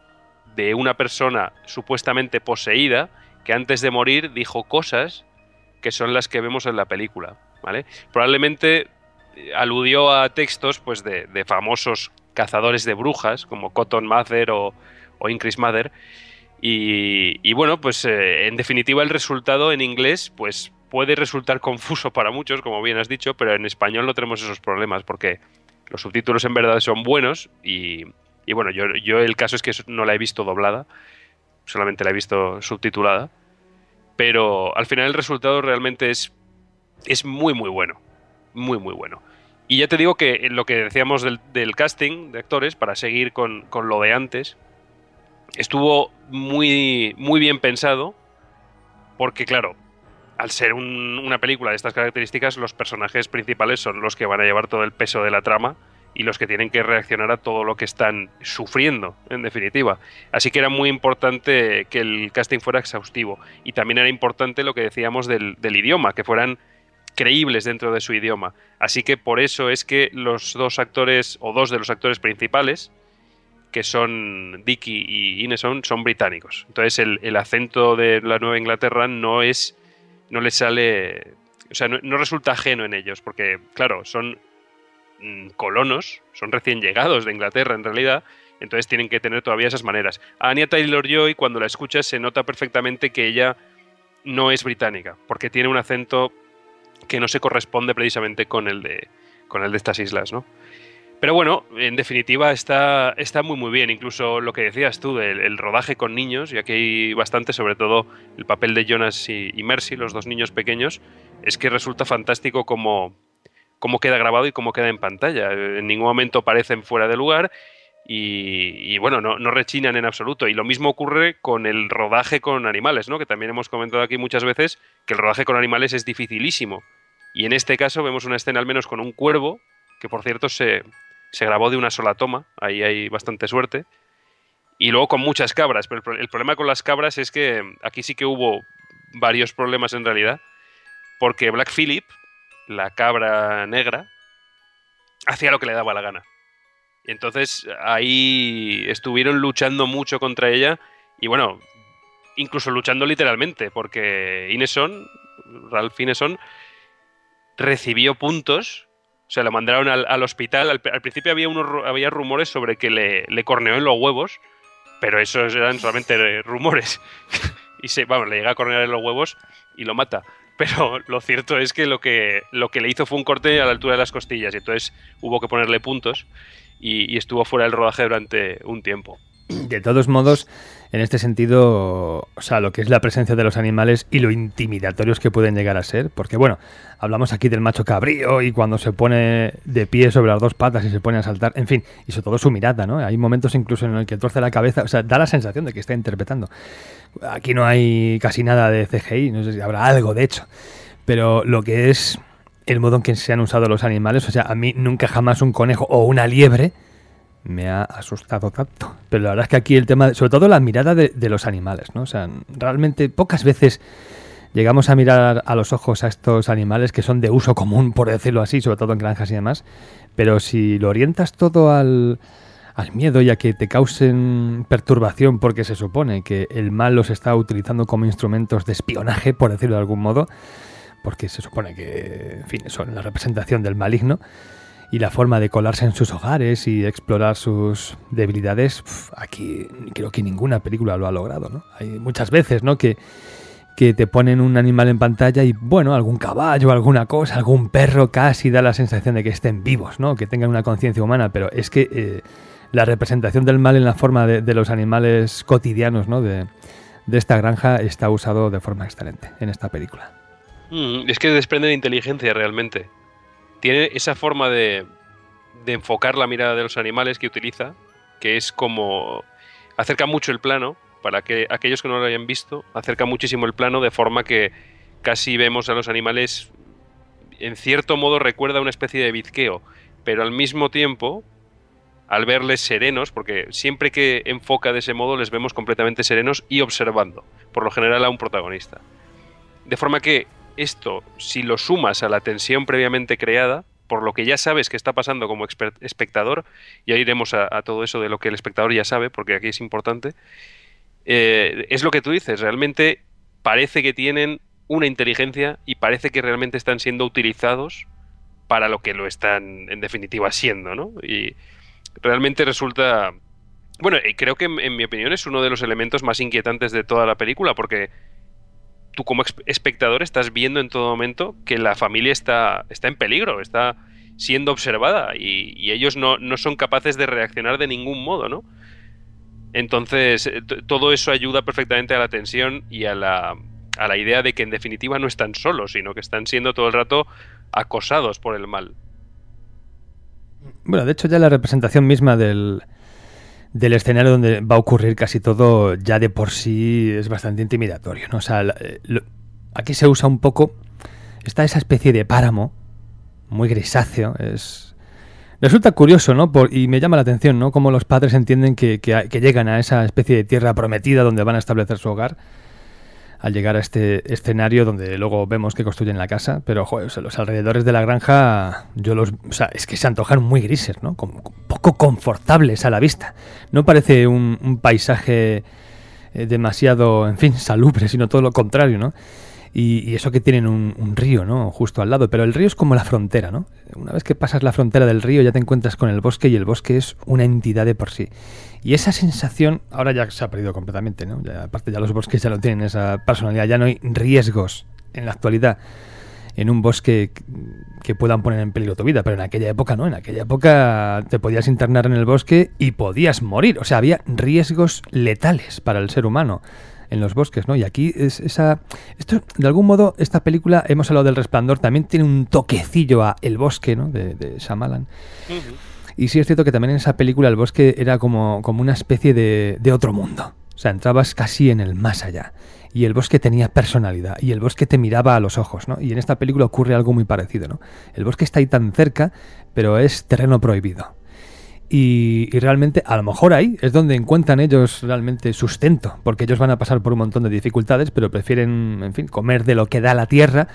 de una persona supuestamente poseída que antes de morir dijo cosas que son las que vemos en la película, ¿vale? Probablemente eh, aludió a textos pues de, de famosos cazadores de brujas, como Cotton Mather o, Increase Mather. Y, bueno, pues eh, en definitiva el resultado en inglés pues puede resultar confuso para muchos, como bien has dicho, pero en español no tenemos esos problemas porque los subtítulos en verdad son buenos y, bueno, yo, yo, el caso es que no la he visto doblada, solamente la he visto subtitulada, pero al final el resultado realmente es, es muy muy bueno, muy muy bueno. Y ya te digo que lo que decíamos del, casting de actores, para seguir con, lo de antes, estuvo muy, muy bien pensado, porque claro, al ser una película de estas características, los personajes principales son los que van a llevar todo el peso de la trama y los que tienen que reaccionar a todo lo que están sufriendo, en definitiva. Así que era muy importante que el casting fuera exhaustivo. Y también era importante lo que decíamos del idioma, que fueran creíbles dentro de su idioma. Así que por eso es que los dos actores, o dos de los actores principales, que son Dicky y Ineson, son británicos. Entonces el, acento de la Nueva Inglaterra no es. no les sale. O sea, no, resulta ajeno en ellos, porque, claro, son mm, colonos, son recién llegados de Inglaterra en realidad, entonces tienen que tener todavía esas maneras. A Anya Taylor Joy, cuando la escuchas, se nota perfectamente que ella no es británica, porque tiene un acento que no se corresponde precisamente con el de, con el de estas islas, ¿no? Pero bueno, en definitiva está, está muy muy bien. Incluso lo que decías tú del rodaje con niños, y aquí hay bastante, sobre todo el papel de Jonas y, Mercy, los dos niños pequeños, es que resulta fantástico cómo queda grabado y cómo queda en pantalla. En ningún momento parecen fuera de lugar y, bueno, no, rechinan en absoluto. Y lo mismo ocurre con el rodaje con animales, ¿no? Que también hemos comentado aquí muchas veces que el rodaje con animales es dificilísimo. Y en este caso vemos una escena al menos con un cuervo, que por cierto se, grabó de una sola toma, ahí hay bastante suerte. Y luego con muchas cabras, pero el, problema con las cabras es que aquí sí que hubo varios problemas en realidad, porque Black Phillip, la cabra negra, hacía lo que le daba la gana. Y entonces ahí estuvieron luchando mucho contra ella y bueno, incluso luchando literalmente, porque Ineson, Ralph Ineson, recibió puntos, o sea, lo mandaron al, hospital. Al, principio había, unos, había rumores sobre que le, le corneó en los huevos, pero esos eran solamente rumores. y se, vamos, le llega a cornear en los huevos y lo mata. Pero lo cierto es que lo que, lo que le hizo fue un corte a la altura de las costillas y entonces hubo que ponerle puntos y, estuvo fuera del rodaje durante un tiempo. De todos modos, en este sentido, o sea, lo que es la presencia de los animales y lo intimidatorios que pueden llegar a ser, porque bueno, hablamos aquí del macho cabrío y cuando se pone de pie sobre las dos patas y se pone a saltar, en fin, y sobre todo su mirada, ¿no? Hay momentos incluso en el que torce la cabeza, o sea, da la sensación de que está interpretando. Aquí no hay casi nada de CGI, no sé si habrá algo de hecho, pero lo que es el modo en que se han usado los animales, o sea, a mí nunca jamás un conejo o una liebre me ha asustado tanto. Pero la verdad es que aquí el tema, sobre todo la mirada de, los animales, ¿no? O sea, realmente pocas veces llegamos a mirar a los ojos a estos animales que son de uso común, por decirlo así, sobre todo en granjas y demás, pero si lo orientas todo al, al miedo y a que te causen perturbación porque se supone que el mal los está utilizando como instrumentos de espionaje, por decirlo de algún modo, porque se supone que, son la representación del maligno, y la forma de colarse en sus hogares y explorar sus debilidades, aquí creo que ninguna película lo ha logrado, ¿no? Hay muchas veces, ¿no? Que que te ponen un animal en pantalla y, bueno, algún caballo, alguna cosa, algún perro casi da la sensación de que estén vivos, ¿no? Que tengan una conciencia humana, pero es que eh, la representación del mal en la forma de, los animales cotidianos, ¿no? De, esta granja está usado de forma excelente en esta película. Es que desprende de inteligencia realmente. Tiene esa forma de, de enfocar la mirada de los animales que utiliza, que es como acerca mucho el plano para que aquellos que no lo hayan visto, acerca muchísimo el plano de forma que casi vemos a los animales, en cierto modo recuerda una especie de bizqueo, pero al mismo tiempo, al verles serenos, porque siempre que enfoca de ese modo les vemos completamente serenos y observando, por lo general a un protagonista. De forma que esto, si lo sumas a la tensión previamente creada, por lo que ya sabes que está pasando como espectador, ya iremos a, todo eso de lo que el espectador ya sabe, porque aquí es importante, eh, es lo que tú dices, realmente parece que tienen una inteligencia y parece que realmente están siendo utilizados para lo que lo están en definitiva siendo, ¿no? Y realmente resulta... Bueno, y creo que en, mi opinión es uno de los elementos más inquietantes de toda la película, porque tú como espectador estás viendo en todo momento que la familia está, está en peligro, está siendo observada y, ellos no, no, son capaces de reaccionar de ningún modo, ¿no? Entonces, eh, todo eso ayuda perfectamente a la tensión y a la, a la idea de que en definitiva no están solos, sino que están siendo todo el rato acosados por el mal. Bueno, de hecho ya la representación misma del, del escenario donde va a ocurrir casi todo ya de por sí es bastante intimidatorio. ¿no? O sea, eh, aquí se usa un poco, está esa especie de páramo, muy grisáceo, es Resulta curioso, ¿no? y me llama la atención, ¿no? Cómo los padres entienden que, llegan a esa especie de tierra prometida donde van a establecer su hogar. Al llegar a este escenario donde luego vemos que construyen la casa, pero joder, los alrededores de la granja, yo los, o sea, es que se antojan muy grises, ¿no? Como, poco confortables a la vista. No parece un, un paisaje eh, demasiado, en fin, salubre, sino todo lo contrario, ¿no? Y, eso que tienen un, río, ¿no? Justo al lado, pero el río es como la frontera, ¿no? Una vez que pasas la frontera del río ya te encuentras con el bosque y el bosque es una entidad de por sí. Y esa sensación ahora ya se ha perdido completamente, ¿no? aparte ya los bosques ya no tienen esa personalidad, ya no hay riesgos en la actualidad en un bosque que puedan poner en peligro tu vida, pero en aquella época no, en aquella época te podías internar en el bosque y podías morir, o sea, había riesgos letales para el ser humano en los bosques, ¿no? Y aquí es esa... Esto, de algún modo, esta película, hemos hablado del resplandor, también tiene un toquecillo a El bosque, ¿no? De, de Shyamalan. Y sí es cierto que también en esa película el bosque era como, como una especie de, de otro mundo. O sea, entrabas casi en el más allá. Y el bosque tenía personalidad. Y el bosque te miraba a los ojos, ¿no? Y en esta película ocurre algo muy parecido, ¿no? El bosque está ahí tan cerca, pero es terreno prohibido. Y, realmente, a lo mejor ahí es donde encuentran ellos realmente sustento, porque ellos van a pasar por un montón de dificultades, pero prefieren, en fin, comer de lo que da la tierra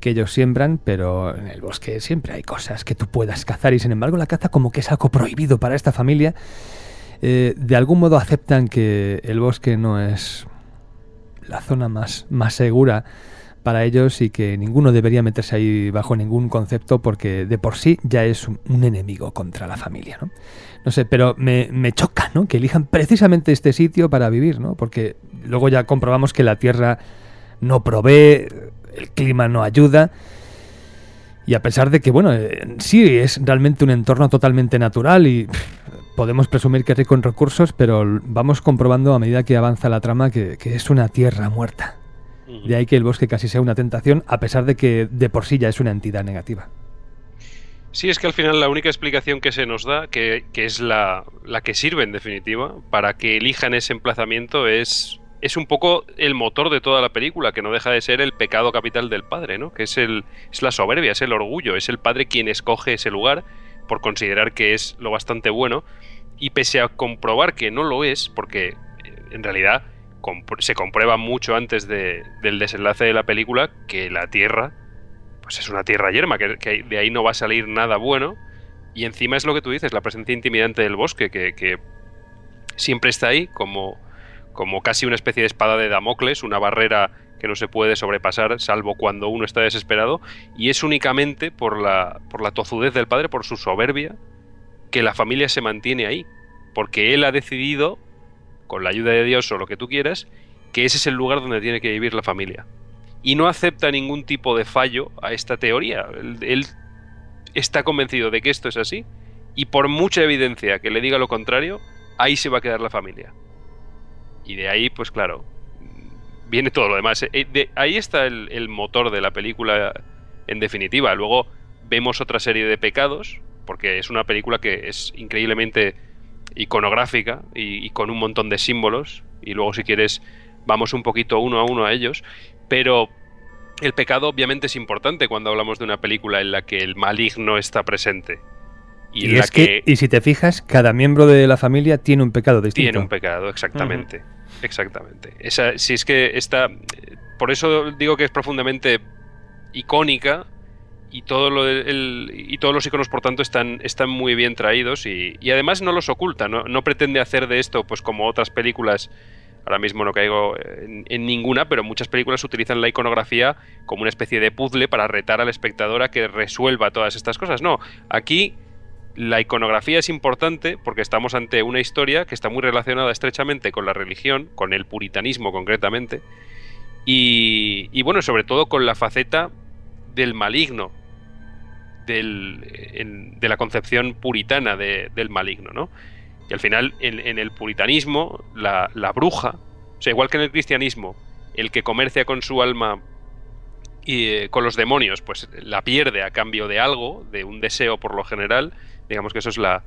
que ellos siembran, pero en el bosque siempre hay cosas que tú puedas cazar y sin embargo la caza como que es algo prohibido para esta familia. Eh, de algún modo aceptan que el bosque no es la zona más, más segura para ellos y que ninguno debería meterse ahí bajo ningún concepto porque de por sí ya es un, enemigo contra la familia, ¿no? No sé, pero me, me, choca, ¿no? Que elijan precisamente este sitio para vivir, ¿no? Porque luego ya comprobamos que la tierra no provee, el clima no ayuda. Y a pesar de que, bueno, eh, sí es realmente un entorno totalmente natural y podemos presumir que es rico en recursos, pero vamos comprobando a medida que avanza la trama que, que es una tierra muerta. De ahí que el bosque casi sea una tentación, a pesar de que de por sí ya es una entidad negativa. Sí, es que al final la única explicación que se nos da, que, es la, la, que sirve en definitiva, para que elijan ese emplazamiento es, es un poco el motor de toda la película, que no deja de ser el pecado capital del padre, ¿no? Que es, el, es la soberbia, es el orgullo, es el padre quien escoge ese lugar por considerar que es lo bastante bueno, y pese a comprobar que no lo es, porque en realidad se comprueba mucho antes del desenlace de la película que la Tierra pues es una tierra yerma, que, de ahí no va a salir nada bueno. Y encima es lo que tú dices, la presencia intimidante del bosque, que, siempre está ahí como, como casi una especie de espada de Damocles, una barrera que no se puede sobrepasar, salvo cuando uno está desesperado, y es únicamente por la, por la tozudez del padre, por su soberbia, que la familia se mantiene ahí, porque él ha decidido, con la ayuda de Dios o lo que tú quieras, que ese es el lugar donde tiene que vivir la familia y no acepta ningún tipo de fallo a esta teoría. Él, está convencido de que esto es así y por mucha evidencia que le diga lo contrario, ahí se va a quedar la familia. Y de ahí, pues claro, viene todo lo demás. Eh, ahí está el, motor de la película en definitiva. Luego vemos otra serie de pecados, porque es una película que es increíblemente iconográfica y, y, con un montón de símbolos. Y luego si quieres vamos un poquito uno a uno a ellos. Pero el pecado obviamente es importante cuando hablamos de una película en la que el maligno está presente. Y, es que, y si te fijas, cada miembro de la familia tiene un pecado distinto. Tiene un pecado, exactamente. Exactamente. Esa, si es que está. Por eso digo que es profundamente icónica y, todo lo y todos los iconos, por tanto, están, muy bien traídos y, además no los oculta, ¿no? pretende hacer de esto, pues como otras películas Ahora mismo no caigo en, ninguna, pero muchas películas utilizan la iconografía como una especie de puzzle para retar al espectador a que resuelva todas estas cosas. No, aquí la iconografía es importante porque estamos ante una historia que está muy relacionada estrechamente con la religión, con el puritanismo concretamente, y, bueno, sobre todo con la faceta del maligno, de la concepción puritana del maligno, ¿no? Y al final, en, el puritanismo, la, bruja, o sea, igual que en el cristianismo, el que comercia con su alma y eh, con los demonios, pues la pierde a cambio de algo, de un deseo por lo general, digamos que eso es la,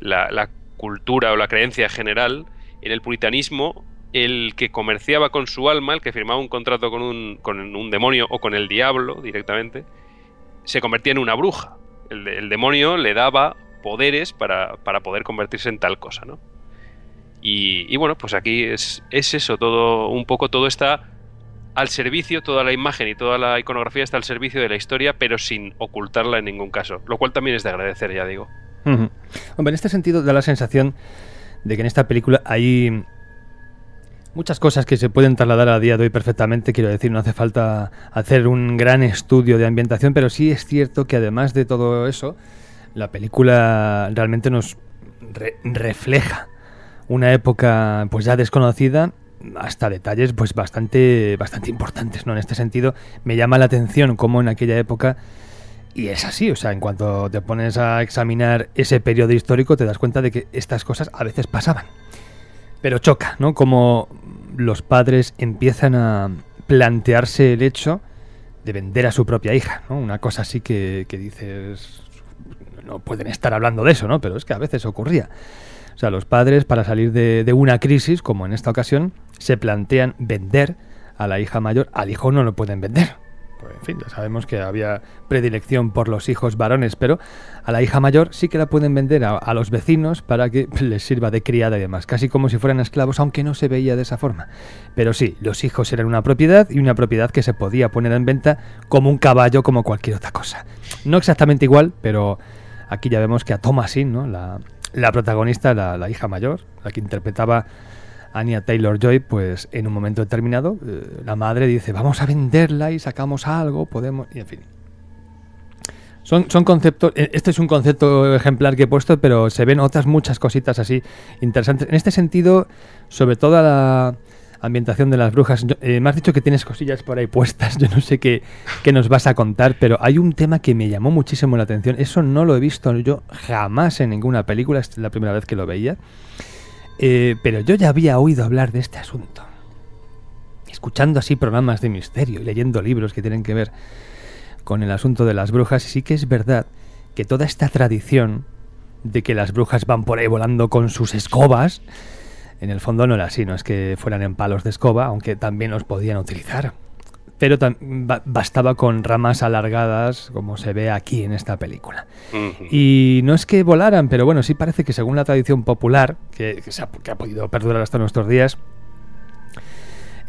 la, cultura o la creencia general, en el puritanismo el que comerciaba con su alma, el que firmaba un contrato con un, con un demonio o con el diablo directamente, se convertía en una bruja. El, demonio le daba poderes para, poder convertirse en tal cosa, ¿no? Y, bueno, pues aquí es, es, eso, todo, un poco todo está al servicio, toda la imagen y toda la iconografía está al servicio de la historia, pero sin ocultarla en ningún caso, lo cual también es de agradecer, ya digo. Hombre, en este sentido da la sensación de que en esta película hay muchas cosas que se pueden trasladar a día de hoy perfectamente, quiero decir, no hace falta hacer un gran estudio de ambientación, pero sí es cierto que además de todo eso, la película realmente nos refleja una época pues ya desconocida hasta detalles pues bastante bastante importantes no en este sentido me llama la atención cómo en aquella época y es así o sea en cuanto te pones a examinar ese periodo histórico te das cuenta de que estas cosas a veces pasaban pero choca no como los padres empiezan a plantearse el hecho de vender a su propia hija no una cosa así que, que dices no pueden estar hablando de eso, ¿no? Pero es que a veces ocurría. O sea, los padres, para salir de, una crisis, como en esta ocasión, se plantean vender a la hija mayor. Al hijo no lo pueden vender. Pues, en fin, ya sabemos que había predilección por los hijos varones, pero a la hija mayor sí que la pueden vender a, los vecinos para que les sirva de criada y demás, casi como si fueran esclavos, aunque no se veía de esa forma. Pero sí, los hijos eran una propiedad y una propiedad que se podía poner en venta como un caballo, como cualquier otra cosa. No exactamente igual, pero Aquí ya vemos que a Thomasin, ¿no? la, protagonista, la, hija mayor, la que interpretaba Anya Taylor Joy, pues en un momento determinado eh, la madre dice, vamos a venderla y sacamos algo, podemos, y en fin. Son, son conceptos, eh, este es un concepto ejemplar que he puesto, pero se ven otras muchas cositas así interesantes. En este sentido, sobre todo la, ambientación de las brujas. Eh, me has dicho que tienes cosillas por ahí puestas, yo no sé qué, nos vas a contar, pero hay un tema que me llamó muchísimo la atención. Eso no lo he visto yo jamás en ninguna película, es la primera vez que lo veía. Eh, pero yo ya había oído hablar de este asunto. Escuchando así programas de misterio y leyendo libros que tienen que ver con el asunto de las brujas, y sí que es verdad que toda esta tradición de que las brujas van por ahí volando con sus escobas, en el fondo no era así, no es que fueran en palos de escoba, aunque también los podían utilizar. Pero bastaba con ramas alargadas, como se ve aquí en esta película. Y no es que volaran, pero bueno, sí parece que según la tradición popular, que, ha, podido perdurar hasta nuestros días,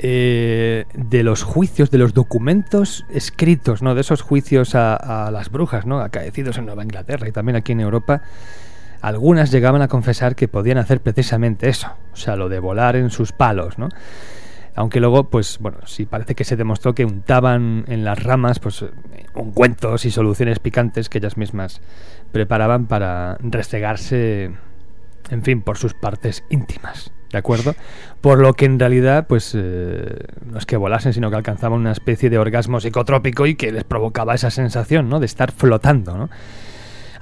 eh, de los juicios, de los documentos escritos, ¿no? De esos juicios a, las brujas, ¿no? Acaecidos en Nueva Inglaterra y también aquí en Europa. Algunas llegaban a confesar que podían hacer precisamente eso, o sea, lo de volar en sus palos, ¿no? Aunque luego, pues bueno, sí parece que se demostró que untaban en las ramas, pues ungüentos y soluciones picantes que ellas mismas preparaban para restregarse, en fin, por sus partes íntimas. ¿De acuerdo? Por lo que en realidad, pues eh, no es que volasen, sino que alcanzaban una especie de orgasmo psicotrópico y que les provocaba esa sensación, ¿no? De estar flotando, ¿no?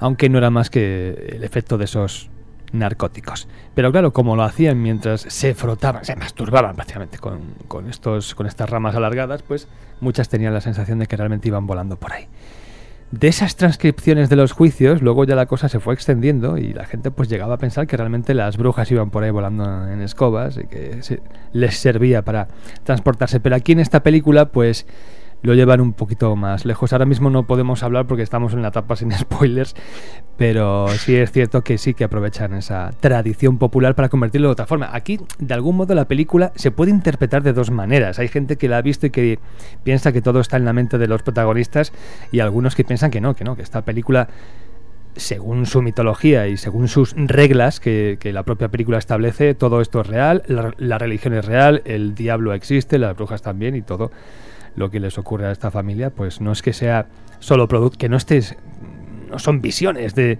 Aunque no era más que el efecto de esos narcóticos. Pero claro, como lo hacían mientras se frotaban, se masturbaban prácticamente con, con, estos, con estas ramas alargadas, pues muchas tenían la sensación de que realmente iban volando por ahí. De esas transcripciones de los juicios, luego ya la cosa se fue extendiendo y la gente pues llegaba a pensar que realmente las brujas iban por ahí volando en escobas y que se, les servía para transportarse. Pero aquí en esta película pues lo llevan un poquito más lejos. Ahora mismo no podemos hablar porque estamos en la etapa sin spoilers, pero sí es cierto que sí que aprovechan esa tradición popular para convertirlo de otra forma. Aquí, de algún modo, la película se puede interpretar de dos maneras. Hay gente que la ha visto y que piensa que todo está en la mente de los protagonistas y algunos que piensan que no, que no, que esta película según su mitología y según sus reglas que, la propia película establece, todo esto es real, la, la religión es real, el diablo existe, las brujas también y todo lo que les ocurre a esta familia, pues no es que sea solo producto, que no estés, no son visiones de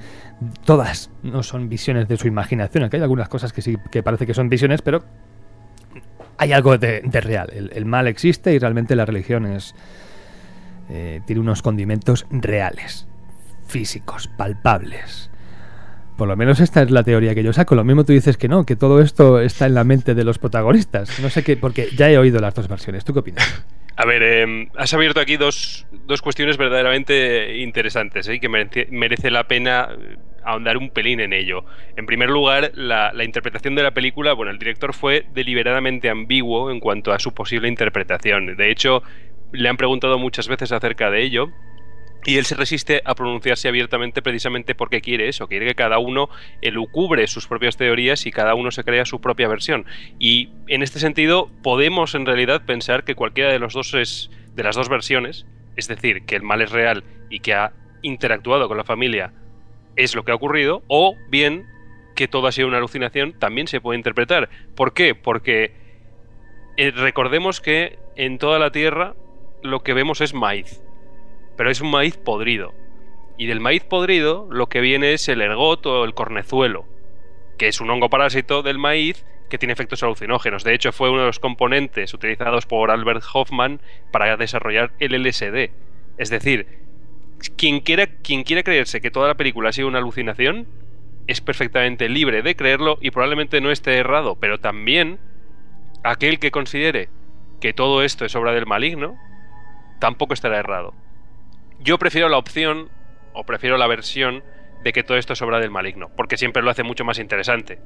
todas, no son visiones de su imaginación, aquí hay algunas cosas que sí que parece que son visiones, pero hay algo de, real, el, el, mal existe y realmente la religión es eh, tiene unos condimentos reales, físicos, palpables. Por lo menos esta es la teoría que yo saco. Lo mismo tú dices que no, que todo esto está en la mente de los protagonistas. No sé qué, porque ya he oído las dos versiones. ¿Tú qué opinas? A ver, eh, has abierto aquí dos, dos, cuestiones verdaderamente interesantes ¿eh? que merece, merece, la pena ahondar un pelín en ello. En primer lugar, la, la, interpretación de la película, bueno, el director fue deliberadamente ambiguo en cuanto a su posible interpretación. De hecho, le han preguntado muchas veces acerca de ello y él se resiste a pronunciarse abiertamente precisamente porque quiere eso, quiere que cada uno elucubre sus propias teorías y cada uno se crea su propia versión. Y en este sentido podemos en realidad pensar que cualquiera de los dos es de las dos versiones, es decir, que el mal es real y que ha interactuado con la familia es lo que ha ocurrido, o bien que todo ha sido una alucinación, también se puede interpretar. ¿Por qué? Porque eh, recordemos que en toda la Tierra lo que vemos es maíz pero es un maíz podrido. Y del maíz podrido lo que viene es el ergot o el cornezuelo, que es un hongo parásito del maíz que tiene efectos alucinógenos. De hecho, fue uno de los componentes utilizados por Albert Hoffman para desarrollar el LSD. Es decir, quien quiera, quien quiera creerse que toda la película ha sido una alucinación, es perfectamente libre de creerlo y probablemente no esté errado, pero también aquel que considere que todo esto es obra del maligno, tampoco estará errado. Yo prefiero la opción, o prefiero la versión, de que todo esto es obra del maligno, porque siempre lo hace mucho más interesante.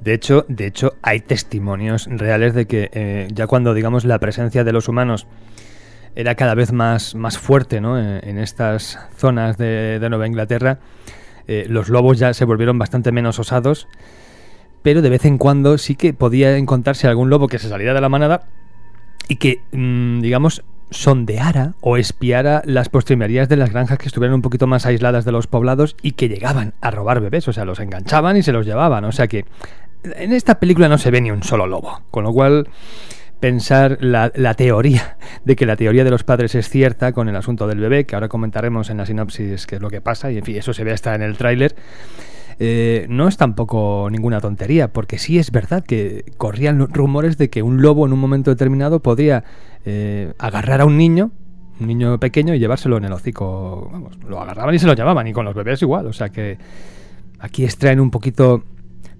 De hecho, de hecho, hay testimonios reales de que eh, ya cuando, digamos, la presencia de los humanos era cada vez más, más fuerte ¿no? en, en, estas zonas de, Nueva Inglaterra, eh, los lobos ya se volvieron bastante menos osados, pero de vez en cuando sí que podía encontrarse algún lobo que se saliera de la manada y que, mmm, digamos, sondeara o espiara las postrimerías de las granjas que estuvieran un poquito más aisladas de los poblados y que llegaban a robar bebés, o sea, los enganchaban y se los llevaban, o sea que en esta película no se ve ni un solo lobo, con lo cual pensar la, la, teoría de que la teoría de los padres es cierta con el asunto del bebé, que ahora comentaremos en la sinopsis qué es lo que pasa, y en fin, eso se ve hasta en el tráiler, eh, no es tampoco ninguna tontería, porque sí es verdad que corrían rumores de que un lobo en un momento determinado podría eh, agarrar a un niño, un niño pequeño, y llevárselo en el hocico. Vamos, lo agarraban y se lo llevaban, y con los bebés igual. O sea que aquí extraen un poquito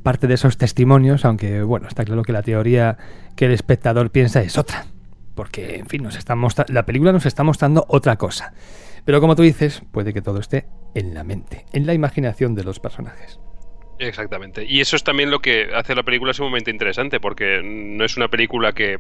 parte de esos testimonios, aunque bueno, está claro que la teoría que el espectador piensa es otra. Porque, en fin, nos está la película nos está mostrando otra cosa. Pero como tú dices, puede que todo esté en la mente, en la imaginación de los personajes. Exactamente. Y eso es también lo que hace la película sumamente interesante, porque no es una película que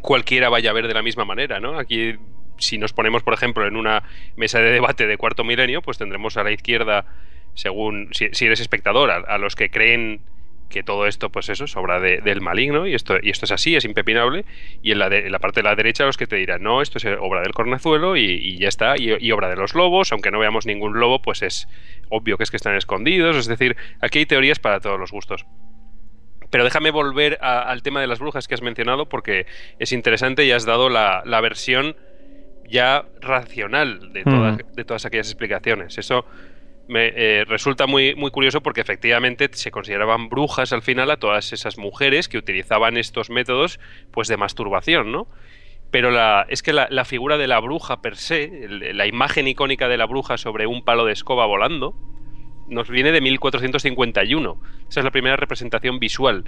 cualquiera vaya a ver de la misma manera, ¿no? Aquí, si nos ponemos, por ejemplo, en una mesa de debate de cuarto milenio, pues tendremos a la izquierda, según si, eres espectador, a, los que creen que todo esto, pues eso, es obra del maligno y esto, y esto es así, es impepinable. Y en la, de, la parte de la derecha los que te dirán, no, esto es obra del cornezuelo y, ya está, y, obra de los lobos, aunque no veamos ningún lobo, pues es obvio que es que están escondidos. Es decir, aquí hay teorías para todos los gustos. Pero déjame volver al tema de las brujas que has mencionado porque es interesante y has dado la, versión ya racional de todas, mm. de todas aquellas explicaciones. Eso me eh, resulta muy, muy curioso porque efectivamente se consideraban brujas al final a todas esas mujeres que utilizaban estos métodos pues de masturbación, ¿no? Pero la, es que la, figura de la bruja per se, la imagen icónica de la bruja sobre un palo de escoba volando, nos viene de 1451. Esa es la primera representación visual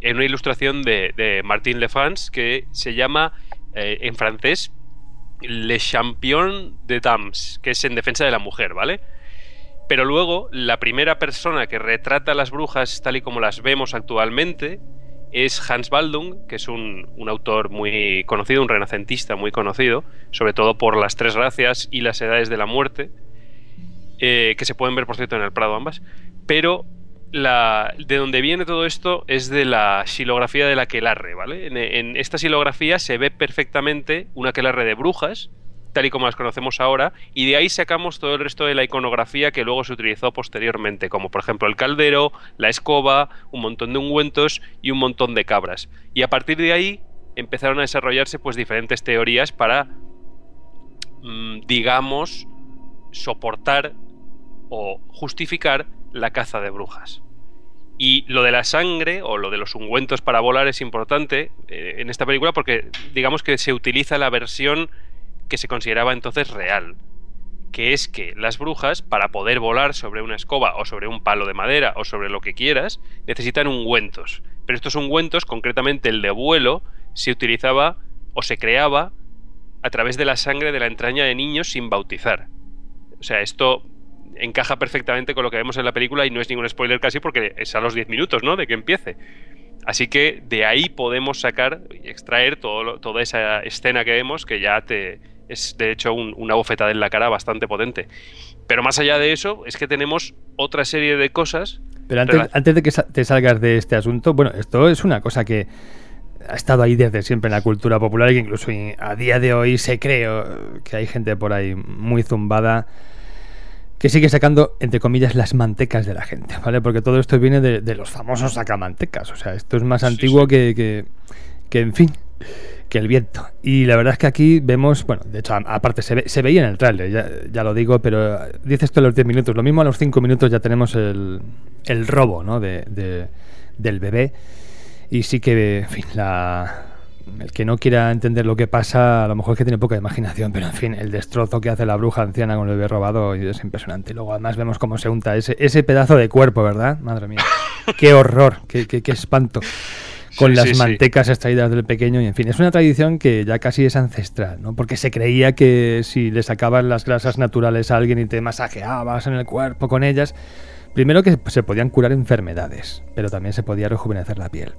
en una ilustración de, Martin Lefans que se llama eh, en francés Le Champion de Dames, que es en defensa de la mujer, ¿vale? Pero luego, la primera persona que retrata a las brujas tal y como las vemos actualmente es Hans Baldung, que es un, autor muy conocido, un renacentista muy conocido, sobre todo por las tres gracias y las edades de la muerte, eh, que se pueden ver, por cierto, en el Prado ambas. Pero la, de donde viene todo esto es de la silografía de la aquelarre, ¿vale? En, esta silografía se ve perfectamente una aquelarre de brujas, tal y como las conocemos ahora, y de ahí sacamos todo el resto de la iconografía que luego se utilizó posteriormente, como por ejemplo el caldero, la escoba, un montón de ungüentos y un montón de cabras. Y a partir de ahí empezaron a desarrollarse pues diferentes teorías para, mm, digamos, soportar o justificar la caza de brujas. Y lo de la sangre o lo de los ungüentos para volar es importante eh, en esta película porque digamos que se utiliza la versión que se consideraba entonces real, que es que las brujas, para poder volar sobre una escoba o sobre un palo de madera o sobre lo que quieras, necesitan ungüentos. Pero estos ungüentos, concretamente el de vuelo, se utilizaba o se creaba a través de la sangre de la entraña de niños sin bautizar. O sea, esto encaja perfectamente con lo que vemos en la película y no es ningún spoiler casi porque es a los 10 minutos, ¿no? De que empiece. Así que de ahí podemos sacar y extraer todo, toda esa escena que vemos que ya te, es de hecho una bofetada en la cara bastante potente. Pero más allá de eso, es que tenemos otra serie de cosas. Pero antes, de que te salgas de este asunto, bueno, esto es una cosa que ha estado ahí desde siempre en la cultura popular y que incluso a día de hoy se cree que hay gente por ahí muy zumbada que sigue sacando, entre comillas, las mantecas de la gente, ¿vale? Porque todo esto viene de, los famosos sacamantecas. O sea, esto es más antiguo que, que, que, en fin, que el viento. Y la verdad es que aquí vemos, bueno, de hecho, aparte se, se veía en el trailer, ya, lo digo, pero dice esto en los 10 minutos. Lo mismo a los 5 minutos ya tenemos el, el robo, ¿no? De, del bebé. Y sí que, en fin, la, el que no quiera entender lo que pasa, a lo mejor es que tiene poca imaginación, pero en fin, el destrozo que hace la bruja anciana con el bebé robado es impresionante. Luego además vemos cómo se unta ese, ese pedazo de cuerpo, ¿verdad? Madre mía. qué horror, qué, qué, qué espanto con las mantecas extraídas del pequeño y en fin, es una tradición que ya casi es ancestral, ¿no? Porque se creía que si le sacabas las grasas naturales a alguien y te masajeabas en el cuerpo con ellas, primero que se podían curar enfermedades, pero también se podía rejuvenecer la piel.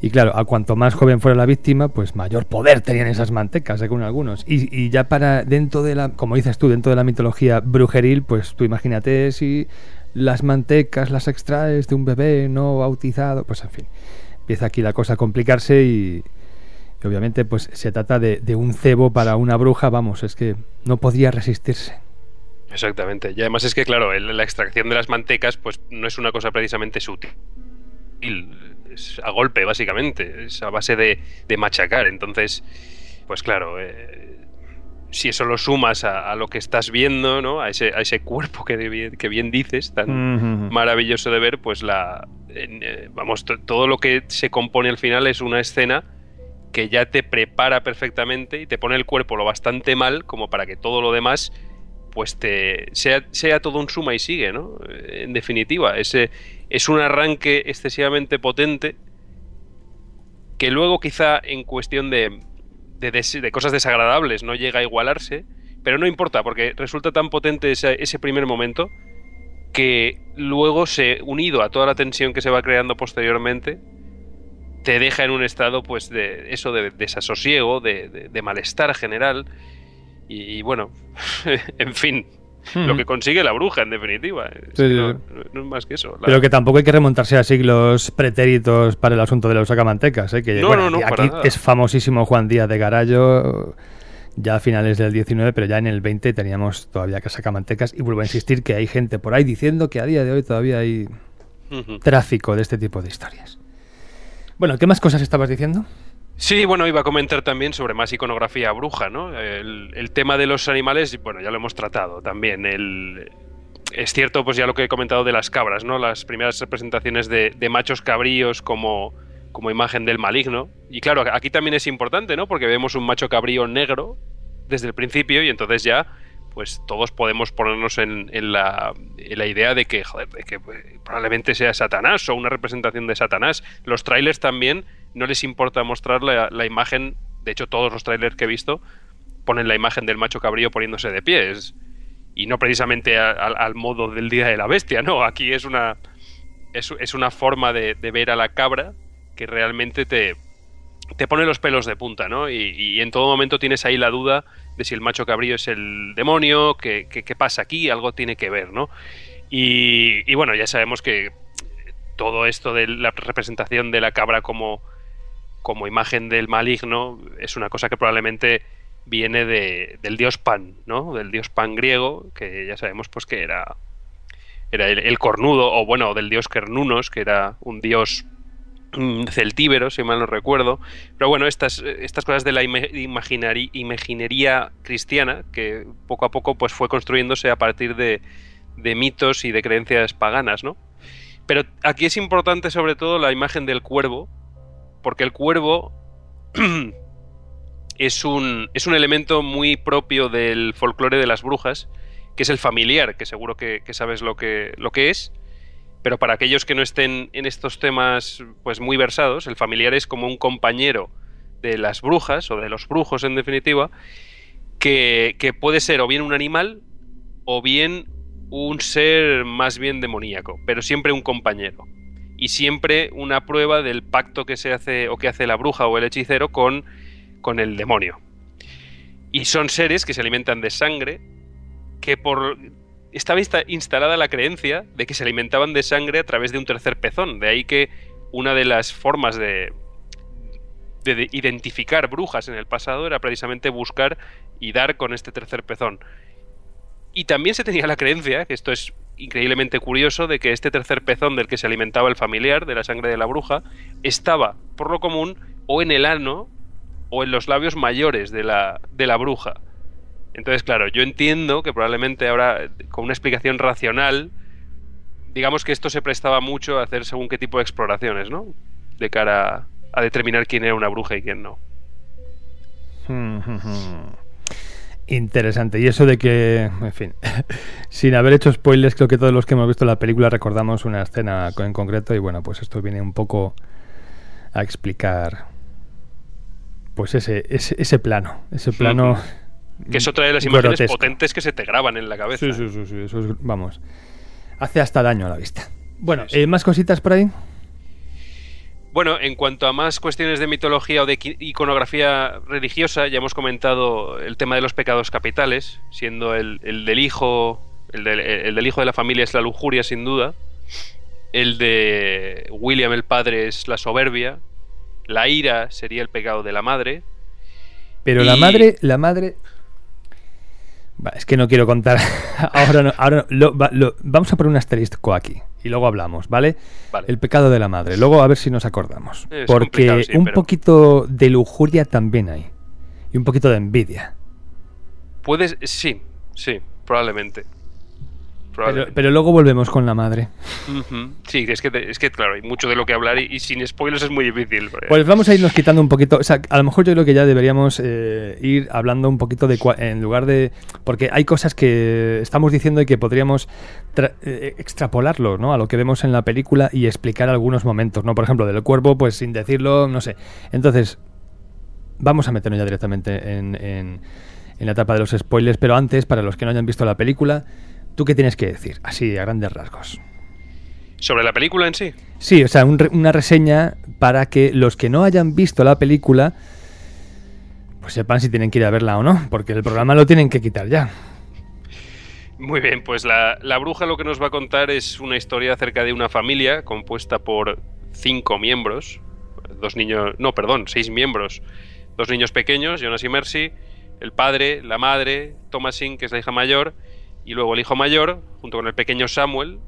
Y claro, a cuanto más joven fuera la víctima, pues mayor poder tenían esas mantecas, según algunos. Y, y, ya para dentro de la, como dices tú, dentro de la mitología brujeril, pues tú imagínate si las mantecas las extraes de un bebé no bautizado, pues en fin empieza aquí la cosa a complicarse y, obviamente pues se trata de, un cebo para una bruja, vamos, es que no podía resistirse. Exactamente. Y además es que, claro, la extracción de las mantecas pues no es una cosa precisamente sutil. Es a golpe, básicamente. Es a base de, machacar. Entonces, pues claro, eh, si eso lo sumas a, lo que estás viendo, ¿no? A ese, a ese cuerpo que, bien dices, tan maravilloso de ver, pues la. Eh, vamos, todo lo que se compone al final es una escena que ya te prepara perfectamente y te pone el cuerpo lo bastante mal como para que todo lo demás pues te sea, todo un suma y sigue, ¿no? En definitiva, ese es un arranque excesivamente potente que luego quizá en cuestión de, de, cosas desagradables no llega a igualarse, pero no importa, porque resulta tan potente ese, primer momento que luego se, unido a toda la tensión que se va creando posteriormente, te deja en un estado pues de eso de desasosiego, de, malestar general y, bueno, en fin, lo que consigue la bruja, en definitiva. Es Sí, no, sí. no es más que eso. La- Pero que tampoco hay que remontarse a siglos pretéritos para el asunto de los sacamantecas, ¿eh? que No, bueno, no, no, aquí, es famosísimo Juan Díaz de Garallo, ya a finales del 19, pero ya en el 20 teníamos todavía que sacamantecas y vuelvo a insistir que hay gente por ahí diciendo que a día de hoy todavía hay tráfico de este tipo de historias. Bueno, ¿qué más cosas estabas diciendo? Sí, bueno, iba a comentar también sobre más iconografía bruja, ¿no? El, tema de los animales, bueno, ya lo hemos tratado también. El, es cierto, pues ya lo que he comentado de las cabras, ¿no? Las primeras representaciones de, de machos cabríos como, como imagen del maligno. Y claro, aquí también es importante, ¿no? Porque vemos un macho cabrío negro desde el principio y entonces ya, pues todos podemos ponernos en, en la, en la idea de que, joder, de que eh, probablemente sea Satanás o una representación de Satanás. Los trailers también no les importa mostrar la, imagen, de hecho todos los trailers que he visto ponen la imagen del macho cabrío poniéndose de pie. y no precisamente al- modo del día de la bestia, no, aquí es una, es, es una forma de, ver a la cabra que realmente te, te pone los pelos de punta, ¿no? Y, en todo momento tienes ahí la duda de si el macho cabrío es el demonio, que, que- qué pasa aquí, algo tiene que ver, ¿no? Y, y bueno, ya sabemos que todo esto de la representación de la cabra como, como imagen del maligno es una cosa que probablemente viene de, del dios Pan, ¿no? Del dios Pan griego, que ya sabemos pues que era, era el, cornudo, o bueno, del dios Kernunos, que era un dios mm, celtíbero, si mal no recuerdo. Pero bueno, estas, estas cosas de la imaginería cristiana, que poco a poco pues fue construyéndose a partir de, de mitos y de creencias paganas, ¿no? Pero aquí es importante sobre todo la imagen del cuervo, porque el cuervo es un, es un elemento muy propio del folclore de las brujas, que es el familiar, que seguro que, sabes lo que, lo que es. Pero para aquellos que no estén en estos temas pues muy versados, el familiar es como un compañero de las brujas, o de los brujos en definitiva, que puede ser o bien un animal o bien un ser más bien demoníaco, pero siempre un compañero. Y siempre una prueba del pacto que se hace o que hace la bruja o el hechicero con, con el demonio. Y son seres que se alimentan de sangre, que por estaba insta- instalada la creencia de que se alimentaban de sangre a través de un tercer pezón. De ahí que una de las formas de identificar brujas en el pasado era precisamente buscar y dar con este tercer pezón. Y también se tenía la creencia, que esto es increíblemente curioso, de que este tercer pezón del que se alimentaba el familiar, de la sangre de la bruja, estaba, por lo común, o en el ano o en los labios mayores de la, de la bruja. Entonces, claro, yo entiendo que probablemente ahora, con una explicación racional, digamos que esto se prestaba mucho a hacer según qué tipo de exploraciones, ¿no? De cara a determinar quién era una bruja y quién no. Interesante. Y eso de que, en fin, sin haber hecho spoilers, creo que todos los que hemos visto la película recordamos una escena en concreto y bueno, pues esto viene un poco a explicar pues ese, ese, ese plano, ese plano... Que es otra de las imágenes grotesco. potentes que se te graban en la cabeza. Sí, sí, sí, sí, eso es, vamos, hace hasta daño a la vista. Bueno, eh, ¿más cositas por ahí? Bueno, en cuanto a más cuestiones de mitología o de iconografía religiosa, ya hemos comentado el tema de los pecados capitales, siendo el, el del hijo, el del, el del hijo de la familia es la lujuria, sin duda. El de William el padre es la soberbia. La ira sería el pecado de la madre. Pero la madre, la madre... Es que no quiero contar. ahora no, ahora no. Lo- va- lo- vamos a poner un asterisco aquí y luego hablamos, ¿vale? Vale. El pecado de la madre. Luego a ver si nos acordamos. Es Porque sí, un pero- poquito de lujuria también hay. Y un poquito de envidia. Puedes, sí, sí, probablemente. Pero, luego volvemos con la madre. Sí, es que, es que claro, hay mucho de lo que hablar y, y sin spoilers es muy difícil. Pues vamos a irnos quitando un poquito. O sea, a lo mejor yo creo que ya deberíamos eh, ir hablando un poquito de. cua- En lugar de. Porque hay cosas que estamos diciendo y que podríamos eh, extrapolarlo, ¿no? A lo que vemos en la película y explicar algunos momentos, ¿no? Por ejemplo, del cuerpo, pues sin decirlo, no sé. Entonces, vamos a meternos ya directamente en, en- en la etapa de los spoilers. Pero antes, para los que no hayan visto la película, ¿tú qué tienes que decir? Así, a grandes rasgos. Sobre la película en sí. Sí, o sea, un una reseña para que los que no hayan visto la película pues sepan si tienen que ir a verla o no, porque el programa lo tienen que quitar ya. Muy bien, pues la, la, bruja lo que nos va a contar es una historia acerca de una familia compuesta por cinco miembros, dos niños, no, perdón, seis miembros, dos niños pequeños, Jonas y Mercy, el padre, la madre, Thomasin, que es la hija mayor, y luego el hijo mayor, junto con el pequeño Samuel,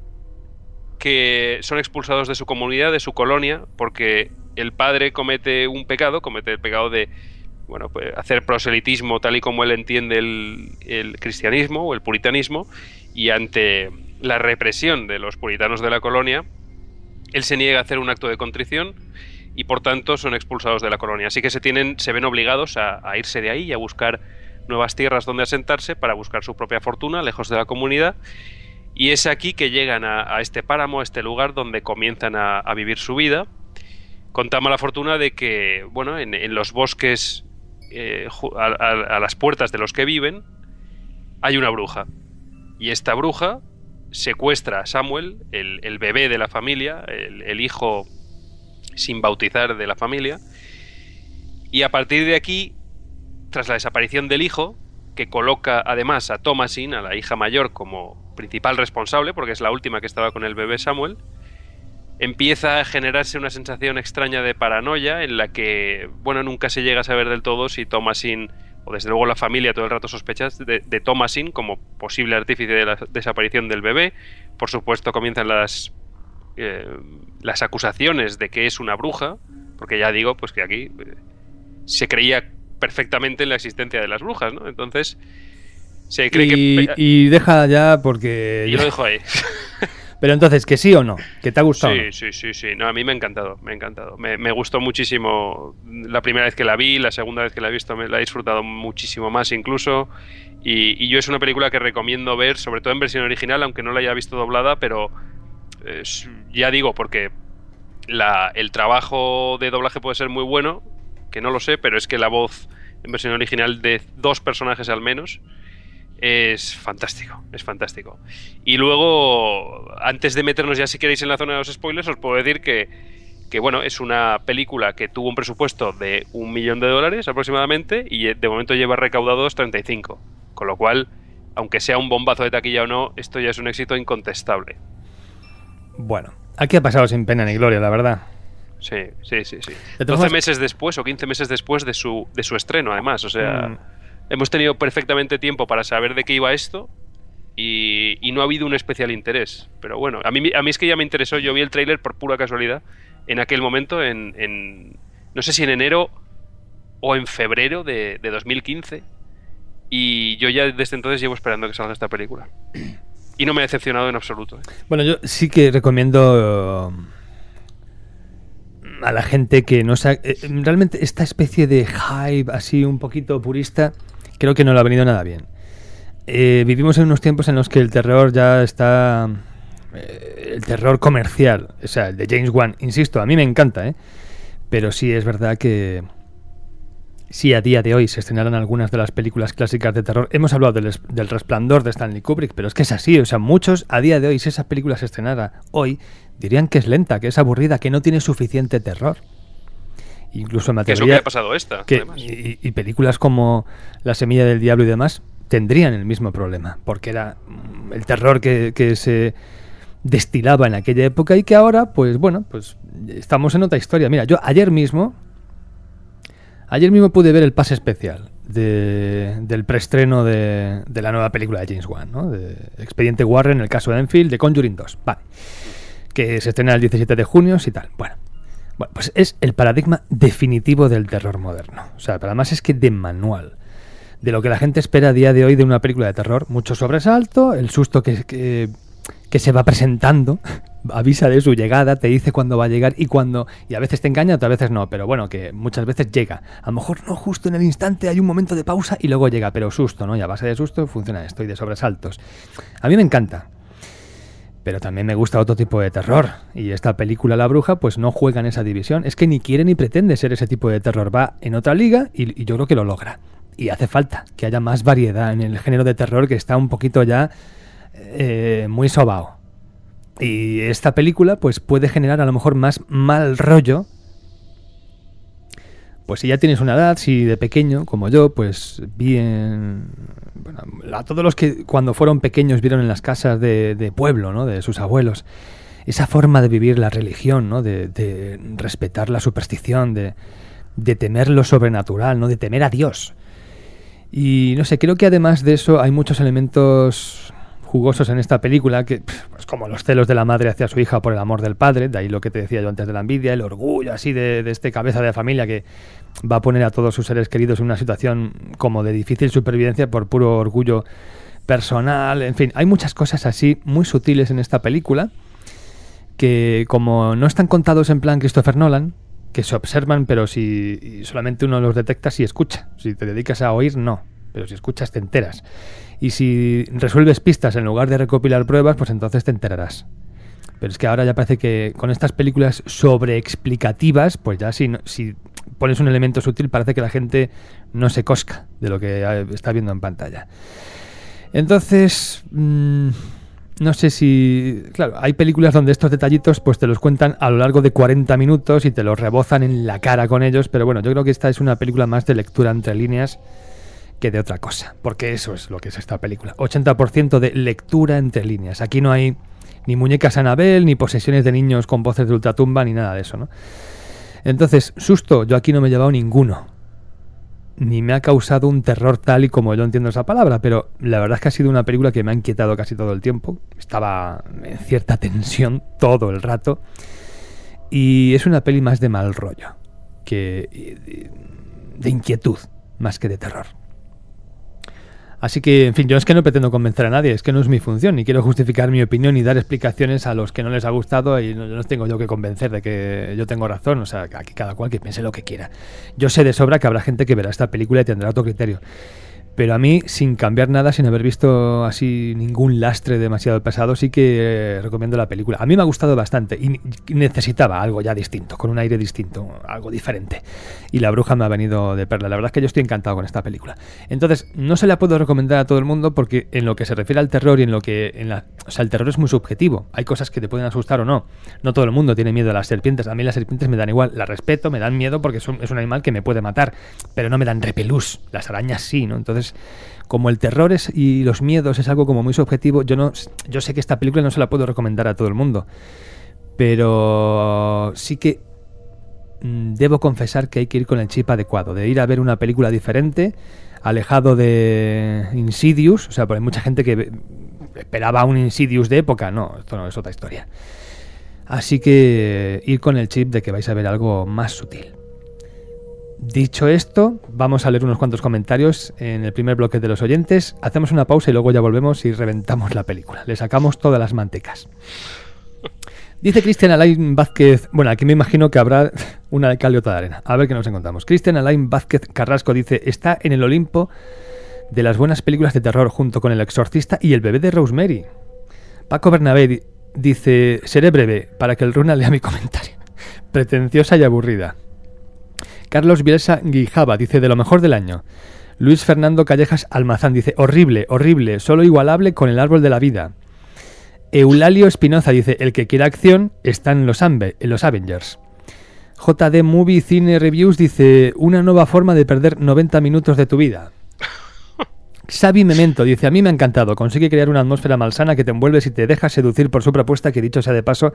que son expulsados de su comunidad, de su colonia, porque el padre comete un pecado, comete el pecado de bueno, pues hacer proselitismo tal y como él entiende el, cristianismo o el puritanismo, y ante la represión de los puritanos de la colonia, él se niega a hacer un acto de contrición y por tanto son expulsados de la colonia. Así que se tienen, se ven obligados a, irse de ahí y a buscar nuevas tierras donde asentarse para buscar su propia fortuna, lejos de la comunidad. Y es aquí que llegan a, este páramo, a este lugar donde comienzan a, vivir su vida. Con tan mala fortuna de que, bueno, en los bosques eh, a, las puertas de los que viven, hay una bruja. Y esta bruja secuestra a Samuel, el, bebé de la familia, el, hijo sin bautizar de la familia. Y a partir de aquí, tras la desaparición del hijo, que coloca además a Thomasin, a la hija mayor, como principal responsable, porque es la última que estaba con el bebé Samuel, empieza a generarse una sensación extraña de paranoia en la que, bueno, nunca se llega a saber del todo si Thomasin, o desde luego la familia todo el rato sospechas de, de Thomasin como posible artífice de la desaparición del bebé. Por supuesto comienzan las, eh, las acusaciones de que es una bruja, porque ya digo, pues que aquí eh, se creía perfectamente en la existencia de las brujas, ¿no? Entonces... Se cree y, que... y deja ya porque... Y lo dejo ahí. Pero entonces, que sí o no, que te ha gustado. Sí, sí, sí, sí. No, a mí me ha encantado, me ha encantado. Me, gustó muchísimo la primera vez que la vi, la segunda vez que la he visto me la he disfrutado muchísimo más incluso. Y, yo es una película que recomiendo ver, sobre todo en versión original, aunque no la haya visto doblada, pero ya digo, porque el trabajo de doblaje puede ser muy bueno, que no lo sé, pero es que la voz en versión original de dos personajes al menos es fantástico, es fantástico. Y luego, antes de meternos ya si queréis en la zona de los spoilers, os puedo decir que, que bueno, es una película que tuvo un presupuesto de un millón de dólares aproximadamente y de momento lleva recaudados 35. Con lo cual, aunque sea un bombazo de taquilla o no, esto ya es un éxito incontestable. Bueno, aquí ha pasado sin pena ni gloria, la verdad. Sí, sí, sí, sí. 12 meses después o 15 meses después de su, de su estreno, además, o sea... Mm hemos tenido perfectamente tiempo para saber de qué iba esto y, no ha habido un especial interés. Pero bueno, a mí, a mí es que ya me interesó, yo vi el tráiler por pura casualidad en aquel momento, en, no sé si en enero o en febrero de, 2015. Y yo ya desde entonces llevo esperando que salga esta película. Y no me ha decepcionado en absoluto. ¿eh? Bueno, yo sí que recomiendo a la gente que no sabe... Eh, realmente esta especie de hype así un poquito purista creo que no le ha venido nada bien. Eh, vivimos en unos tiempos en los que el terror ya está... Eh, el terror comercial, o sea, el de James Wan, insisto, a mí me encanta, ¿eh? Pero sí es verdad que si a día de hoy se estrenaran algunas de las películas clásicas de terror, hemos hablado del, del, resplandor de Stanley Kubrick, pero es que es así, o sea, muchos a día de hoy, si esa película se estrenara hoy, dirían que es lenta, que es aburrida, que no tiene suficiente terror. Incluso me ¿Qué es lo que ha pasado esta? y, películas como La semilla del diablo y demás tendrían el mismo problema, porque era mm, el terror que, que se destilaba en aquella época y que ahora, pues bueno, pues estamos en otra historia. Mira, yo ayer mismo, ayer mismo pude ver el pase especial de, del preestreno de, la nueva película de James Wan, ¿no? De Expediente Warren, el caso de Enfield, de Conjuring 2. Vale. Que se estrena el 17 de junio y tal. Bueno. Bueno, pues es el paradigma definitivo del terror moderno. O sea, pero además es que de manual. De lo que la gente espera a día de hoy de una película de terror. Mucho sobresalto, el susto que, que, se va presentando, avisa de su llegada, te dice cuándo va a llegar y cuando. Y a veces te engaña, otras veces no. Pero bueno, que muchas veces llega. A lo mejor no justo en el instante, hay un momento de pausa y luego llega, pero susto, ¿no? Y a base de susto funciona esto y de sobresaltos. A mí me encanta. Pero también me gusta otro tipo de terror. Y esta película La Bruja, pues no juega en esa división. Es que ni quiere ni pretende ser ese tipo de terror. Va en otra liga y, yo creo que lo logra. Y hace falta que haya más variedad en el género de terror que está un poquito ya eh, muy sobao. Y esta película, pues puede generar a lo mejor más mal rollo. Pues si ya tienes una edad, si de pequeño, como yo, pues vi en... Bueno, a todos los que cuando fueron pequeños vieron en las casas de, de pueblo, ¿no? De sus abuelos, esa forma de vivir la religión, ¿no? De, de respetar la superstición, de, de temer lo sobrenatural, ¿no? De temer a Dios. Y no sé, creo que además de eso hay muchos elementos jugosos en esta película, que pues como los celos de la madre hacia su hija por el amor del padre, de ahí lo que te decía yo antes de la envidia, el orgullo así de, de este cabeza de familia que va a poner a todos sus seres queridos en una situación como de difícil supervivencia por puro orgullo personal, en fin, hay muchas cosas así muy sutiles en esta película que como no están contados en plan Christopher Nolan, que se observan, pero si solamente uno los detecta si escucha. Si te dedicas a oír, no. Pero si escuchas, te enteras. Y si resuelves pistas en lugar de recopilar pruebas, pues entonces te enterarás. Pero es que ahora ya parece que con estas películas sobreexplicativas, pues ya si, si pones un elemento sutil, parece que la gente no se cosca de lo que está viendo en pantalla. Entonces, mmm, no sé si. Claro, hay películas donde estos detallitos pues te los cuentan a lo largo de 40 minutos y te los rebozan en la cara con ellos, pero bueno, yo creo que esta es una película más de lectura entre líneas que de otra cosa, porque eso es lo que es esta película. 80% de lectura entre líneas. Aquí no hay ni muñecas Anabel, ni posesiones de niños con voces de ultratumba, ni nada de eso, ¿no? Entonces, susto, yo aquí no me he llevado ninguno ni me ha causado un terror tal y como yo entiendo esa palabra, pero la verdad es que ha sido una película que me ha inquietado casi todo el tiempo. Estaba en cierta tensión todo el rato. Y es una peli más de mal rollo, que de inquietud, más que de terror. Así que, en fin, yo es que no pretendo convencer a nadie, es que no es mi función, ni quiero justificar mi opinión ni dar explicaciones a los que no les ha gustado y no, no tengo yo que convencer de que yo tengo razón, o sea, aquí cada cual que piense lo que quiera. Yo sé de sobra que habrá gente que verá esta película y tendrá otro criterio. Pero a mí, sin cambiar nada, sin haber visto así ningún lastre demasiado pesado, sí que eh, recomiendo la película. A mí me ha gustado bastante y necesitaba algo ya distinto, con un aire distinto, algo diferente. Y La Bruja me ha venido de perla. La verdad es que yo estoy encantado con esta película. Entonces, no se la puedo recomendar a todo el mundo porque en lo que se refiere al terror y en lo que... En la, o sea, el terror es muy subjetivo. Hay cosas que te pueden asustar o no. No todo el mundo tiene miedo a las serpientes. A mí las serpientes me dan igual. Las respeto, me dan miedo porque son, es un animal que me puede matar. Pero no me dan repelús. Las arañas sí, ¿no? Entonces como el terror es, y los miedos es algo como muy subjetivo, yo, no, yo sé que esta película no se la puedo recomendar a todo el mundo. Pero sí que mm, debo confesar que hay que ir con el chip adecuado, de ir a ver una película diferente, alejado de Insidious, o sea, porque hay mucha gente que esperaba un Insidious de época, no, esto no es otra historia. Así que ir con el chip de que vais a ver algo más sutil. Dicho esto, vamos a leer unos cuantos comentarios en el primer bloque de los oyentes. Hacemos una pausa y luego ya volvemos y reventamos la película. Le sacamos todas las mantecas. Dice Cristian Alain Vázquez. Bueno, aquí me imagino que habrá una de cal y otra de arena. A ver qué nos encontramos. Cristian Alain Vázquez Carrasco dice: Está en el Olimpo de las buenas películas de terror junto con El Exorcista y El bebé de Rosemary. Paco Bernabé dice: Seré breve para que el Runa lea mi comentario. Pretenciosa y aburrida. Carlos Bielsa Guijaba dice de lo mejor del año. Luis Fernando Callejas Almazán dice horrible, horrible, solo igualable con el árbol de la vida. Eulalio Espinoza dice el que quiera acción está en los, en los Avengers. JD Movie Cine Reviews dice una nueva forma de perder 90 minutos de tu vida. Xavi Memento dice, a mí me ha encantado, consigue crear una atmósfera malsana que te envuelve y te deja seducir por su propuesta que dicho sea de paso,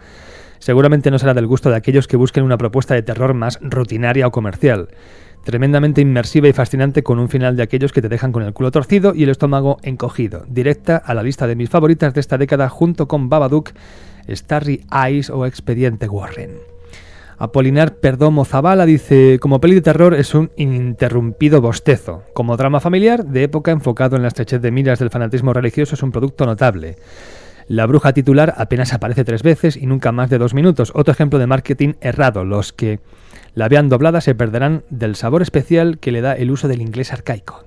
seguramente no será del gusto de aquellos que busquen una propuesta de terror más rutinaria o comercial. Tremendamente inmersiva y fascinante con un final de aquellos que te dejan con el culo torcido y el estómago encogido. Directa a la lista de mis favoritas de esta década junto con Babadook, Starry Eyes o Expediente Warren. Apolinar Perdomo Zabala dice, como peli de terror es un ininterrumpido bostezo. Como drama familiar, de época enfocado en la estrechez de miras del fanatismo religioso, es un producto notable. La bruja titular apenas aparece tres veces y nunca más de dos minutos. Otro ejemplo de marketing errado. Los que la vean doblada se perderán del sabor especial que le da el uso del inglés arcaico.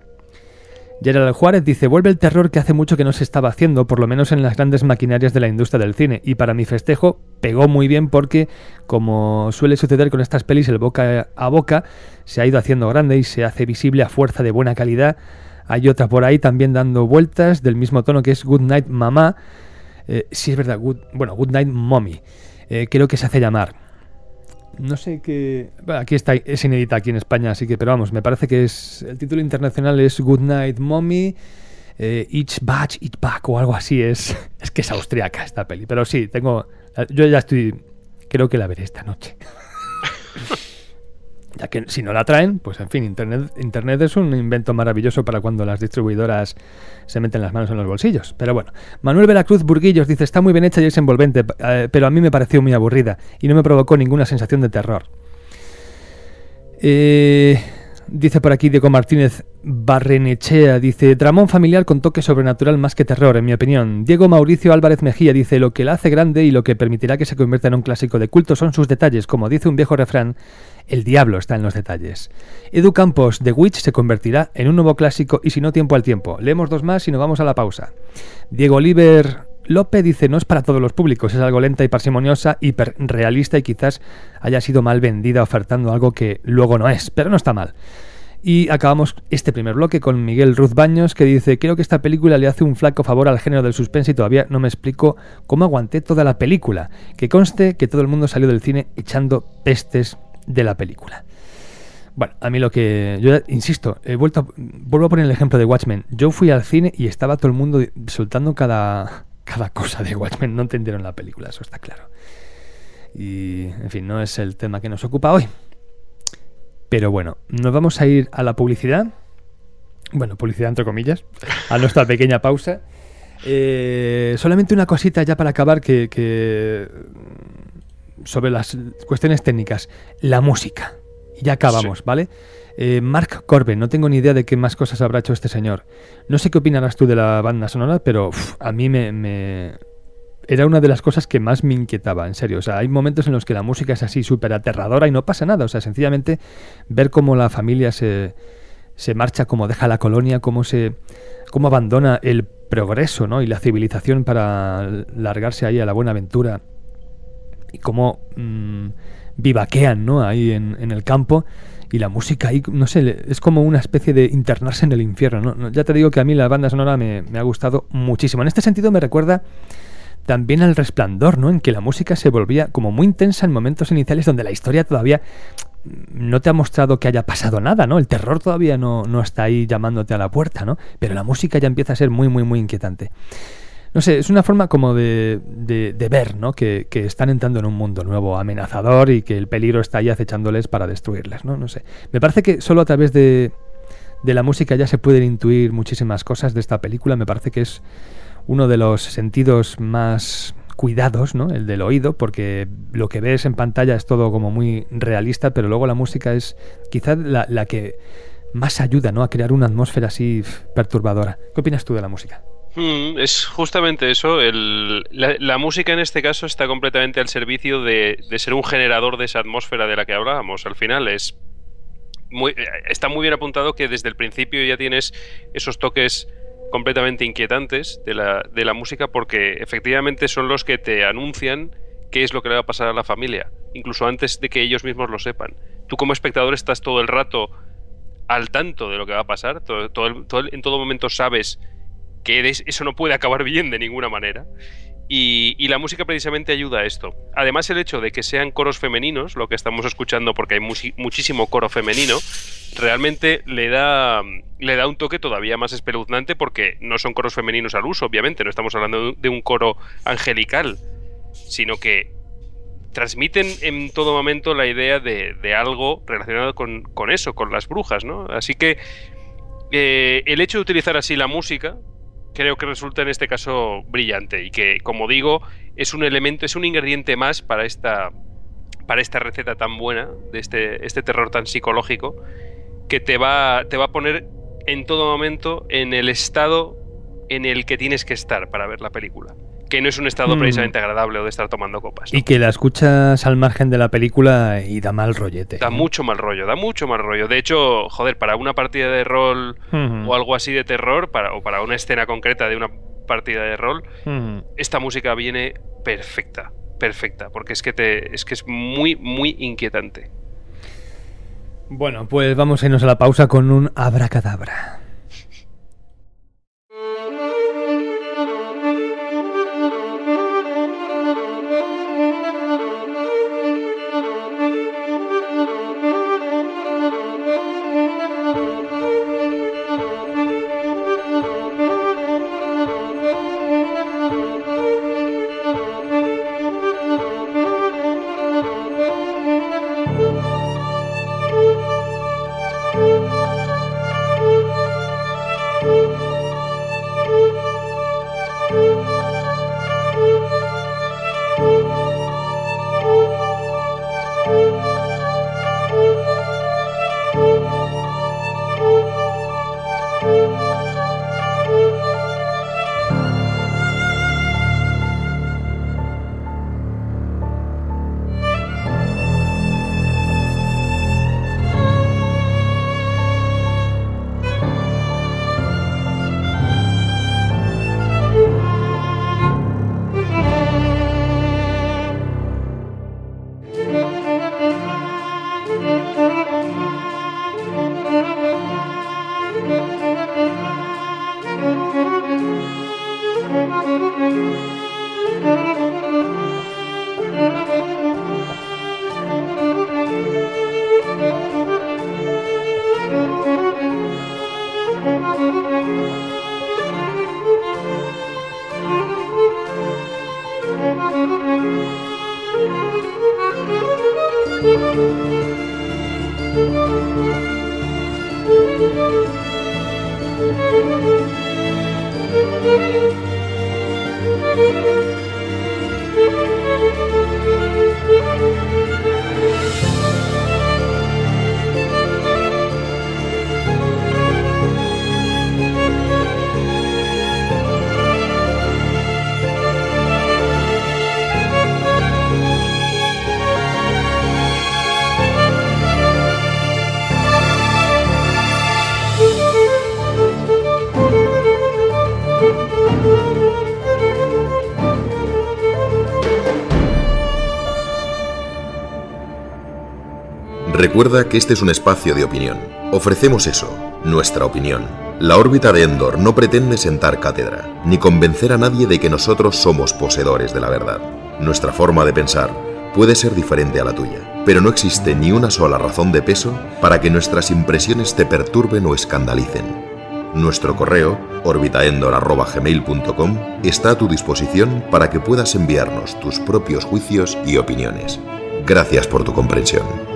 Gerald Juárez dice, vuelve el terror que hace mucho que no se estaba haciendo, por lo menos en las grandes maquinarias de la industria del cine, y para mi festejo pegó muy bien porque, como suele suceder con estas pelis, el boca a boca se ha ido haciendo grande y se hace visible a fuerza de buena calidad. Hay otra por ahí también dando vueltas del mismo tono que es Good Night Mama. Eh, sí, es verdad, good, bueno, Good Night Mommy. Eh, creo que se hace llamar. no sé qué. Bueno, aquí está, es inédita aquí en España, así que, pero vamos, me parece que es. El título internacional es Good Night Mommy. Eh, each batch, each back o algo así es. Es que es austriaca esta peli. Pero sí, tengo. Yo ya estoy. Creo que la veré esta noche. ya que si no la traen, pues en fin, Internet, Internet es un invento maravilloso para cuando las distribuidoras se meten las manos en los bolsillos. Pero bueno, Manuel Veracruz Burguillos dice, está muy bien hecha y es envolvente, eh, pero a mí me pareció muy aburrida y no me provocó ninguna sensación de terror. Eh, Dice por aquí Diego Martínez Barrenechea, dice, dramón familiar con toque sobrenatural más que terror, en mi opinión. Diego Mauricio Álvarez Mejía dice, lo que la hace grande y lo que permitirá que se convierta en un clásico de culto son sus detalles, como dice un viejo refrán, el diablo está en los detalles. Edu Campos, The Witch se convertirá en un nuevo clásico y si no tiempo al tiempo. Leemos dos más y nos vamos a la pausa. Diego Oliver Lope dice, no es para todos los públicos, es algo lenta y parsimoniosa, hiperrealista y quizás haya sido mal vendida ofertando algo que luego no es, pero no está mal. Y acabamos este primer bloque con Miguel Ruz Baños, que dice, creo que esta película le hace un flaco favor al género del suspense y todavía no me explico cómo aguanté toda la película. Que conste que todo el mundo salió del cine echando pestes de la película. Bueno, a mí lo que. Yo insisto, he vuelto vuelvo a poner el ejemplo de Watchmen. Yo fui al cine y estaba todo el mundo soltando cada, cada cosa de Watchmen. No entendieron la película, eso está claro. Y, en fin, no es el tema que nos ocupa hoy. Pero bueno, nos vamos a ir a la publicidad. Bueno, publicidad entre comillas. A nuestra pequeña pausa. Eh, solamente una cosita ya para acabar que, sobre las cuestiones técnicas. La música. Y ya acabamos, ¿vale? Eh, Mark Corbin, no tengo ni idea de qué más cosas habrá hecho este señor. No sé qué opinarás tú de la banda sonora, pero a mí me, me, era una de las cosas que más me inquietaba, en serio. O sea, hay momentos en los que la música es así súper aterradora y no pasa nada. O sea, sencillamente ver cómo la familia se, se marcha, cómo deja la colonia, cómo se cómo abandona el progreso ¿no? y la civilización para largarse ahí a la buena aventura y cómo mm, vivaquean ¿no? ahí en, en, el campo y la música ahí, no sé, es como una especie de internarse en el infierno. ¿no? Ya te digo que a mí la banda sonora me, me ha gustado muchísimo. En este sentido me recuerda también al resplandor, ¿no? En que la música se volvía como muy intensa en momentos iniciales donde la historia todavía no te ha mostrado que haya pasado nada, ¿no? El terror todavía no, no está ahí llamándote a la puerta, ¿no? Pero la música ya empieza a ser muy, muy, muy inquietante. No sé, es una forma como de, de, ver, ¿no? Que, que, están entrando en un mundo nuevo, amenazador y que el peligro está ahí acechándoles para destruirles, ¿no? No sé. Me parece que solo a través de, de la música ya se pueden intuir muchísimas cosas de esta película. Me parece que es uno de los sentidos más cuidados, ¿no? El del oído, porque lo que ves en pantalla es todo como muy realista, pero luego la música es quizás la, que más ayuda, ¿no? A crear una atmósfera así perturbadora. ¿Qué opinas tú de la música? Hmm, es justamente eso. la, música en este caso está completamente al servicio de, de, ser un generador de esa atmósfera de la que hablábamos. Al final es muy, está muy bien apuntado que desde el principio ya tienes esos toques completamente inquietantes de la, de la música porque efectivamente son los que te anuncian qué es lo que le va a pasar a la familia, incluso antes de que ellos mismos lo sepan. Tú como espectador estás todo el rato al tanto de lo que va a pasar, en todo momento sabes que eso no puede acabar bien de ninguna manera. Y, la música precisamente ayuda a esto. Además, el hecho de que sean coros femeninos, lo que estamos escuchando porque hay muchísimo coro femenino, realmente le da, le da un toque todavía más espeluznante porque no son coros femeninos al uso, obviamente, no estamos hablando de un coro angelical, sino que transmiten en todo momento la idea de, algo relacionado con, eso, con las brujas, ¿no? Así que eh, el hecho de utilizar así la música creo que resulta en este caso brillante y que, como digo, es un elemento, es un ingrediente más para esta, para esta receta tan buena, de este, este terror tan psicológico, que te va, te va a poner en todo momento en el estado en el que tienes que estar para ver la película que no es un estado hmm. precisamente agradable o de estar tomando copas. Y que la escuchas al margen de la película y da mal rollete. Da mucho mal rollo, da mucho mal rollo. De hecho, joder, para una partida de rol hmm. o algo así de terror, para, o para una escena concreta de una partida de rol, esta música viene perfecta, perfecta, porque es que, te, es que es muy, muy inquietante. Bueno, pues vamos a irnos a la pausa con un abracadabra. Recuerda que este es un espacio de opinión. Ofrecemos eso, nuestra opinión. La órbita de Endor no pretende sentar cátedra, ni convencer a nadie de que nosotros somos poseedores de la verdad. Nuestra forma de pensar puede ser diferente a la tuya, pero no existe ni una sola razón de peso para que nuestras impresiones te perturben o escandalicen. Nuestro correo, orbitaendor.gmail.com, está a tu disposición para que puedas enviarnos tus propios juicios y opiniones. Gracias por tu comprensión.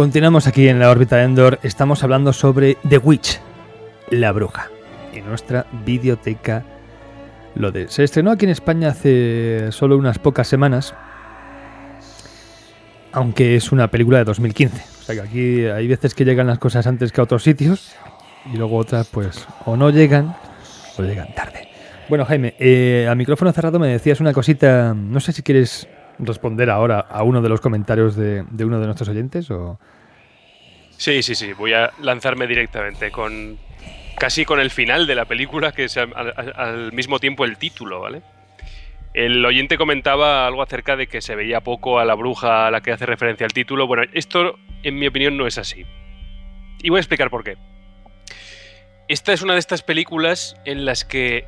Continuamos aquí en la órbita de Endor. Estamos hablando sobre The Witch, la bruja. En nuestra videoteca lo de. Se estrenó aquí en España hace solo unas pocas semanas. Aunque es una película de 2015. O sea que aquí hay veces que llegan las cosas antes que a otros sitios. Y luego otras, pues, o no llegan o llegan tarde. Bueno, Jaime, eh, a micrófono cerrado me decías una cosita. No sé si quieres responder ahora a uno de los comentarios de, uno de nuestros oyentes o. Sí, sí, sí. Voy a lanzarme directamente con. Casi con el final de la película, que es al mismo tiempo el título, ¿vale? El oyente comentaba algo acerca de que se veía poco a la bruja a la que hace referencia el título. Bueno, esto, en mi opinión, no es así. Y voy a explicar por qué. Esta es una de estas películas en las que,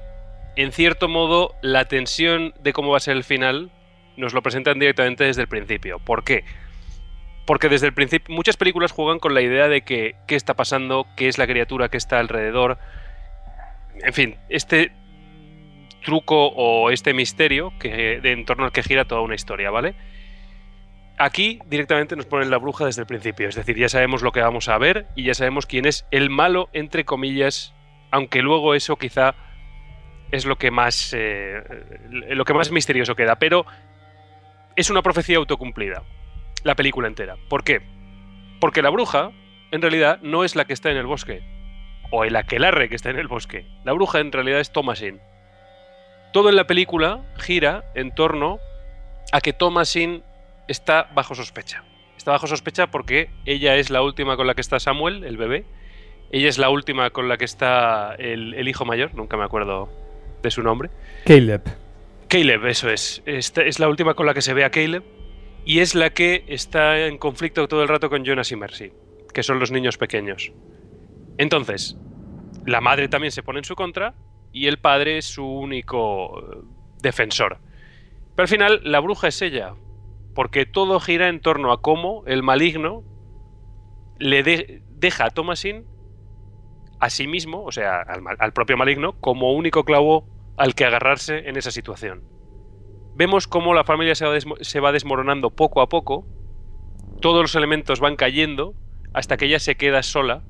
en cierto modo, la tensión de cómo va a ser el final nos lo presentan directamente desde el principio. ¿Por qué? Porque desde el principio muchas películas juegan con la idea de que qué está pasando, qué es la criatura que está alrededor. En fin, este truco o este misterio que, de en torno al que gira toda una historia, ¿vale? Aquí directamente nos ponen la bruja desde el principio, es decir, ya sabemos lo que vamos a ver y ya sabemos quién es el malo, entre comillas, aunque luego eso quizá es lo que más, eh, lo que más misterioso queda, pero es una profecía autocumplida, la película entera. ¿Por qué? Porque la bruja, en realidad, no es la que está en el bosque, o el aquelarre que está en el bosque. La bruja en realidad es Thomasin. Todo en la película gira en torno a que Thomasin está bajo sospecha. Está bajo sospecha porque ella es la última con la que está Samuel, el bebé. Ella es la última con la que está el, el hijo mayor, nunca me acuerdo de su nombre. Caleb. Caleb, eso es. Esta es la última con la que se ve a Caleb. Y es la que está en conflicto todo el rato con Jonas y Mercy, que son los niños pequeños. Entonces, la madre también se pone en su contra y el padre es su único eh, defensor. Pero al final, la bruja es ella, porque todo gira en torno a cómo el maligno le de- deja a Thomasin a sí mismo, o sea, al propio maligno, como único clavo al que agarrarse en esa situación. Vemos cómo la familia se va, se va desmoronando poco a poco, todos los elementos van cayendo hasta que ella se queda sola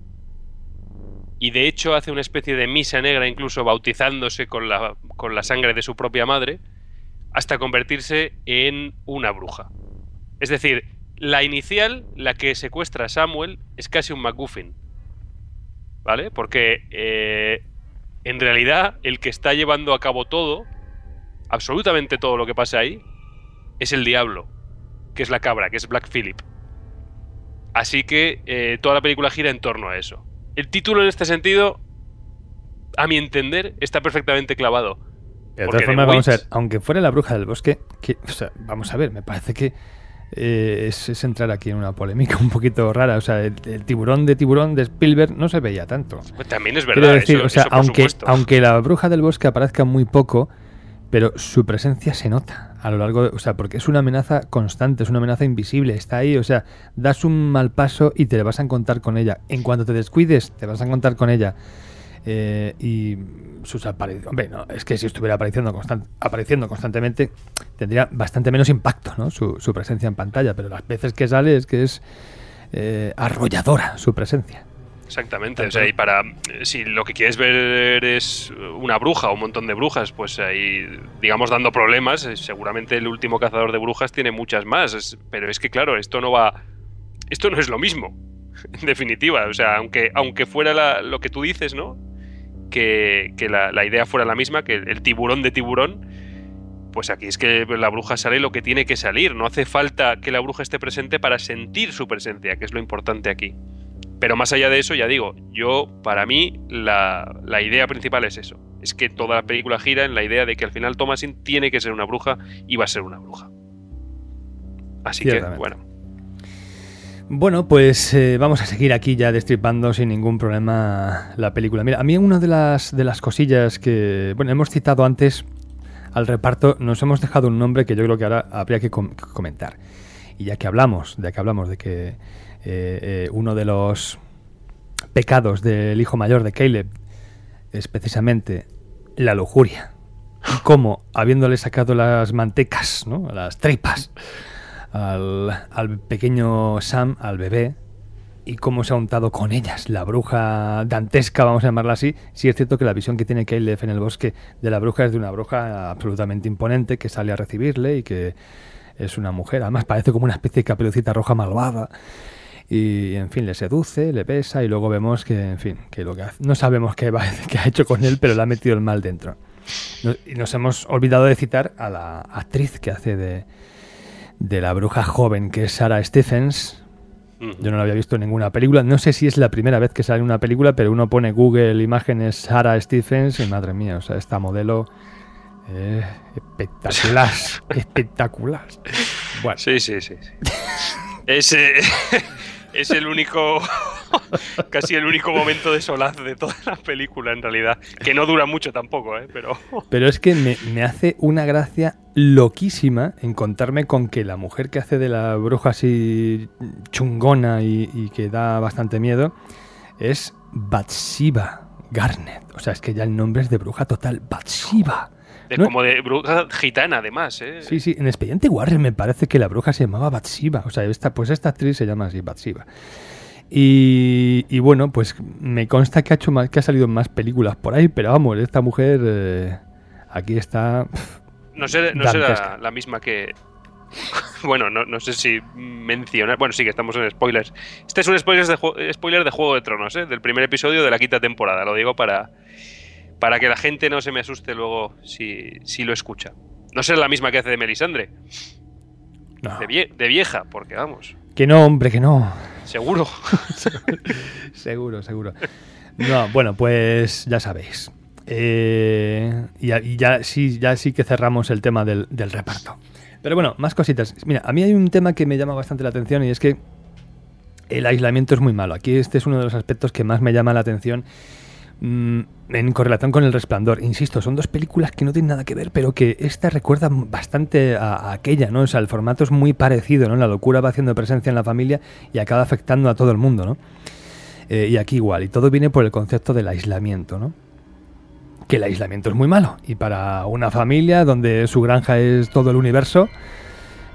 y de hecho hace una especie de misa negra incluso bautizándose con la, con la sangre de su propia madre hasta convertirse en una bruja. Es decir, la inicial, la que secuestra a Samuel, es casi un MacGuffin. ¿Vale? Porque eh, en realidad el que está llevando a cabo todo, absolutamente todo lo que pasa ahí, es el diablo, que es la cabra, que es Black Phillip. Así que eh, toda la película gira en torno a eso. El título en este sentido, a mi entender, está perfectamente clavado. De todas formas, vamos a ver, aunque fuera la bruja del bosque, que, o sea, vamos a ver, me parece que eh, es, entrar aquí en una polémica un poquito rara. O sea, el, tiburón de tiburón de Spielberg no se veía tanto. Pues también es verdad. decir, o sea, aunque, aunque la bruja del bosque aparezca muy poco, pero su presencia se nota a lo largo de, o sea, porque es una amenaza constante, es una amenaza invisible, está ahí, o sea, das un mal paso y te vas a encontrar con ella. En cuanto te descuides, te vas a encontrar con ella. Eh, y sus apariciones, hombre, no, es que si estuviera apareciendo, apareciendo constantemente, tendría bastante menos impacto, ¿no? Su, presencia en pantalla, pero las veces que sale es que es eh, arrolladora su presencia. Exactamente, o sea, y para si lo que quieres ver es una bruja o un montón de brujas, pues ahí, digamos, dando problemas, eh, seguramente el último cazador de brujas tiene muchas más, pero es que claro, esto no va, esto no es lo mismo, en definitiva, o sea, aunque, aunque fuera lo que tú dices, ¿no? Que, la, idea fuera la misma, que el tiburón de tiburón, pues aquí es que la bruja sale lo que tiene que salir, no hace falta que la bruja esté presente para sentir su presencia, que es lo importante aquí. Pero más allá de eso, ya digo, yo, para mí, la, idea principal es eso. Es que toda la película gira en la idea de que al final Thomasin tiene que ser una bruja y va a ser una bruja. Así que, bueno. Bueno, pues eh, vamos a seguir aquí ya destripando sin ningún problema la película. Mira, a mí una de las, de las cosillas que, bueno, hemos citado antes al reparto, nos hemos dejado un nombre que yo creo que ahora habría que comentar. Y ya que hablamos, ya que hablamos de que eh, eh, uno de los pecados del hijo mayor de Caleb es precisamente la lujuria. Y cómo, habiéndole sacado las mantecas, ¿no? las tripas, al, pequeño Sam, al bebé, y cómo se ha untado con ellas, la bruja dantesca, vamos a llamarla así. Sí es cierto que la visión que tiene Caleb en el bosque de la bruja es de una bruja absolutamente imponente que sale a recibirle y que es una mujer, además parece como una especie de caperucita roja malvada y en fin le seduce, le besa y luego vemos que en fin, que lo que no sabemos qué, ha hecho con él, pero le ha metido el mal dentro. y nos hemos olvidado de citar a la actriz que hace de, de la bruja joven, que es Sarah Stephens. Yo no la había visto en ninguna película. No sé si es la primera vez que sale en una película, pero uno pone Google imágenes Sarah Stephens y madre mía, o sea, esta modelo eh, espectacular, espectacular. Bueno. Sí, sí, sí. sí. Ese, es el único, casi el único momento de solaz de toda la película en realidad, que no dura mucho tampoco, ¿eh? pero... Pero es que me, hace una gracia loquísima encontrarme con que la mujer que hace de la bruja así chungona y, que da bastante miedo es Bathsheba Garnet. O sea, es que ya el nombre es de bruja total, Como de bruja gitana, además. ¿eh? Sí, sí. En Expediente Warren me parece que la bruja se llamaba Batsiba. O sea, esta, pues esta actriz se llama así, Batsiba. Y, bueno, pues me consta que ha, hecho más, que ha salido en más películas por ahí, pero vamos, esta mujer eh, aquí está. no sé, no será la misma que. bueno, no, sé si mencionar. Bueno, sí que estamos en spoilers. Este es un spoiler de, spoiler de Juego de Tronos, ¿eh? del primer episodio de la quinta temporada. Lo digo para, para que la gente no se me asuste luego si, si lo escucha. No será la misma que hace de Melisandre. No. De, vieja, porque vamos. Que no, hombre, que no. Seguro. seguro, seguro. No, bueno, pues ya sabéis. Eh, y, ya, sí, ya sí que cerramos el tema del, del reparto. Pero bueno, más cositas. Mira, a mí hay un tema que me llama bastante la atención y es que el aislamiento es muy malo. Aquí este es uno de los aspectos que más me llama la atención en correlación con El Resplandor. Insisto, son dos películas que no tienen nada que ver, pero que esta recuerda bastante a, aquella, ¿no? O sea, el formato es muy parecido, ¿no? La locura va haciendo presencia en la familia y acaba afectando a todo el mundo, ¿no? Eh, y aquí igual, y todo viene por el concepto del aislamiento, ¿no? Que el aislamiento es muy malo, y para una familia donde su granja es todo el universo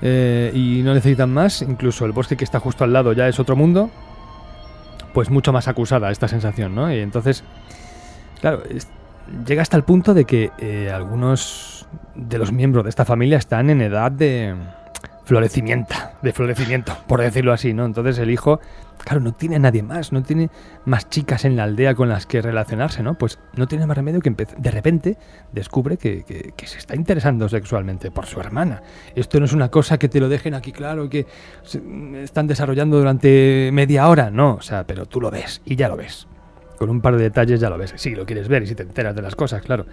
eh, y no necesitan más, incluso el bosque que está justo al lado ya es otro mundo, pues mucho más acusada esta sensación, ¿no? Y entonces Claro, llega hasta el punto de que eh, algunos de los miembros de esta familia están en edad de florecimiento, de florecimiento, por decirlo así, ¿no? Entonces el hijo, claro, no tiene nadie más, no tiene más chicas en la aldea con las que relacionarse, ¿no? Pues no tiene más remedio que de repente descubre que, se está interesando sexualmente por su hermana. Esto no es una cosa que te lo dejen aquí claro, que están desarrollando durante media hora, no, o sea, pero tú lo ves y ya lo ves con un par de detalles ya lo ves. Si lo quieres ver y si te enteras de las cosas, claro.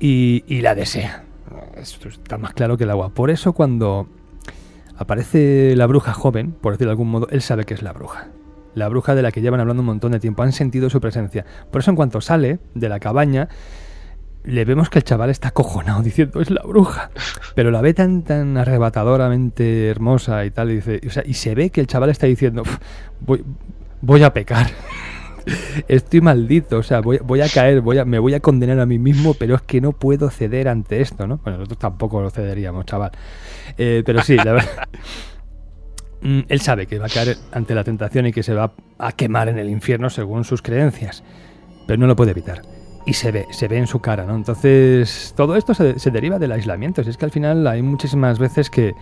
Y, la desea. Esto está más claro que el agua. Por eso cuando aparece la bruja joven, por decirlo de algún modo, él sabe que es la bruja. La bruja de la que llevan hablando un montón de tiempo, han sentido su presencia. Por eso en cuanto sale de la cabaña, le vemos que el chaval está acojonado diciendo es la bruja. Pero la ve tan, tan arrebatadoramente hermosa y tal, y, dice, y se ve que el chaval está diciendo voy, voy a pecar. Estoy maldito, o sea, voy, voy, a caer, voy a, me voy a condenar a mí mismo, pero es que no puedo ceder ante esto, ¿no? Bueno, nosotros tampoco lo cederíamos, chaval. Eh, pero sí, la verdad. Mm, él sabe que va a caer ante la tentación y que se va a quemar en el infierno según sus creencias, pero no lo puede evitar. Y se ve, se ve en su cara, ¿no? Entonces, todo esto se, se deriva del aislamiento. Si es que al final hay muchísimas veces que,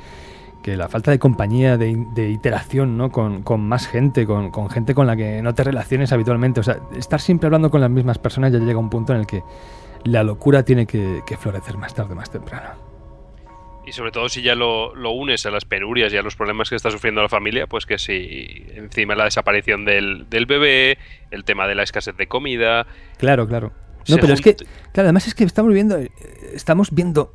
que la falta de compañía, de, de interacción ¿no? con, con más gente, con, con, gente con la que no te relaciones habitualmente. O sea, estar siempre hablando con las mismas personas ya llega a un punto en el que la locura tiene que, que florecer más tarde más temprano. Y sobre todo si ya lo, lo, unes a las penurias y a los problemas que está sufriendo la familia, pues que si encima la desaparición del, del bebé, el tema de la escasez de comida. Claro, claro. No, pero es que, claro, además es que estamos viendo, estamos viendo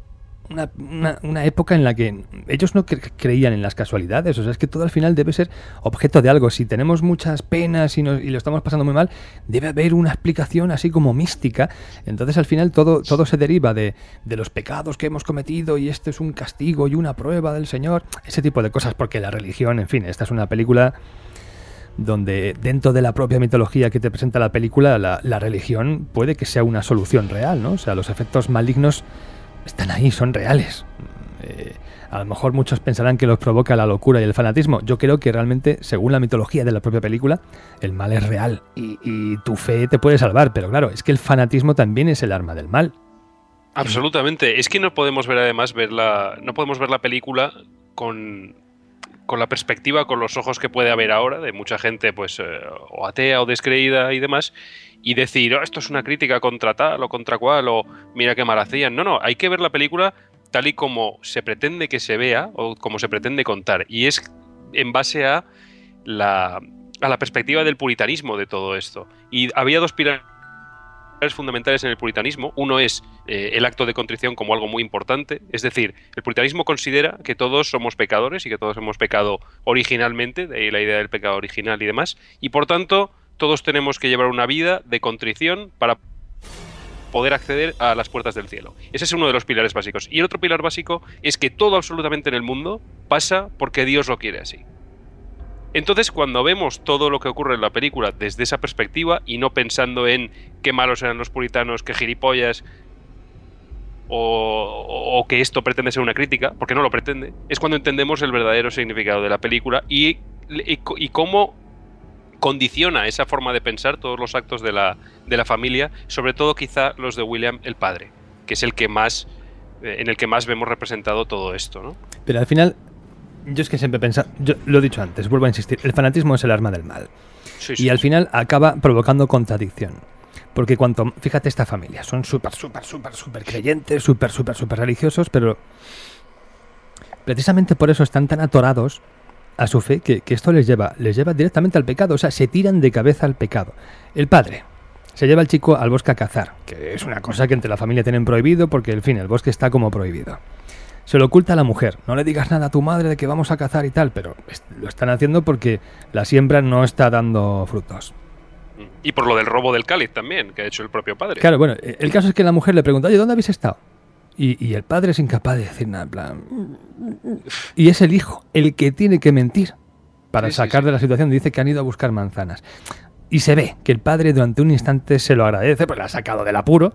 una, época en la que ellos no cre creían en las casualidades. O sea, es que todo al final debe ser objeto de algo. Si tenemos muchas penas y, lo estamos pasando muy mal, debe haber una explicación así como mística. Entonces al final todo, todo se deriva de, de los pecados que hemos cometido y este es un castigo y una prueba del Señor. Ese tipo de cosas, porque la religión, en fin, esta es una película donde dentro de la propia mitología que te presenta la película, la, la religión puede que sea una solución real, ¿no? O sea, los efectos malignos están ahí, son reales. Eh, a lo mejor muchos pensarán que los provoca la locura y el fanatismo. Yo creo que realmente, según la mitología de la propia película, el mal es real y, tu fe te puede salvar. Pero claro, es que el fanatismo también es el arma del mal. Absolutamente. Es que no podemos ver además ver la, no podemos ver la película con, con la perspectiva, con los ojos que puede haber ahora de mucha gente, pues, eh, o atea o descreída y demás, y decir, oh, esto es una crítica contra tal o contra cual, o mira qué mal hacían. No, no, hay que ver la película tal y como se pretende que se vea o como se pretende contar. Y es en base a la, a la perspectiva del puritanismo de todo esto. Y había dos pilares fundamentales en el puritanismo. Uno es eh, el acto de contrición como algo muy importante. Es decir, el puritanismo considera que todos somos pecadores y que todos hemos pecado originalmente, de ahí la idea del pecado original y demás. Y por tanto, todos tenemos que llevar una vida de contrición para poder acceder a las puertas del cielo. Ese es uno de los pilares básicos. Y el otro pilar básico es que todo absolutamente en el mundo pasa porque Dios lo quiere así. Entonces, cuando vemos todo lo que ocurre en la película desde esa perspectiva y no pensando en qué malos eran los puritanos, qué gilipollas, o, o, que esto pretende ser una crítica, porque no lo pretende, es cuando entendemos el verdadero significado de la película y, cómo condiciona esa forma de pensar todos los actos de la, de la familia, sobre todo quizá los de William el padre, que es el que más en el que más vemos representado todo esto, ¿no? Pero al final yo es que siempre yo lo he dicho antes, vuelvo a insistir, el fanatismo es el arma del mal. Sí, sí. Y al final acaba provocando contradicción. Porque cuanto, fíjate esta familia, son súper, súper, súper, súper creyentes, súper, súper, súper religiosos, pero precisamente por eso están tan atorados a su fe que, que, esto les lleva, les lleva directamente al pecado, o sea, se tiran de cabeza al pecado. El padre se lleva al chico al bosque a cazar, que es una cosa que entre la familia tienen prohibido porque, en fin, el bosque está como prohibido se lo oculta a la mujer. No le digas nada a tu madre de que vamos a cazar y tal, pero lo están haciendo porque la siembra no está dando frutos. Y por lo del robo del cáliz también, que ha hecho el propio padre. Claro, bueno, el caso es que la mujer le pregunta, oye, ¿dónde habéis estado? Y, y el padre es incapaz de decir nada, en plan... Y es el hijo el que tiene que mentir para sí, sacar sí, sí. de la situación. Dice que han ido a buscar manzanas. Y se ve que el padre durante un instante se lo agradece, pues la ha sacado del apuro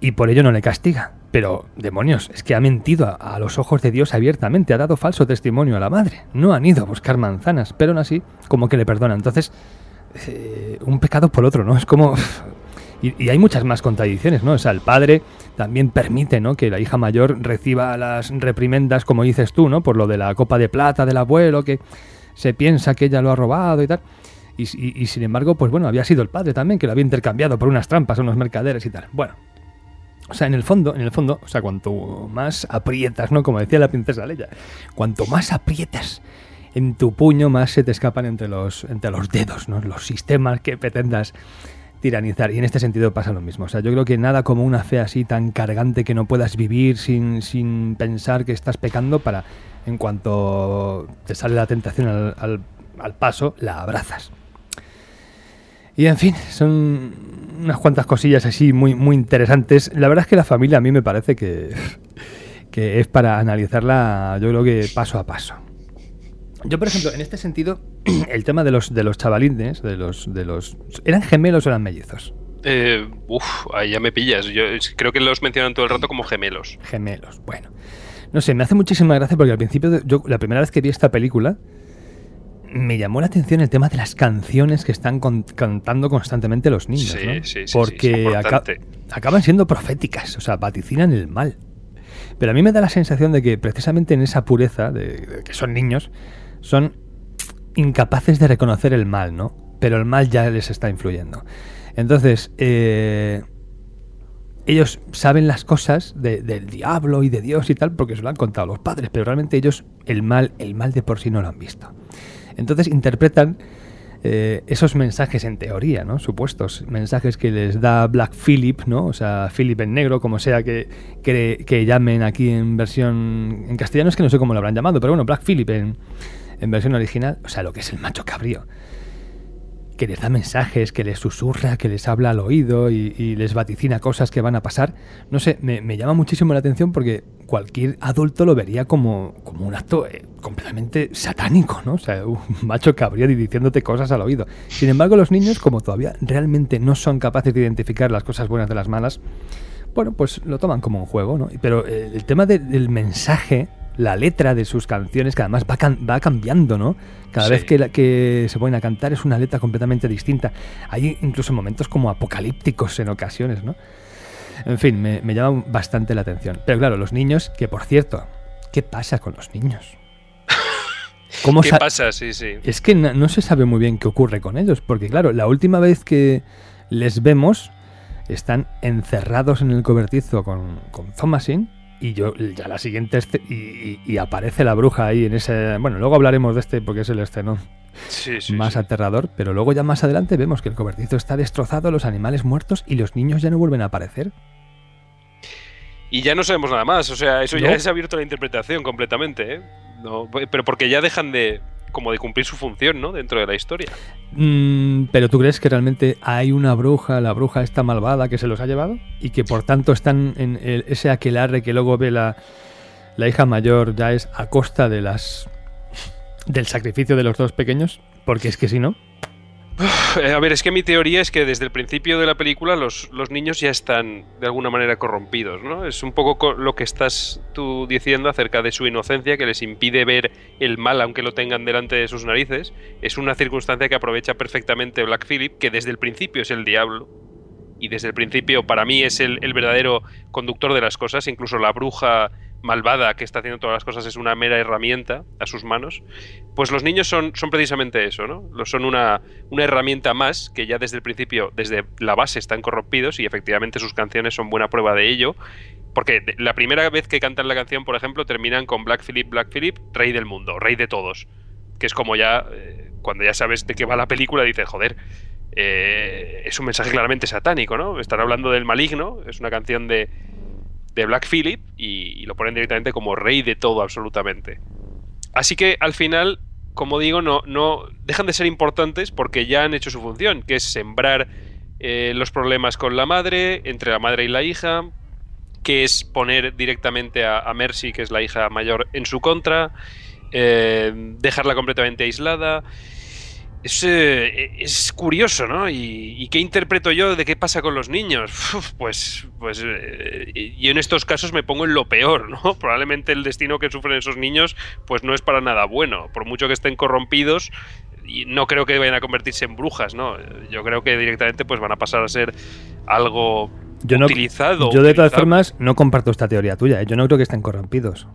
y por ello no le castiga. Pero, demonios, es que ha mentido a, a, los ojos de Dios abiertamente, ha dado falso testimonio a la madre. No han ido a buscar manzanas, pero aún así, como que le perdona. Entonces, eh, un pecado por otro, ¿no? Es como... Y, y, hay muchas más contradicciones, ¿no? O sea, el padre también permite, ¿no? Que la hija mayor reciba las reprimendas, como dices tú, ¿no? Por lo de la copa de plata del abuelo, que se piensa que ella lo ha robado y tal. Y, sin embargo, pues bueno, había sido el padre también, que lo había intercambiado por unas trampas unos mercaderes y tal. Bueno, o sea, en el fondo, en el fondo, o sea, cuanto más aprietas, ¿no? Como decía la princesa Leia, cuanto más aprietas en tu puño, más se te escapan entre los, entre los dedos, ¿no? Los sistemas que pretendas tiranizar. Y en este sentido pasa lo mismo. O sea, yo creo que nada como una fe así tan cargante que no puedas vivir sin, sin pensar que estás pecando para, en cuanto te sale la tentación al, al- paso, la abrazas. Y en fin, son unas cuantas cosillas así muy, muy interesantes. La verdad es que la familia a mí me parece que, que es para analizarla, yo creo que paso a paso. Yo, por ejemplo, en este sentido, el tema de los, de los chavalines, de los, de los. ¿Eran gemelos o eran mellizos? Eh, uf, ahí ya me pillas. Yo creo que los mencionan todo el rato como gemelos. Gemelos, bueno. No sé, me hace muchísima gracia porque al principio, de- yo la primera vez que vi esta película, me llamó la atención el tema de las canciones que están con- cantando constantemente los niños, Sí, ¿no? sí, sí, porque aca- acaban siendo proféticas, o sea, vaticinan el mal. Pero a mí me da la sensación de que precisamente en esa pureza, de, de que son niños, son incapaces de reconocer el mal, ¿no? Pero el mal ya les está influyendo. Entonces, eh, ellos saben las cosas de- del diablo y de Dios y tal porque se lo han contado los padres, pero realmente ellos el mal, el mal de por sí no lo han visto. Entonces interpretan eh, esos mensajes en teoría, ¿no? Supuestos mensajes que les da Black Philip, ¿no? O sea, Philip en negro, como sea que, que, que llamen aquí en versión en castellano es que no sé cómo lo habrán llamado, pero bueno, Black Philip en, en versión original, o sea, lo que es el macho cabrío que les da mensajes, que les susurra, que les habla al oído y, les vaticina cosas que van a pasar. No sé, me, llama muchísimo la atención porque cualquier adulto lo vería como, como un acto eh, completamente satánico, ¿no? O sea, un macho cabrío diciéndote cosas al oído. Sin embargo, los niños, como todavía realmente no son capaces de identificar las cosas buenas de las malas, bueno, pues lo toman como un juego, ¿no? Pero el tema de- del mensaje, la letra de sus canciones, que además va, va cambiando, ¿no? Cada Sí. vez que, la- que se ponen a cantar es una letra completamente distinta. Hay incluso momentos como apocalípticos en ocasiones, ¿no? En fin, me, me llama bastante la atención. Pero claro, los niños, que por cierto, ¿qué pasa con los niños? ¿Cómo ¿Qué sa- pasa? Sí, sí. es que na- no se sabe muy bien qué ocurre con ellos, porque claro, la última vez que les vemos están encerrados en el cobertizo con, con Thomasin y yo ya la siguiente y, y- y aparece la bruja ahí en ese bueno luego hablaremos de este porque es el escenón Sí, sí, más sí. aterrador pero luego ya más adelante vemos que el cobertizo está destrozado los animales muertos y los niños ya no vuelven a aparecer Y ya no sabemos nada más, o sea, eso No. ya es abierto a la interpretación completamente, ¿eh? No, pero porque ya dejan de como de cumplir su función, ¿no? Dentro de la historia. Mm, pero tú crees que realmente hay una bruja la bruja esta malvada que se los ha llevado y que por tanto están en ese aquelarre que luego ve la, la hija mayor ya es a costa de las del sacrificio de los dos pequeños porque es que si no A ver, es que mi teoría es que desde el principio de la película los, los niños ya están de alguna manera corrompidos, ¿no? Es un poco co- lo que estás tú diciendo acerca de su inocencia que les impide ver el mal aunque lo tengan delante de sus narices. Es una circunstancia que aprovecha perfectamente Black Phillip, que desde el principio es el diablo. Y desde el principio para mí es el, el verdadero conductor de las cosas, incluso la bruja malvada que está haciendo todas las cosas es una mera herramienta a sus manos. Pues los niños son, son precisamente eso, ¿no? Son una, una herramienta más que ya desde el principio, desde la base, están corrompidos y efectivamente sus canciones son buena prueba de ello. Porque la primera vez que cantan la canción, por ejemplo, terminan con Black Phillip, Black Phillip, rey del mundo, rey de todos. Que es como ya, eh, cuando ya sabes de qué va la película, dices, joder, eh, es un mensaje claramente satánico, ¿no? Están hablando del maligno, es una canción de, de Black Phillip y, lo ponen directamente como rey de todo absolutamente. Así que al final, como digo, no, no dejan de ser importantes porque ya han hecho su función, que es sembrar eh, los problemas con la madre, entre la madre y la hija, que es poner directamente a, a Mercy, que es la hija mayor, en su contra, eh, dejarla completamente aislada. Es, eh, es curioso, ¿no? ¿Y, y qué interpreto yo de qué pasa con los niños? Uf, pues, pues eh, yo en estos casos me pongo en lo peor, ¿no? Probablemente el destino que sufren esos niños, pues no es para nada bueno. Por mucho que estén corrompidos, y no creo que vayan a convertirse en brujas, ¿no? Yo creo que directamente pues van a pasar a ser algo yo no utilizado. yo de todas formas no comparto esta teoría tuya ¿eh? yo no creo que estén corrompidos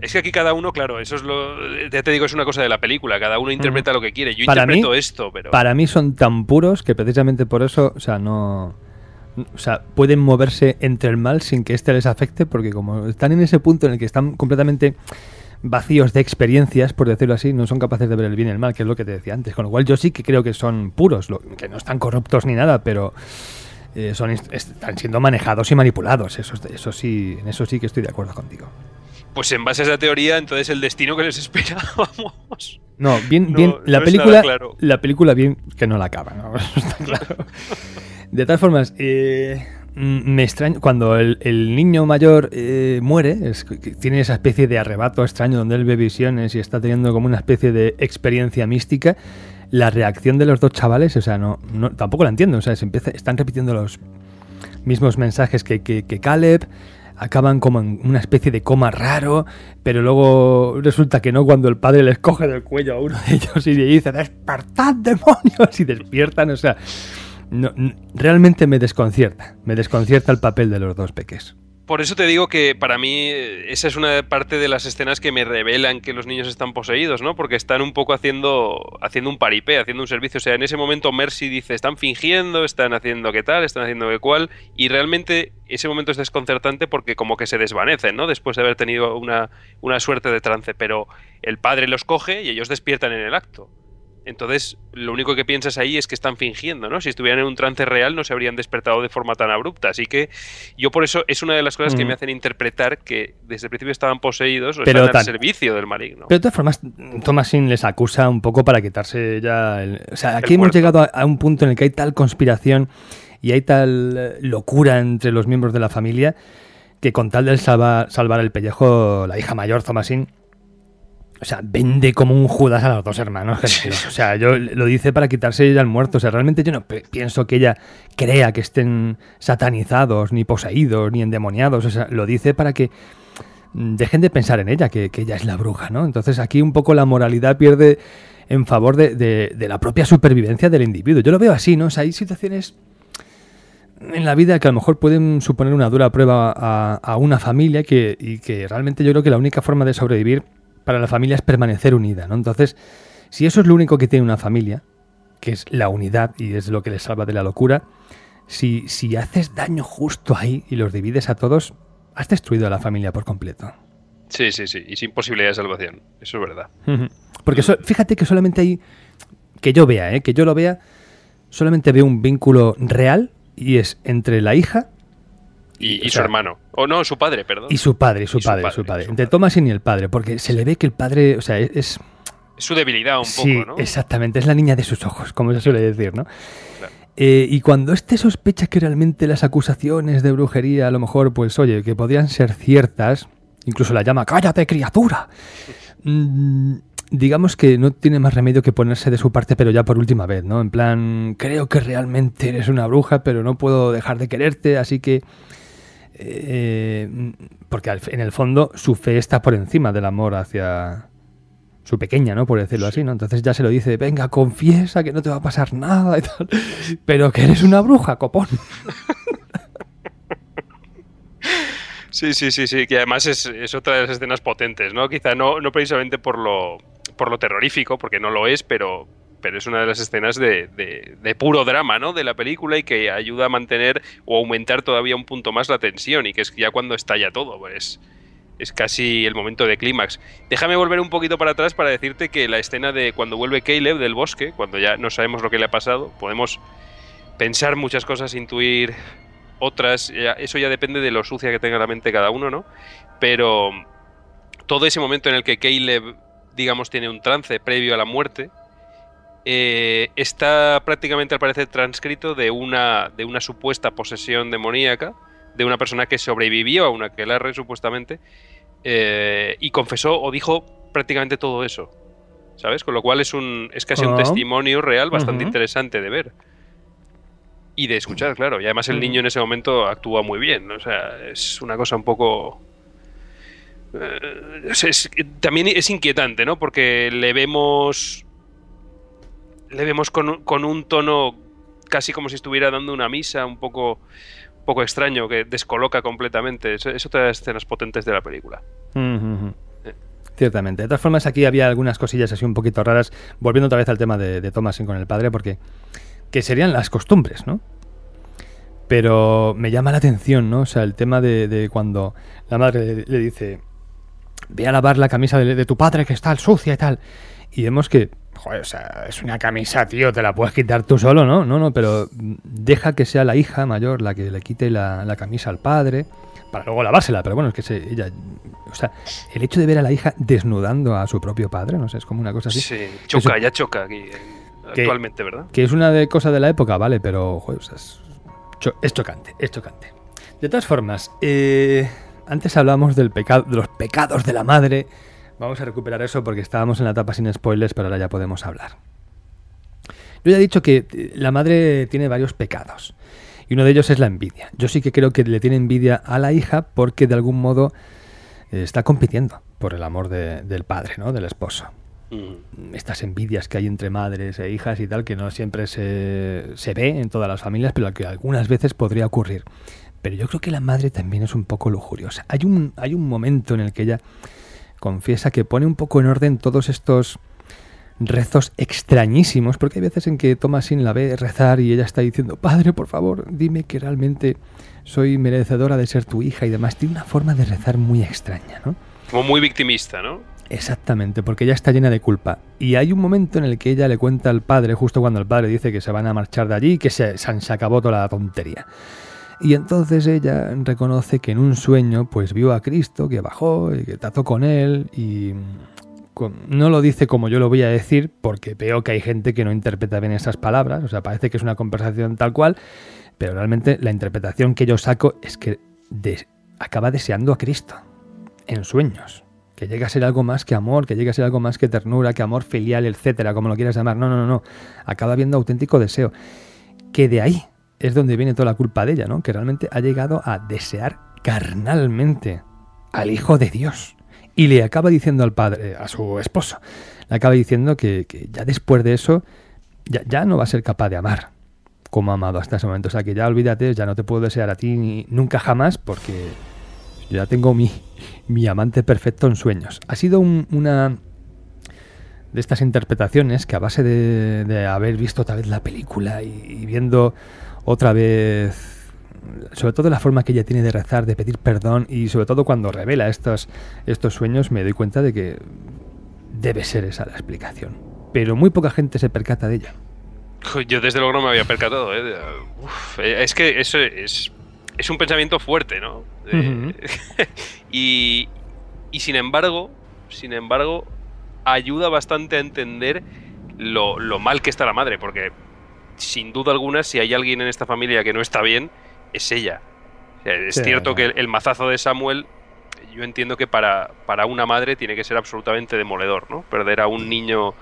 Es que aquí cada uno, claro, eso es lo. Ya te digo, es una cosa de la película. Cada uno interpreta lo que quiere. Yo Para interpreto mí- esto, pero. para mí son tan puros que precisamente por eso, o sea, no. O sea, pueden moverse entre el mal sin que éste les afecte, porque como están en ese punto en el que están completamente vacíos de experiencias, por decirlo así, no son capaces de ver el bien y el mal, que es lo que te decía antes. Con lo cual yo sí que creo que son puros, que no están corruptos ni nada, pero eh, son, están siendo manejados y manipulados. Eso, eso sí, en eso sí que estoy de acuerdo contigo. Pues en base a esa teoría, entonces el destino que les espera, vamos. No, bien, bien, la película, la película bien que no la acaba, ¿no? Está claro. De todas formas, eh, Mm, me extraña cuando el, niño mayor eh, muere, tiene esa especie de arrebato extraño donde él ve visiones y está teniendo como una especie de experiencia mística. La reacción de los dos chavales, o sea, no, tampoco la entiendo. O sea, se empieza, están repitiendo los mismos mensajes que, que, Caleb acaban como en una especie de coma raro, pero luego resulta que no cuando el padre les coge del cuello a uno de ellos y le dice ¡Despertad, demonios! y despiertan, o sea, no, realmente me desconcierta. Me desconcierta el papel de los dos peques. Por eso te digo que para mí eh, esa es una parte de las escenas que me revelan que los niños están poseídos, ¿no? Porque están un poco haciendo, haciendo un paripé, haciendo un servicio. O sea, en ese momento Mercy dice, están fingiendo, están haciendo qué tal, están haciendo qué cual. Y realmente ese momento es desconcertante porque como que se desvanecen, ¿no? Después de haber tenido una, una suerte de trance. Pero el padre los coge y ellos despiertan en el acto. Entonces, lo único que piensas ahí es que están fingiendo, ¿no? Si estuvieran en un trance real no se habrían despertado de forma tan abrupta. Así que yo por eso es una de las cosas que me hacen interpretar que desde el principio estaban poseídos o pero están al servicio del maligno. Pero de todas formas, Thomasin les acusa un poco para quitarse ya... El... O sea, aquí hemos llegado a, un punto en el que hay tal conspiración y hay tal eh, locura entre los miembros de la familia que con tal de salvar, salvar el pellejo, la hija mayor, Thomasin, o sea, vende como un Judas a los dos hermanos. O sea, yo lo dice para quitarse ya el muerto. O sea, realmente yo no pienso que ella crea que estén satanizados, ni poseídos, ni endemoniados. O sea, lo dice para que dejen de pensar en ella, que, ella es la bruja, ¿no? Entonces aquí un poco la moralidad pierde en favor de, la propia supervivencia del individuo. Yo lo veo así, ¿no? O sea, hay situaciones en la vida que a lo mejor pueden suponer una dura prueba a, una familia que, y que realmente yo creo que la única forma de sobrevivir para la familia es permanecer unida, ¿no? Entonces, si eso es lo único que tiene una familia, que es la unidad y es lo que le salva de la locura, si, si haces daño justo ahí y los divides a todos, has destruido a la familia por completo. Sí, sí, sí, y sin posibilidad de salvación, eso es verdad. Porque fíjate que solamente hay, que yo vea, ¿eh? que yo lo vea, solamente veo un vínculo real y es entre la hija y, su hermano. O no, su padre, perdón. Y su padre, su, padre, su padre, Entre Thomas y el padre, porque se le ve que el padre, o sea, es... su debilidad un poco, ¿no? exactamente, es la niña de sus ojos, como se suele decir, ¿no? Eh, y cuando este sospecha que realmente las acusaciones de brujería, a lo mejor, pues oye, que podrían ser ciertas, incluso la llama, cállate criatura, mm, digamos que no tiene más remedio que ponerse de su parte, pero ya por última vez, ¿no? En plan, creo que realmente eres una bruja, pero no puedo dejar de quererte, así que eh, porque en el fondo su fe está por encima del amor hacia su pequeña, ¿no? Por decirlo así, ¿no? Entonces ya se lo dice, venga, confiesa que no te va a pasar nada y tal, pero que eres una bruja, copón. Sí, sí, sí, sí, que además es, es, otra de las escenas potentes, ¿no? Quizá no, no precisamente por lo, por lo terrorífico, porque no lo es, pero, pero es una de las escenas de, de, puro drama, ¿no? De la película y que ayuda a mantener o aumentar todavía un punto más la tensión y que es ya cuando estalla todo, pues es casi el momento de clímax. Déjame volver un poquito para atrás para decirte que la escena de cuando vuelve Caleb del bosque, cuando ya no sabemos lo que le ha pasado, podemos pensar muchas cosas, intuir otras, eso ya depende de lo sucia que tenga la mente cada uno, ¿no? Pero todo ese momento en el que Caleb, digamos, tiene un trance previo a la muerte, eh, está prácticamente al parecer transcrito de una, de una supuesta posesión demoníaca de una persona que sobrevivió a una aquelarre supuestamente eh, y confesó o dijo prácticamente todo eso. ¿Sabes? Con lo cual es un es casi un ah. testimonio real bastante interesante de ver. Y de escuchar, claro. Y además el niño en ese momento actúa muy bien. O sea, es una cosa un poco... Eh, también es inquietante, ¿no? Porque le vemos le vemos con, con, un tono casi como si estuviera dando una misa, un poco, poco extraño, que descoloca completamente. Es, es, otra de las escenas potentes de la película. Ciertamente. De todas formas, aquí había algunas cosillas así un poquito raras, volviendo otra vez al tema de, de Thomasin con el padre, porque que serían las costumbres, ¿no? Pero me llama la atención, ¿no? O sea, el tema de, cuando la madre le, dice, ve a lavar la camisa de, de tu padre que está sucia y tal. Y vemos que, joder, o sea, es una camisa, tío, te la puedes quitar tú solo, ¿no? No, no, pero deja que sea la hija mayor la que le quite la, la camisa al padre para luego lavársela, pero bueno, es que se, ella, o sea, el hecho de ver a la hija desnudando a su propio padre, no sé, es como una cosa así. Sí, choca, Eso- ya choca aquí eh, Que- actualmente, ¿verdad? Que es una de cosas de la época, vale, pero joder, o sea, es, cho- es chocante, es chocante. De todas formas, eh, antes hablábamos del pecado, de los pecados de la madre. Vamos a recuperar eso porque estábamos en la etapa sin spoilers, pero ahora ya podemos hablar. Yo ya he dicho que eh, la madre tiene varios pecados. Y uno de ellos es la envidia. Yo sí que creo que le tiene envidia a la hija porque de algún modo eh, está compitiendo por el amor de- del padre, ¿no? Del esposo Mm. estas envidias que hay entre madres e hijas y tal, que no siempre se, se ve en todas las familias, pero que algunas veces podría ocurrir. Pero yo creo que la madre también es un poco lujuriosa. Hay un, hay un momento en el que ella confiesa que pone un poco en orden todos estos rezos extrañísimos, porque hay veces en que Thomasin la ve rezar y ella está diciendo, Padre, por favor, dime que realmente soy merecedora de ser tu hija y demás. Tiene una forma de rezar muy extraña, ¿no? Como muy victimista, ¿no? Exactamente, porque ella está llena de culpa. Y hay un momento en el que ella le cuenta al padre, justo cuando el padre dice que se van a marchar de allí, que se, se, se acabó toda la tontería. Y entonces ella reconoce que en un sueño pues vio a Cristo que bajó y que trató con él y mm, no lo dice como yo lo voy a decir porque veo que hay gente que no interpreta bien esas palabras, o sea, parece que es una conversación tal cual, pero realmente la interpretación que yo saco es que acaba deseando a Cristo en sueños. Que llegue a ser algo más que amor, que llegue a ser algo más que ternura, que amor filial, etcétera, como lo quieras llamar. No, no, no. Acaba viendo auténtico deseo. Que de ahí es donde viene toda la culpa de ella, ¿no? Que realmente ha llegado a desear carnalmente al Hijo de Dios. Y le acaba diciendo al padre, a su esposo, le acaba diciendo que, que ya después de eso, ya, ya no va a ser capaz de amar como ha amado hasta ese momento. O sea, que ya olvídate, ya no te puedo desear a ti nunca jamás porque ya tengo mi, mi amante perfecto en sueños. Ha sido un- una de estas interpretaciones que a base de, haber visto otra vez la película y viendo otra vez, sobre todo la forma que ella tiene de rezar, de pedir perdón y sobre todo cuando revela estos, estos sueños, me doy cuenta de que debe ser esa la explicación. Pero muy poca gente se percata de ella. Yo desde luego no me había percatado. ¿eh? Uf, eh, es que eso es, es un pensamiento fuerte, ¿no? Eh, y, y sin embargo, sin embargo, ayuda bastante a entender lo, lo mal que está la madre, porque sin duda alguna, si hay alguien en esta familia que no está bien, es ella. O sea, es Sí. cierto que el, el mazazo de Samuel, yo entiendo que para, para una madre tiene que ser absolutamente demoledor, ¿no? Perder a un niño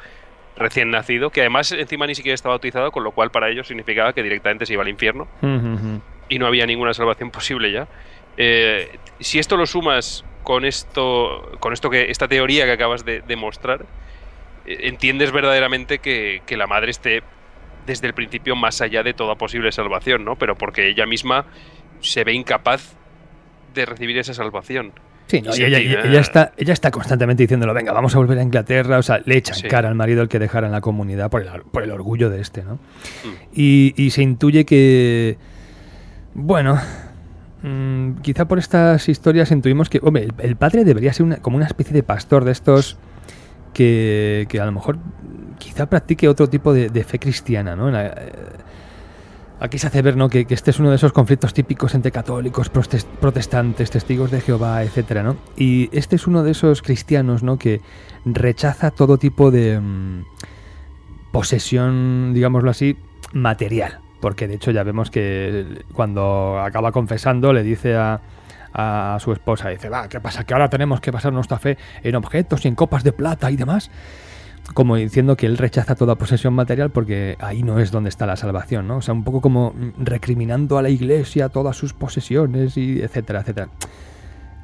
recién nacido, que además encima ni siquiera estaba bautizado, con lo cual para ellos significaba que directamente se iba al infierno y no había ninguna salvación posible ya. Eh, si esto lo sumas con esto, con esto que esta teoría que acabas de demostrar, entiendes verdaderamente que, que, la madre esté desde el principio más allá de toda posible salvación, ¿no? Pero porque ella misma se ve incapaz de recibir esa salvación. Sí, no, ella, ella, ella, está, ella está constantemente diciéndolo, venga, vamos a volver a Inglaterra, o sea, le echan sí. cara al marido el que dejara en la comunidad por el, por el orgullo de este, ¿no? Mm. Y, y, se intuye que, bueno, mmm, quizá por estas historias intuimos que, hombre, el, el padre debería ser una, como una especie de pastor de estos que, a lo mejor quizá practique otro tipo de, fe cristiana, ¿no? Eh, Aquí se hace ver ¿no? que, este es uno de esos conflictos típicos entre católicos, protestantes, testigos de Jehová, etcétera, ¿no? Y este es uno de esos cristianos ¿no? que rechaza todo tipo de mmm, posesión, digámoslo así, material. Porque de hecho ya vemos que cuando acaba confesando le dice a, a su esposa, dice, va, ¿qué pasa? Que ahora tenemos que basar nuestra fe en objetos y en copas de plata y demás como diciendo que él rechaza toda posesión material porque ahí no es donde está la salvación, ¿no? O sea, un poco como recriminando a la iglesia todas sus posesiones y etcétera, etcétera.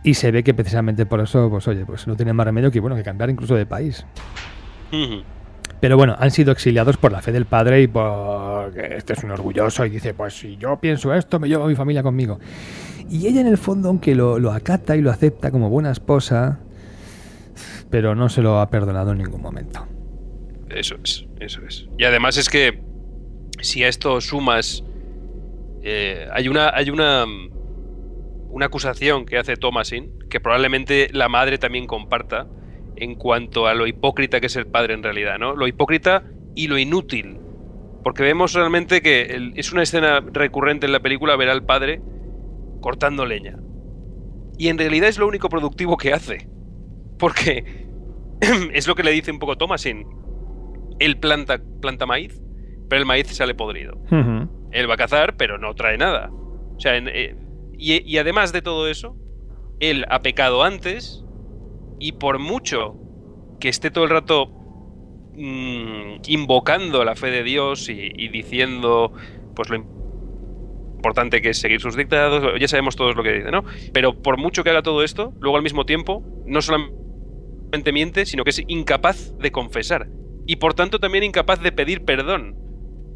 Y se ve que precisamente por eso, pues oye, pues no tiene más remedio que bueno que cambiar incluso de país. Pero bueno, han sido exiliados por la fe del padre y porque este es un orgulloso y dice, pues si yo pienso esto, me llevo a mi familia conmigo. Y ella en el fondo, aunque lo, lo acata y lo acepta como buena esposa, pero no se lo ha perdonado en ningún momento. Eso es, eso es. Y además es que si a esto sumas, eh, hay una, hay una, una acusación que hace Thomasin, que probablemente la madre también comparta, en cuanto a lo hipócrita que es el padre en realidad, ¿no? Lo hipócrita y lo inútil. Porque vemos realmente que es una escena recurrente en la película ver al padre cortando leña. Y en realidad es lo único productivo que hace. Porque es lo que le dice un poco Thomasin. Él planta, planta maíz, pero el maíz sale podrido. Él va a cazar, pero no trae nada. O sea, eh, y, además de todo eso, él ha pecado antes y por mucho que esté todo el rato mm, invocando la fe de Dios y, diciendo pues lo importante que es seguir sus dictados, ya sabemos todos lo que dice, ¿no? Pero por mucho que haga todo esto, luego al mismo tiempo, no solamente miente, sino que es incapaz de confesar. Y por tanto también incapaz de pedir perdón.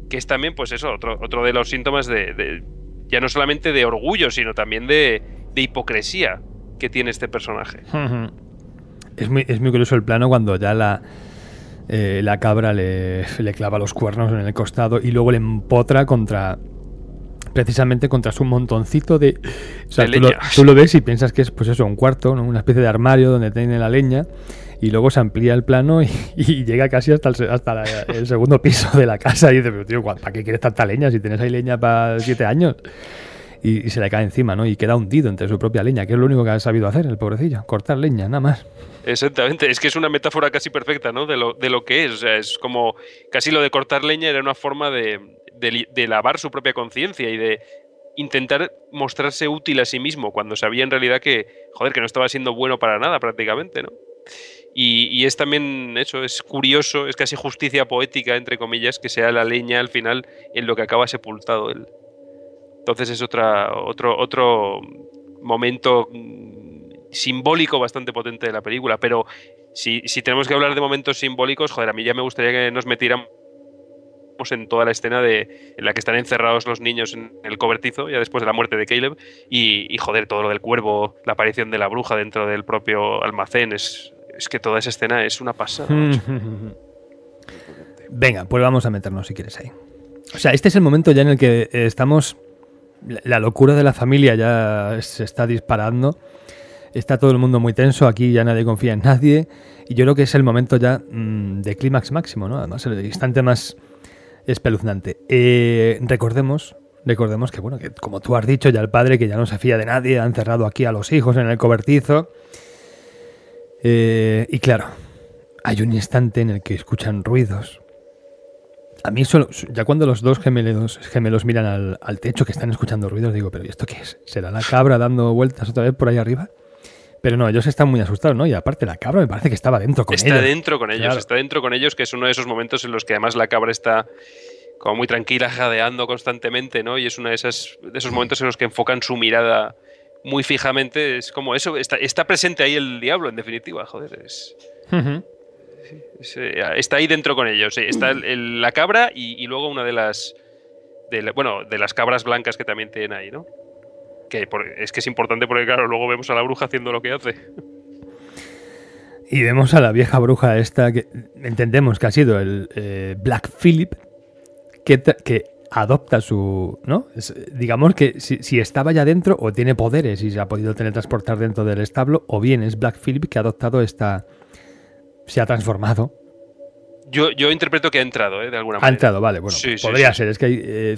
Que es también, pues eso, otro, otro de los síntomas de, ya no solamente de orgullo, sino también de, de hipocresía que tiene este personaje. Es, muy, es muy curioso el plano cuando ya la, eh, la cabra le, le, clava los cuernos en el costado y luego le empotra contra precisamente contra su montoncito de... O sea, tú, lo, ves y piensas que es pues eso, un cuarto, una especie de armario donde tiene la leña y luego se amplía el plano y, llega casi hasta, el, hasta el segundo piso de la casa y dice, pero tío, ¿para qué quieres tanta leña si tienes ahí leña para siete años? Y, se le cae encima, ¿no? Y queda hundido entre su propia leña, que es lo único que ha sabido hacer el pobrecillo, cortar leña, nada más. Exactamente, es que es una metáfora casi perfecta, ¿no? De lo, de lo que es, es como casi lo de cortar leña era una forma de, de, lavar su propia conciencia y de intentar mostrarse útil a sí mismo cuando sabía en realidad que, joder, que no estaba siendo bueno para nada prácticamente, ¿no? Y, es también eso, es curioso, es casi justicia poética, entre comillas, que sea la leña al final en lo que acaba sepultado él. Entonces es otra, otro, otro momento mm, simbólico bastante potente de la película, pero si, si tenemos que hablar de momentos simbólicos, joder, a mí ya me gustaría que nos metiéramos en toda la escena de, en la que están encerrados los niños en el cobertizo, ya después de la muerte de Caleb, y, joder, todo lo del cuervo, la aparición de la bruja dentro del propio almacén, es, es que toda esa escena es una pasada. Venga, pues vamos a meternos si quieres ahí. O sea, este es el momento ya en el que estamos. La locura de la familia ya se está disparando. Está todo el mundo muy tenso. Aquí ya nadie confía en nadie. Y yo creo que es el momento ya mm, de clímax máximo, ¿no? Además, el instante más espeluznante. Eh, recordemos, recordemos que, bueno, que como tú has dicho, ya el padre, que ya no se fía de nadie, ha encerrado aquí a los hijos en el cobertizo. Eh, y claro, hay un instante en el que escuchan ruidos. A mí solo, ya cuando los dos gemelos, gemelos miran al, techo que están escuchando ruidos, digo, pero ¿y esto qué es? ¿Será la cabra dando vueltas otra vez por ahí arriba? Pero no, ellos están muy asustados, ¿no? Y aparte la cabra me parece que estaba dentro con está ellos. Está dentro con ellos, está dentro con ellos, que es uno de esos momentos en los que además la cabra está como muy tranquila, jadeando constantemente, ¿no? Y es uno de, esos momentos en los que enfocan su mirada muy fijamente. Es como eso, está, está presente ahí el diablo, en definitiva, joder. Es, eh, está ahí dentro con ellos. Está la cabra y, luego una de las. bueno, de las cabras blancas que también tienen ahí, ¿no? Que es que es importante porque, claro, luego vemos a la bruja haciendo lo que hace. Y vemos a la vieja bruja esta que entendemos que ha sido el eh, Black Philip que, que, adopta su. ¿no? digamos que si, estaba ya dentro o tiene poderes y se ha podido teletransportar dentro del establo, o bien es Black Philip que ha adoptado esta. Se ha transformado. Yo, yo interpreto que ha entrado, ¿eh? de alguna manera. Ha entrado, vale, bueno, podría ser. Es que eh,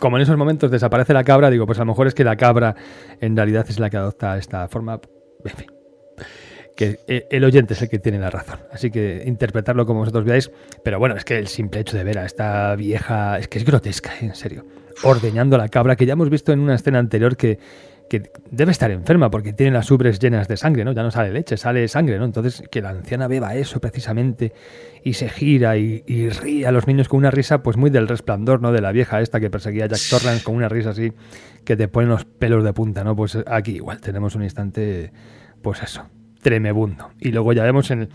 como en esos momentos desaparece la cabra, digo, pues a lo mejor es que la cabra en realidad es la que adopta esta forma. En fin que eh, el oyente es el que tiene la razón. Así que interpretarlo como vosotros veáis. Pero bueno, es que el simple hecho de ver a esta vieja, es que es grotesca, ¿eh? en serio. Ordeñando la cabra, que ya hemos visto en una escena anterior que, debe estar enferma porque tiene las ubres llenas de sangre, ¿no? Ya no sale leche, sale sangre, ¿no? Entonces, que la anciana beba eso precisamente y se gira y, ríe a los niños con una risa, pues muy del resplandor, ¿no? De la vieja esta que perseguía a Jack Torrance con una risa así que te ponen los pelos de punta, ¿no? Pues aquí igual tenemos un instante, pues eso, tremebundo. Y luego ya vemos en...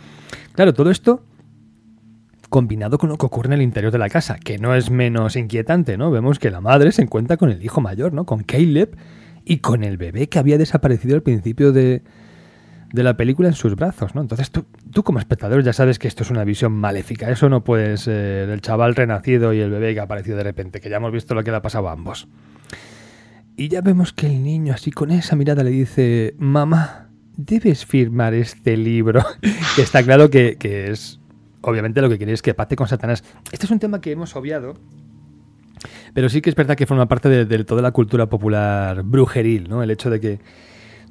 Claro, todo esto combinado con lo que ocurre en el interior de la casa, que no es menos inquietante, ¿no? Vemos que la madre se encuentra con el hijo mayor, ¿no? Con Caleb y con el bebé que había desaparecido al principio de, de la película en sus brazos, ¿no? Entonces tú, tú como espectador ya sabes que esto es una visión maléfica, eso no puede ser el chaval renacido y el bebé que ha aparecido de repente, que ya hemos visto lo que le ha pasado a ambos. Y ya vemos que el niño así con esa mirada le dice, mamá, debes firmar este libro. que está claro que, que, es, obviamente lo que quiere es que pacte con Satanás. Este es un tema que hemos obviado, pero sí que es verdad que forma parte de, de toda la cultura popular brujeril, ¿no? El hecho de que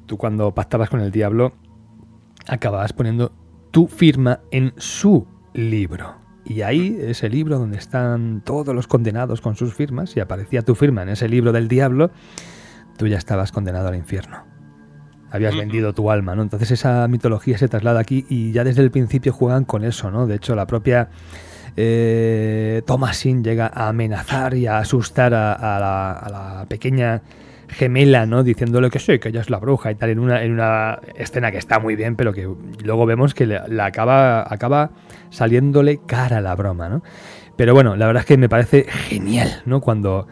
tú cuando pactabas con el diablo acababas poniendo tu firma en su libro. Y ahí, ese libro donde están todos los condenados con sus firmas, y aparecía tu firma en ese libro del diablo, tú ya estabas condenado al infierno. Habías vendido tu alma, ¿no? Entonces esa mitología se traslada aquí y ya desde el principio juegan con eso, ¿no? De hecho, la propia eh, Thomasin llega a amenazar y a asustar a, a, la, a pequeña gemela, ¿no? Diciéndole que sí, que ella es la bruja y tal, en una, en una escena que está muy bien, pero que luego vemos que la, acaba, acaba saliéndole cara la broma, ¿no? Pero bueno, la verdad es que me parece genial, ¿no? Cuando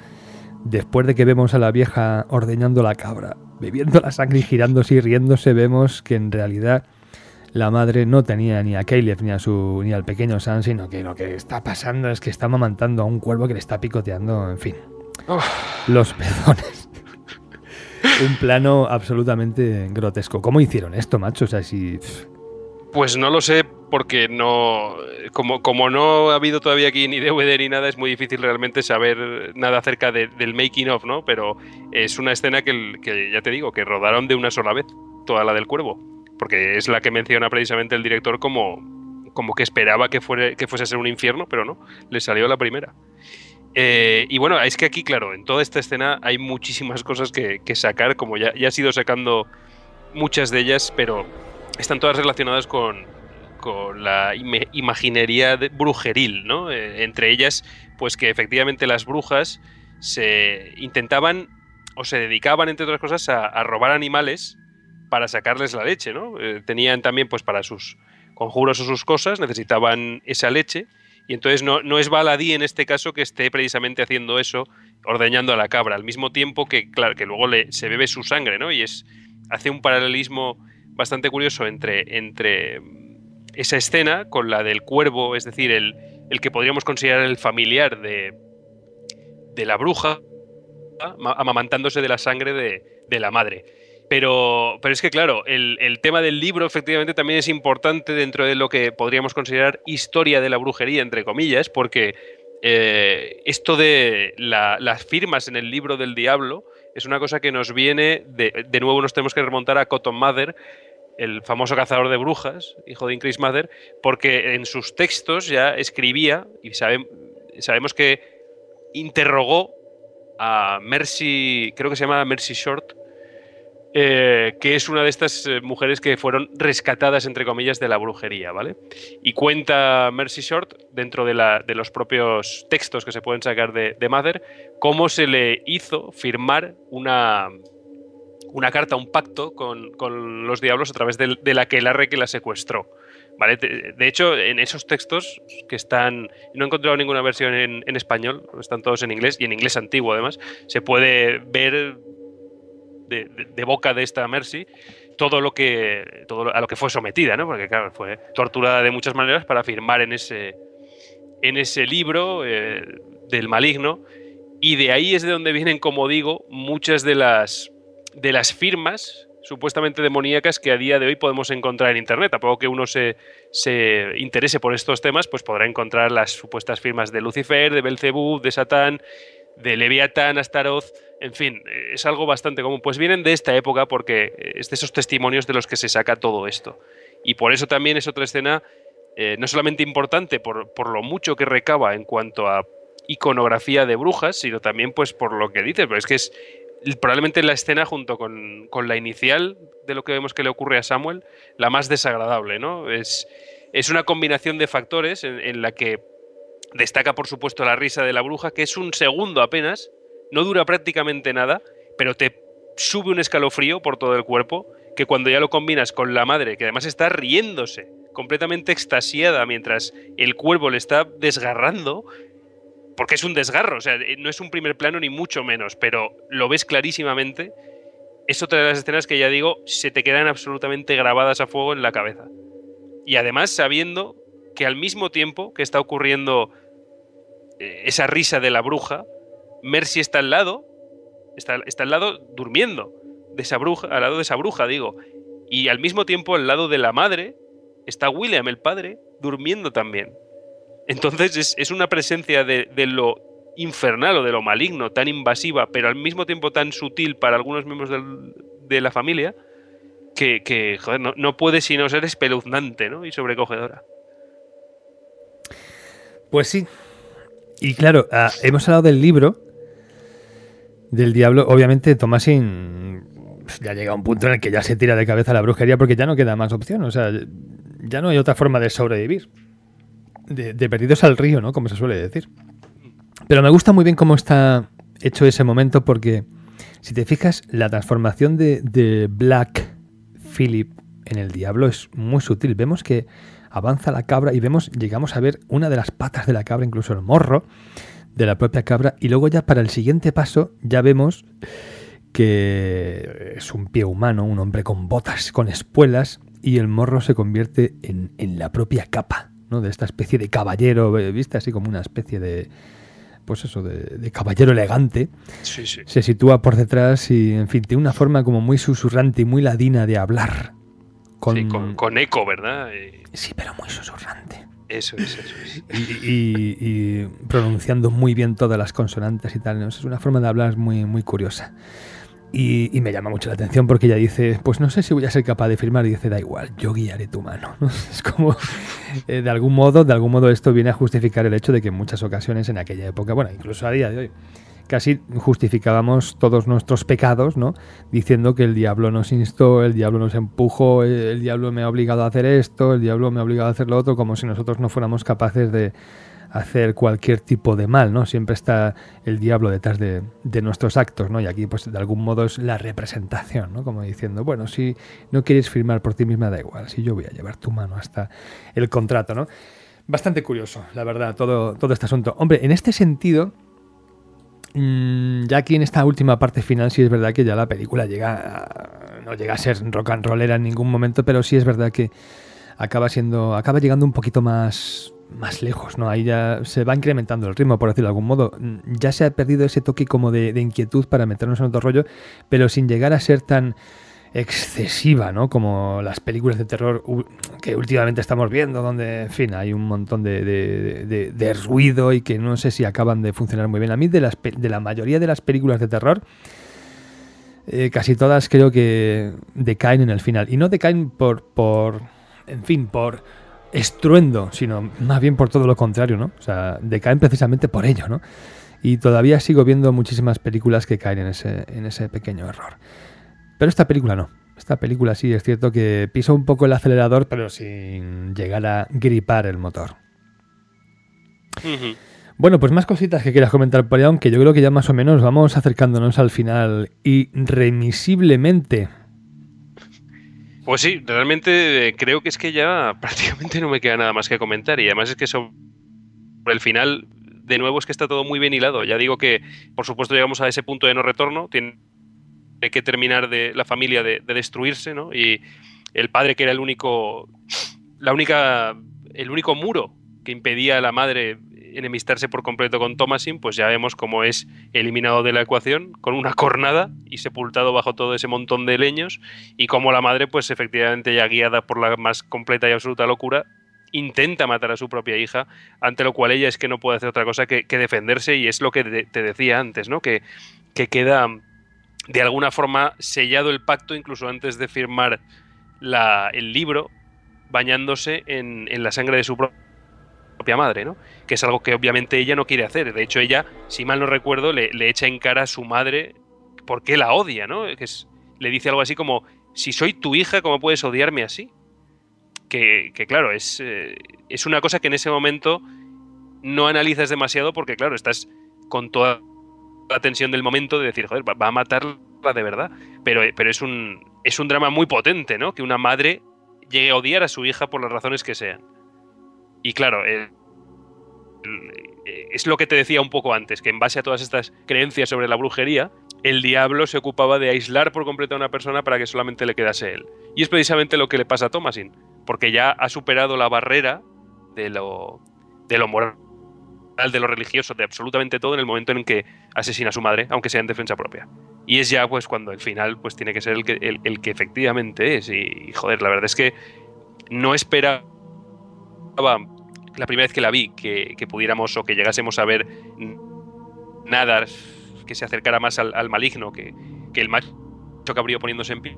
después de que vemos a la vieja ordeñando la cabra, bebiendo la sangre y girándose y riéndose, vemos que en realidad la madre no tenía ni a Caleb ni a su ni al pequeño Sam, sino que lo que está pasando es que está amamantando a un cuervo que le está picoteando, en fin. Los pezones. un plano absolutamente grotesco. ¿Cómo hicieron esto, macho? O sea, si. Pues no lo sé, porque no. Como, como no ha habido todavía aquí ni DVD ni nada, es muy difícil realmente saber nada acerca de, del making of, ¿no? Pero es una escena que, que, ya te digo, que rodaron de una sola vez, toda la del cuervo. Porque es la que menciona precisamente el director como, como que esperaba que, que fuese a ser un infierno, pero no, le salió la primera. Eh, y bueno, es que aquí, claro, en toda esta escena hay muchísimas cosas que, que sacar, como ya, ya has ido sacando muchas de ellas, pero están todas relacionadas con, con la im imaginería de brujeril, ¿no? Eh, entre ellas, pues que efectivamente las brujas se intentaban o se dedicaban, entre otras cosas, a robar animales para sacarles la leche, ¿no? Eh, tenían también, pues para sus conjuros o sus cosas, necesitaban esa leche y entonces no, no, es baladí en este caso que esté precisamente haciendo eso, ordeñando a la cabra, al mismo tiempo que, claro, que luego le, se bebe su sangre, ¿no? Y es, hace un paralelismo bastante curioso entre, entre esa escena con la del cuervo, es decir, el, el que podríamos considerar el familiar de, de la bruja, amamantándose de la sangre de, de la madre. Pero, pero, es que, claro, el, el, tema del libro efectivamente también es importante dentro de lo que podríamos considerar historia de la brujería, entre comillas, porque eh, esto de la, las firmas en el libro del diablo es una cosa que nos viene, de, de, nuevo nos tenemos que remontar a Cotton Mather, el famoso cazador de brujas, hijo de Increase Mather, porque en sus textos ya escribía, y sabe, sabemos que interrogó a Mercy, creo que se llama Mercy Short, eh, que es una de estas eh, mujeres que fueron rescatadas, entre comillas, de la brujería, ¿vale? Y cuenta Mercy Short, dentro de, la, los propios textos que se pueden sacar de, de, Mother, cómo se le hizo firmar una, carta, un pacto con, los diablos a través de, la que el que la secuestró. ¿Vale? De, hecho, en esos textos que están. No he encontrado ninguna versión en español, están todos en inglés y en inglés antiguo además. Se puede ver de, boca de esta Mercy todo lo que todo a lo que fue sometida, ¿no? Porque claro, fue torturada de muchas maneras para firmar en ese en ese libro eh, del maligno y de ahí es de donde vienen, como digo, muchas de las de las firmas supuestamente demoníacas que a día de hoy podemos encontrar en internet. A poco que uno se, se interese por estos temas, pues podrá encontrar las supuestas firmas de Lucifer, de Belcebú, de Satán, de Leviatán, Astaroth, en fin, es algo bastante común. Pues vienen de esta época porque es de esos testimonios de los que se saca todo esto. Y por eso también es otra escena eh, no solamente importante por, por, lo mucho que recaba en cuanto a iconografía de brujas, sino también pues por lo que dices, pero es que es probablemente la escena junto con, con, la inicial de lo que vemos que le ocurre a Samuel, la más desagradable, ¿no? Es, es una combinación de factores en la que destaca por supuesto la risa de la bruja, que es un segundo apenas, no dura prácticamente nada, pero te sube un escalofrío por todo el cuerpo, que cuando ya lo combinas con la madre, que además está riéndose, completamente extasiada mientras el cuervo le está desgarrando, porque es un desgarro, o sea, no es un primer plano ni mucho menos, pero lo ves clarísimamente, es otra de las escenas que ya digo, se te quedan absolutamente grabadas a fuego en la cabeza. Y además sabiendo que al mismo tiempo que está ocurriendo eh, esa risa de la bruja, Mercy está al lado Está, está al lado durmiendo de esa bruja, al lado de esa bruja, digo. Y al mismo tiempo, al lado de la madre, está William, el padre, durmiendo también. Entonces es, es una presencia de, de, lo infernal o de lo maligno, tan invasiva, pero al mismo tiempo tan sutil para algunos miembros de la familia, que, que joder, no, no, puede sino ser espeluznante ¿no? y sobrecogedora. Pues sí. Y claro, ah, hemos hablado del libro del diablo. Obviamente, Tomasin ya llega a un punto en el que ya se tira de cabeza la brujería porque ya no queda más opción. O sea, ya no hay otra forma de sobrevivir. De, de perdidos al río, ¿no? Como se suele decir. Pero me gusta muy bien cómo está hecho ese momento porque, si te fijas, la transformación de, de Black Philip en el diablo es muy sutil. Vemos que avanza la cabra y vemos, llegamos a ver una de las patas de la cabra, incluso el morro de la propia cabra, y luego ya para el siguiente paso ya vemos que es un pie humano, un hombre con botas, con espuelas, y el morro se convierte en, en la propia capa, ¿no? De esta especie de caballero, ¿viste? Así como una especie de, pues eso, de, de caballero elegante. Sí, sí. Se sitúa por detrás y, en fin, tiene una forma como muy susurrante y muy ladina de hablar. Con, sí, con, con eco, ¿verdad? Sí, pero muy susurrante. Eso es, eso es. Y, y, y, pronunciando muy bien todas las consonantes y tal. ¿no? Es una forma de hablar muy, muy curiosa. Y, y, me llama mucho la atención porque ella dice, pues no sé si voy a ser capaz de firmar y dice, da igual, yo guiaré tu mano. Es como, eh, de algún modo, de algún modo esto viene a justificar el hecho de que en muchas ocasiones en aquella época, bueno, incluso a día de hoy, casi justificábamos todos nuestros pecados, ¿no? Diciendo que el diablo nos instó, el diablo nos empujó, el, diablo me ha obligado a hacer esto, el diablo me ha obligado a hacer lo otro, como si nosotros no fuéramos capaces de hacer cualquier tipo de mal, ¿no? Siempre está el diablo detrás de, nuestros actos, ¿no? Y aquí, pues, de algún modo es la representación, ¿no? Como diciendo, bueno, si no quieres firmar por ti misma, da igual, si yo voy a llevar tu mano hasta el contrato, ¿no? Bastante curioso, la verdad, todo, todo este asunto. Hombre, en este sentido, ya aquí en esta última parte final, sí es verdad que ya la película llega no llega a ser rock and rollera en ningún momento, pero sí es verdad que acaba siendo, acaba llegando un poquito más más lejos, ¿no? Ahí ya se va incrementando el ritmo, por decirlo de algún modo. Ya se ha perdido ese toque como de, de, inquietud para meternos en otro rollo, pero sin llegar a ser tan excesiva, ¿no? Como las películas de terror que últimamente estamos viendo, donde, en fin, hay un montón de, de, de, ruido y que no sé si acaban de funcionar muy bien. A mí, de, las, de la mayoría de las películas de terror, eh, casi todas creo que decaen en el final. Y no decaen por, por en fin, por estruendo, sino más bien por todo lo contrario, ¿no? O sea, decaen precisamente por ello, ¿no? Y todavía sigo viendo muchísimas películas que caen en ese, en ese pequeño error. Pero esta película no. Esta película sí es cierto que pisa un poco el acelerador, pero sin llegar a gripar el motor. Uh -huh. Bueno, pues más cositas que quieras comentar por ahí, aunque yo creo que ya más o menos vamos acercándonos al final irremisiblemente. Pues sí, realmente eh, creo que es que ya prácticamente no me queda nada más que comentar y además es que sobre el final, de nuevo es que está todo muy bien hilado. Ya digo que, por supuesto, llegamos a ese punto de no retorno, tiene que terminar de la familia de, de destruirse, ¿no? Y el padre que era el único, la única, el único muro que impedía a la madre enemistarse por completo con Thomasin, pues ya vemos cómo es eliminado de la ecuación con una cornada y sepultado bajo todo ese montón de leños y como la madre, pues efectivamente ya guiada por la más completa y absoluta locura, intenta matar a su propia hija, ante lo cual ella es que no puede hacer otra cosa que, defenderse y es lo que te decía antes, ¿no? Que, que queda de alguna forma sellado el pacto incluso antes de firmar la, el libro bañándose en, en la sangre de su propia madre, ¿no? Que es algo que obviamente ella no quiere hacer. De hecho, ella, si mal no recuerdo, le, le echa en cara a su madre porque la odia, ¿no? Que es, le dice algo así como, si soy tu hija, ¿cómo puedes odiarme así? Que, que claro, es, eh, es una cosa que en ese momento no analizas demasiado porque, claro, estás con toda la tensión del momento de decir, joder, va a matarla de verdad. Pero, pero es, un, es un drama muy potente, ¿no? Que una madre llegue a odiar a su hija por las razones que sean. Y claro, eh, es lo que te decía un poco antes, que en base a todas estas creencias sobre la brujería, el diablo se ocupaba de aislar por completo a una persona para que solamente le quedase él. Y es precisamente lo que le pasa a Thomasin, porque ya ha superado la barrera de lo, de lo moral de lo religioso, de absolutamente todo en el momento en que asesina a su madre, aunque sea en defensa propia. Y es ya pues cuando el final pues tiene que ser el que, el, que efectivamente es. Y, joder, la verdad es que no esperaba la primera vez que la vi que, pudiéramos o que llegásemos a ver nada que se acercara más al, maligno que, que el macho cabrío poniéndose en pie.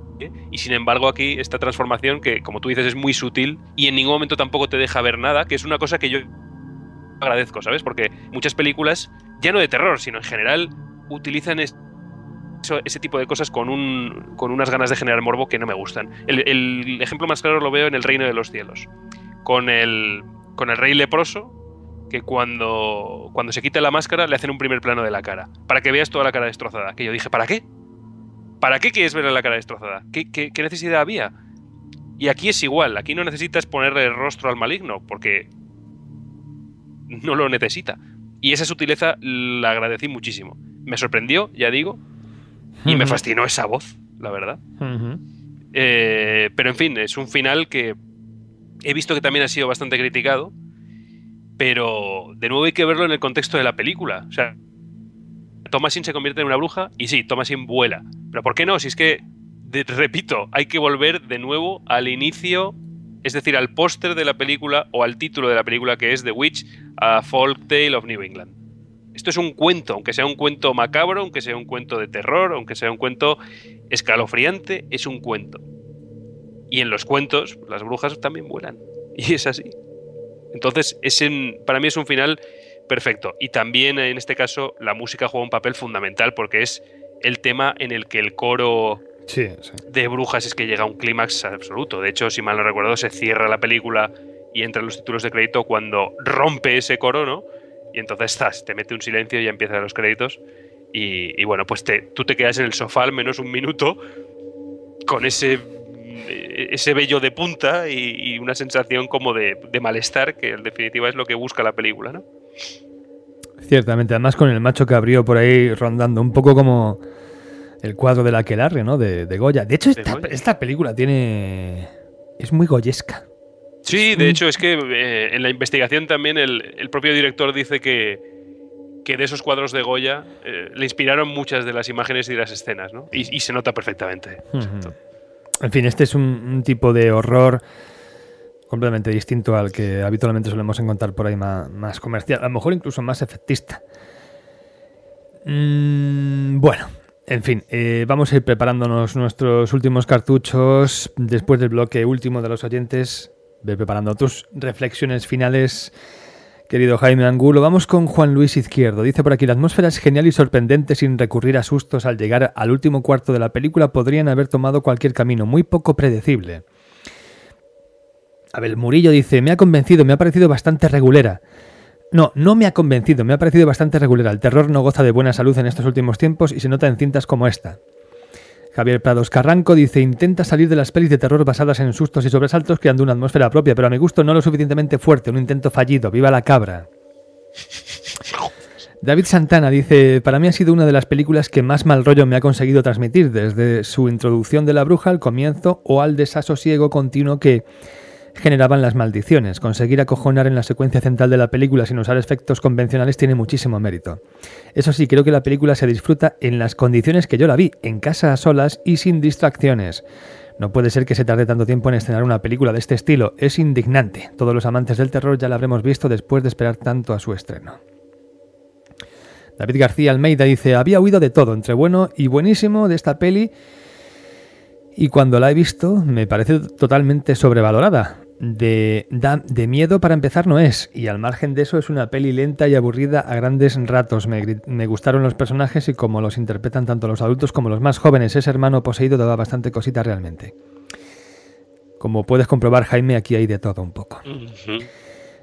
Y sin embargo, aquí esta transformación, que como tú dices, es muy sutil y en ningún momento tampoco te deja ver nada, que es una cosa que yo agradezco, ¿sabes? Porque muchas películas, ya no de terror, sino en general, utilizan ese tipo de cosas con, un, con unas ganas de generar morbo que no me gustan. El, ejemplo más claro lo veo en El Reino de los Cielos, con el, con el rey leproso, que cuando, cuando se quita la máscara le hacen un primer plano de la cara, para que veas toda la cara destrozada. Que yo dije, ¿para qué? ¿Para qué quieres ver la cara destrozada? ¿Qué, qué, qué necesidad había? Y aquí es igual, aquí no necesitas ponerle el rostro al maligno, porque no lo necesita. Y esa sutileza la agradecí muchísimo. Me sorprendió, ya digo, y me fascinó esa voz, la verdad. Eh, pero en fin, es un final que he visto que también ha sido bastante criticado, pero de nuevo hay que verlo en el contexto de la película. O sea, Thomasin se convierte en una bruja y sí, Thomasin vuela. Pero ¿por qué no? Si es que, repito, hay que volver de nuevo al inicio es decir, al póster de la película o al título de la película que es The Witch, a Folk Tale of New England. Esto es un cuento, aunque sea un cuento macabro, aunque sea un cuento de terror, aunque sea un cuento escalofriante, es un cuento. Y en los cuentos, las brujas también vuelan. Y es así. Entonces, es para mí es un final perfecto. Y también en este caso, la música juega un papel fundamental porque es el tema en el que el coro de brujas es que llega a un clímax absoluto. De hecho, si mal no recuerdo, se cierra la película y entran los títulos de crédito cuando rompe ese coro, ¿no? Y entonces estás, te mete un silencio y ya empiezan los créditos. Y, bueno, pues te, tú te quedas en el sofá al menos un minuto con ese, ese vello de punta y, una sensación como de, de, malestar, que en definitiva es lo que busca la película, ¿no? Ciertamente, además con el macho que abrió por ahí rondando, un poco como el cuadro de la Aquelarre, ¿no? De, Goya. De hecho, esta, película tiene. es muy goyesca. Sí, de hecho, es que eh, en la investigación también el, propio director dice que, que, de esos cuadros de Goya eh, le inspiraron muchas de las imágenes y las escenas, ¿no? Y, se nota perfectamente. En fin, este es un, tipo de horror completamente distinto al que habitualmente solemos encontrar por ahí más, comercial, a lo mejor incluso más efectista. Mm, bueno, en fin, eh, vamos a ir preparándonos nuestros últimos cartuchos después del bloque último de los oyentes. Ve preparando tus reflexiones finales, querido Jaime Angulo. Vamos con Juan Luis Izquierdo. Dice por aquí, la atmósfera es genial y sorprendente sin recurrir a sustos al llegar al último cuarto de la película. Podrían haber tomado cualquier camino, muy poco predecible. Abel Murillo dice, me ha convencido, me ha parecido bastante regulera. No, no me ha convencido, me ha parecido bastante regular. El terror no goza de buena salud en estos últimos tiempos y se nota en cintas como esta. Javier Prados Carranco dice, intenta salir de las pelis de terror basadas en sustos y sobresaltos creando una atmósfera propia, pero a mi gusto no lo suficientemente fuerte, un intento fallido, viva la cabra. David Santana dice, para mí ha sido una de las películas que más mal rollo me ha conseguido transmitir, desde su introducción de la bruja al comienzo o al desasosiego continuo que generaban las maldiciones. Conseguir acojonar en la secuencia central de la película sin usar efectos convencionales tiene muchísimo mérito. Eso sí, creo que la película se disfruta en las condiciones que yo la vi, en casa a solas y sin distracciones. No puede ser que se tarde tanto tiempo en estrenar una película de este estilo, es indignante. Todos los amantes del terror ya la habremos visto después de esperar tanto a su estreno. David García Almeida dice, había oído de todo, entre bueno y buenísimo de esta peli, y cuando la he visto me parece totalmente sobrevalorada de, de miedo para empezar no es, y al margen de eso es una peli lenta y aburrida a grandes ratos. Me, gustaron los personajes y cómo los interpretan tanto los adultos como los más jóvenes. Ese hermano poseído daba bastante cosita realmente. Como puedes comprobar, Jaime, aquí hay de todo un poco.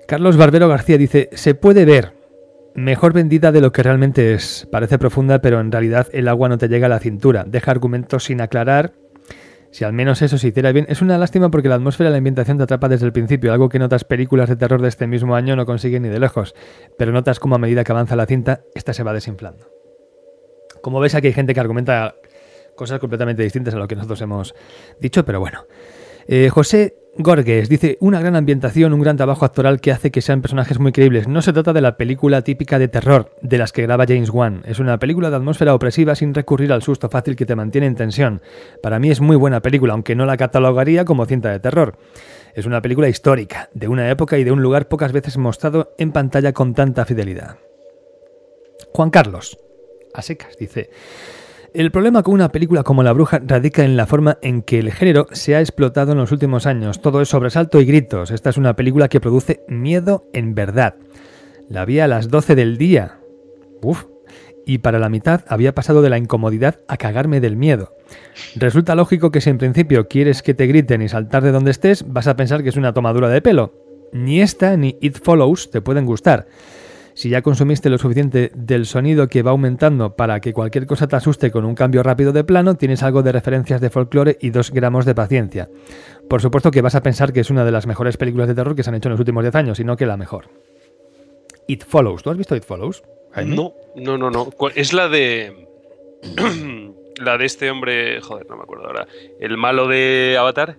Carlos Barbero García dice, se puede ver, mejor vendida de lo que realmente es. Parece profunda, pero en realidad el agua no te llega a la cintura. Deja argumentos sin aclarar si al menos eso se hiciera bien, es una lástima porque la atmósfera y la ambientación te atrapa desde el principio, algo que en otras películas de terror de este mismo año no consiguen ni de lejos, pero notas como a medida que avanza la cinta, esta se va desinflando. Como ves, aquí hay gente que argumenta cosas completamente distintas a lo que nosotros hemos dicho, pero bueno. Eh, José Gorges dice, una gran ambientación, un gran trabajo actoral que hace que sean personajes muy creíbles. No se trata de la película típica de terror, de las que graba James Wan. Es una película de atmósfera opresiva sin recurrir al susto fácil que te mantiene en tensión. Para mí es muy buena película, aunque no la catalogaría como cinta de terror. Es una película histórica, de una época y de un lugar pocas veces mostrado en pantalla con tanta fidelidad. Juan Carlos, a secas, dice... El problema con una película como La Bruja radica en la forma en que el género se ha explotado en los últimos años. Todo es sobresalto y gritos. Esta es una película que produce miedo en verdad. La vi a las 12 del día. Uf. Y para la mitad había pasado de la incomodidad a cagarme del miedo. Resulta lógico que si en principio quieres que te griten y saltar de donde estés, vas a pensar que es una tomadura de pelo. Ni esta ni It Follows te pueden gustar. Si ya consumiste lo suficiente del sonido que va aumentando para que cualquier cosa te asuste con un cambio rápido de plano, tienes algo de referencias de folclore y dos gramos de paciencia. Por supuesto que vas a pensar que es una de las mejores películas de terror que se han hecho en los últimos 10 años, y no que la mejor. It Follows. ¿Tú has visto It Follows? No, no, no, no. Es la de. la de este hombre. Joder, no me acuerdo ahora. El malo de Avatar.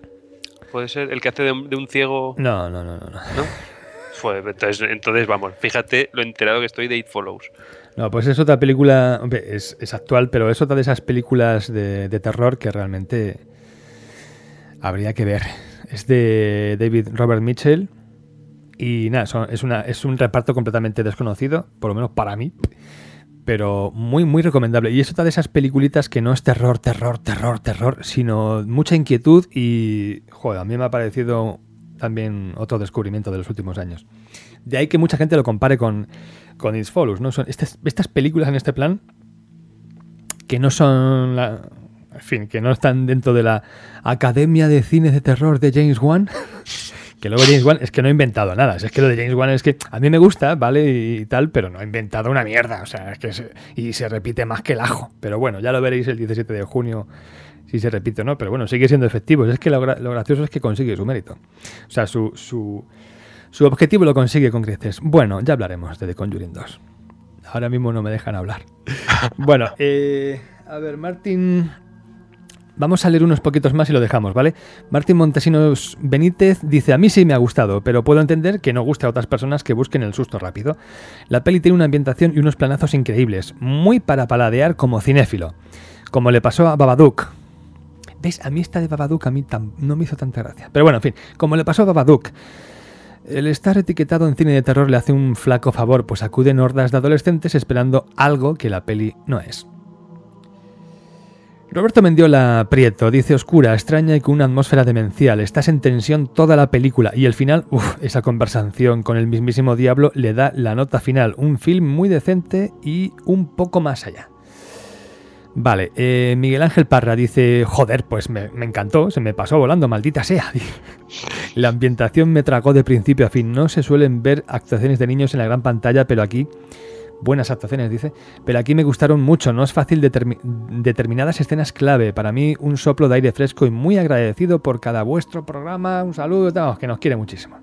¿Puede ser? ¿El que hace de, un ciego? No, no, no, no. ¿No? Entonces, vamos, fíjate lo enterado que estoy de It Follows. No, pues es otra película, es, actual, pero es otra de esas películas de, terror que realmente habría que ver. Es de David Robert Mitchell y nada, es, una, es un reparto completamente desconocido, por lo menos para mí, pero muy, muy recomendable. Y es otra de esas peliculitas que no es terror, terror, terror, terror, sino mucha inquietud y, joder, a mí me ha parecido también otro descubrimiento de los últimos años. De ahí que mucha gente lo compare con, con It's Follows, ¿no? Son estas, estas películas en este plan que no son la, en fin, que no están dentro de la Academia de Cine de Terror de James Wan. que luego James Wan es que no ha inventado nada. Es que lo de James Wan es que a mí me gusta, ¿vale? Y tal, pero no ha inventado una mierda. O sea, es que y se repite más que el ajo. Pero bueno, ya lo veréis el 17 de junio si se repite no, pero bueno, sigue siendo efectivo. Es que lo, gracioso es que consigue su mérito. O sea, su, su, su, objetivo lo consigue con creces. Bueno, ya hablaremos de The Conjuring 2. Ahora mismo no me dejan hablar. bueno, eh, a ver, Martín... Vamos a leer unos poquitos más y lo dejamos, ¿vale? Martín Montesinos Benítez dice, a mí sí me ha gustado, pero puedo entender que no guste a otras personas que busquen el susto rápido. La peli tiene una ambientación y unos planazos increíbles, muy para paladear como cinéfilo, como le pasó a Babadook, ¿Ves? A mí esta de Babadook a mí no me hizo tanta gracia. Pero bueno, en fin, como le pasó a Babadook, el estar etiquetado en cine de terror le hace un flaco favor, pues acuden hordas de adolescentes esperando algo que la peli no es. Roberto Mendiola Prieto dice oscura, extraña y con una atmósfera demencial. Estás en tensión toda la película y el final, uff, esa conversación con el mismísimo diablo le da la nota final. Un film muy decente y un poco más allá. Vale, eh, Miguel Ángel Parra dice, joder, pues me, encantó, se me pasó volando, maldita sea. la ambientación me tragó de principio a fin. No se suelen ver actuaciones de niños en la gran pantalla, pero aquí, buenas actuaciones, dice, pero aquí me gustaron mucho, no es fácil determinadas escenas clave. Para mí, un soplo de aire fresco y muy agradecido por cada vuestro programa. Un saludo, que nos quiere muchísimo.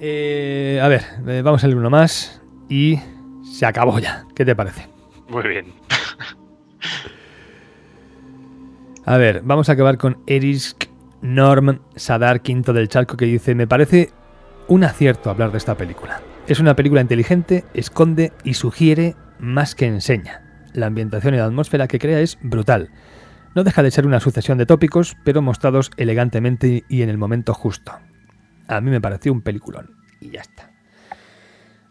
Eh, a ver, eh, vamos a leer uno más y se acabó ya. ¿Qué te parece? Muy bien. A ver, vamos a acabar con Erisk Norm Sadar Quinto del Charco que dice, me parece un acierto hablar de esta película. Es una película inteligente, esconde y sugiere más que enseña. La ambientación y la atmósfera que crea es brutal. No deja de ser una sucesión de tópicos, pero mostrados elegantemente y en el momento justo. A mí me pareció un peliculón. Y ya está.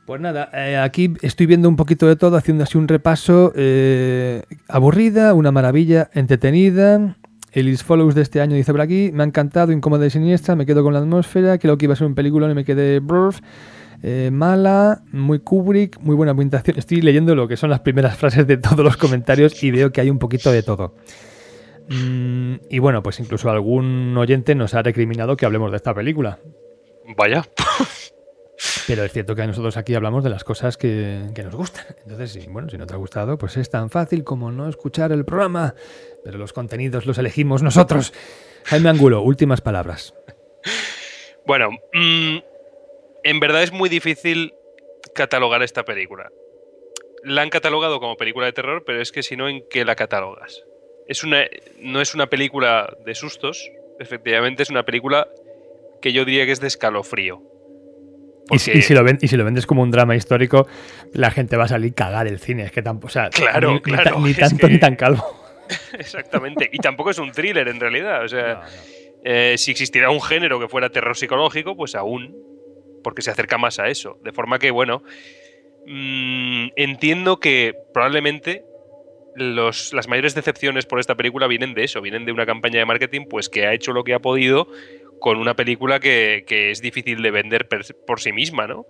Pues nada, eh, aquí estoy viendo un poquito de todo, haciendo así un repaso. Eh, aburrida, una maravilla, entretenida. El Is Follows de este año dice por aquí, me ha encantado, incómoda y siniestra, me quedo con la atmósfera, creo que iba a ser un película y me quedé eh, mala, muy Kubrick, muy buena ambientación. Estoy leyendo lo que son las primeras frases de todos los comentarios y veo que hay un poquito de todo. Mm, y bueno, pues incluso algún oyente nos ha recriminado que hablemos de esta película. Vaya. Pero es cierto que nosotros aquí hablamos de las cosas que, nos gustan. Entonces, bueno, si no te ha gustado, pues es tan fácil como no escuchar el programa. Pero los contenidos los elegimos nosotros. Jaime Angulo, últimas palabras. Bueno, mm, en verdad es muy difícil catalogar esta película. La han catalogado como película de terror, pero es que si no, ¿en qué la catalogas? es una, no es una película de sustos, efectivamente es una película que yo diría que es de escalofrío. Y, si, lo y si lo vendes como un drama histórico, la gente va a salir cagar el cine. Es que tampoco. O sea, claro, ni, tanto ni tan calvo. Exactamente. Y tampoco es un thriller en realidad. O sea, eh, si existiera un género que fuera terror psicológico, pues aún. Porque se acerca más a eso. De forma que, bueno. Mm, entiendo que probablemente los, las mayores decepciones por esta película vienen de eso, vienen de una campaña de marketing pues que ha hecho lo que ha podido con una película que, es difícil de vender por sí misma, ¿no?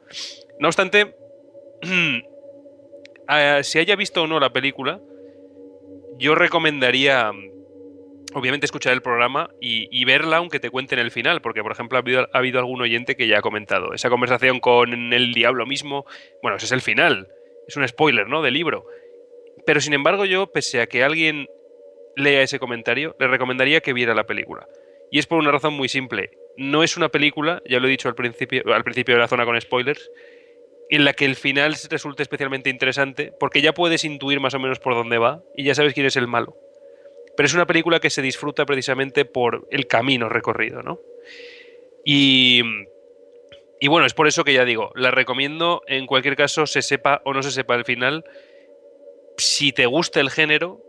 No obstante, si haya visto o no la película, yo recomendaría, obviamente, escuchar el programa y, verla aunque te cuenten el final, porque, por ejemplo, ha habido, ha habido, algún oyente que ya ha comentado esa conversación con el diablo mismo, bueno, ese es el final, es un spoiler, ¿no?, del libro. Pero, sin embargo, yo, pese a que alguien lea ese comentario, le recomendaría que viera la película. Y es por una razón muy simple. No es una película, ya lo he dicho al principio, al principio de la zona con spoilers, en la que el final resulte especialmente interesante, porque ya puedes intuir más o menos por dónde va y ya sabes quién es el malo. Pero es una película que se disfruta precisamente por el camino recorrido, ¿no? Y, y bueno, es por eso que ya digo, la recomiendo en cualquier caso, se sepa o no se sepa el final. Si te gusta el género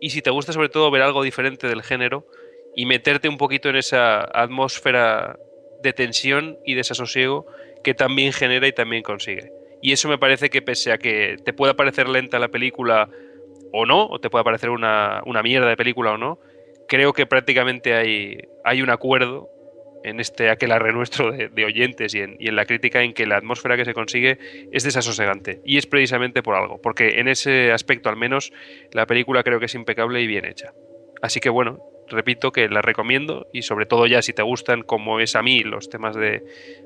y si te gusta sobre todo ver algo diferente del género, y meterte un poquito en esa atmósfera de tensión y desasosiego que también genera y también consigue. Y eso me parece que pese a que te pueda parecer lenta la película o no, o te pueda parecer una, mierda de película o no, creo que prácticamente hay, hay un acuerdo en este aquelarre nuestro de, oyentes y en, y en, la crítica en que la atmósfera que se consigue es desasosegante. Y es precisamente por algo, porque en ese aspecto al menos la película creo que es impecable y bien hecha. Así que bueno, repito que la recomiendo y sobre todo ya si te gustan como es a mí los temas de,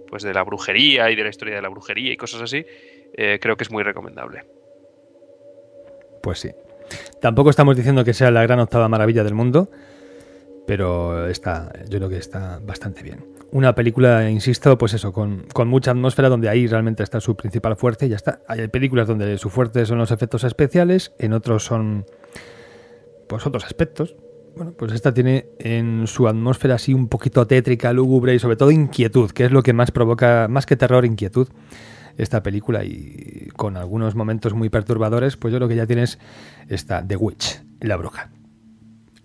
pues de la brujería y de la historia de la brujería y cosas así, eh, creo que es muy recomendable. Pues sí. Tampoco estamos diciendo que sea la gran octava maravilla del mundo, pero está, yo creo que está bastante bien. Una película, insisto, pues eso, con, con, mucha atmósfera, donde ahí realmente está su principal fuerte y ya está. Hay películas donde su fuerte son los efectos especiales, en otros son pues otros aspectos, bueno, pues esta tiene en su atmósfera así un poquito tétrica, lúgubre y sobre todo inquietud, que es lo que más provoca, más que terror, inquietud, esta película. Y con algunos momentos muy perturbadores, pues yo lo que ya tienes esta The Witch, la bruja.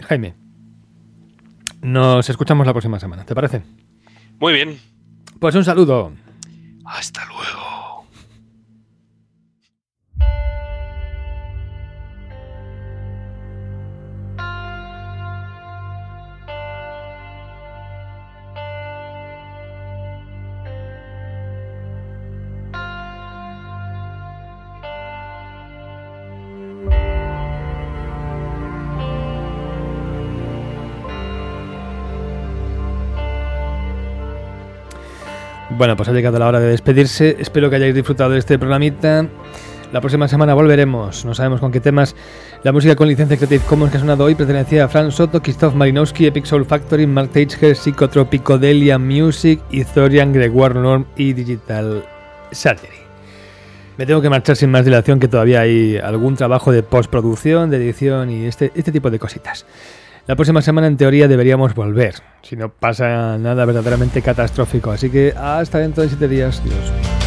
Jaime, nos escuchamos la próxima semana, ¿te parece? Muy bien. Pues un saludo. Hasta luego. Bueno, pues ha llegado la hora de despedirse. Espero que hayáis disfrutado de este programita. La próxima semana volveremos. No sabemos con qué temas. La música con licencia Creative Commons que ha sonado hoy pertenecía a Fran Soto, Christoph Marinowski, Epic Soul Factory, Mark Teicher, Psychotropico, Delia Music, Ithorian, Gregoire Norm y Digital Surgery. Me tengo que marchar sin más dilación que todavía hay algún trabajo de postproducción, de edición y este, este tipo de cositas. La próxima semana en teoría deberíamos volver, si no pasa nada verdaderamente catastrófico. Así que hasta dentro de siete días. Dios.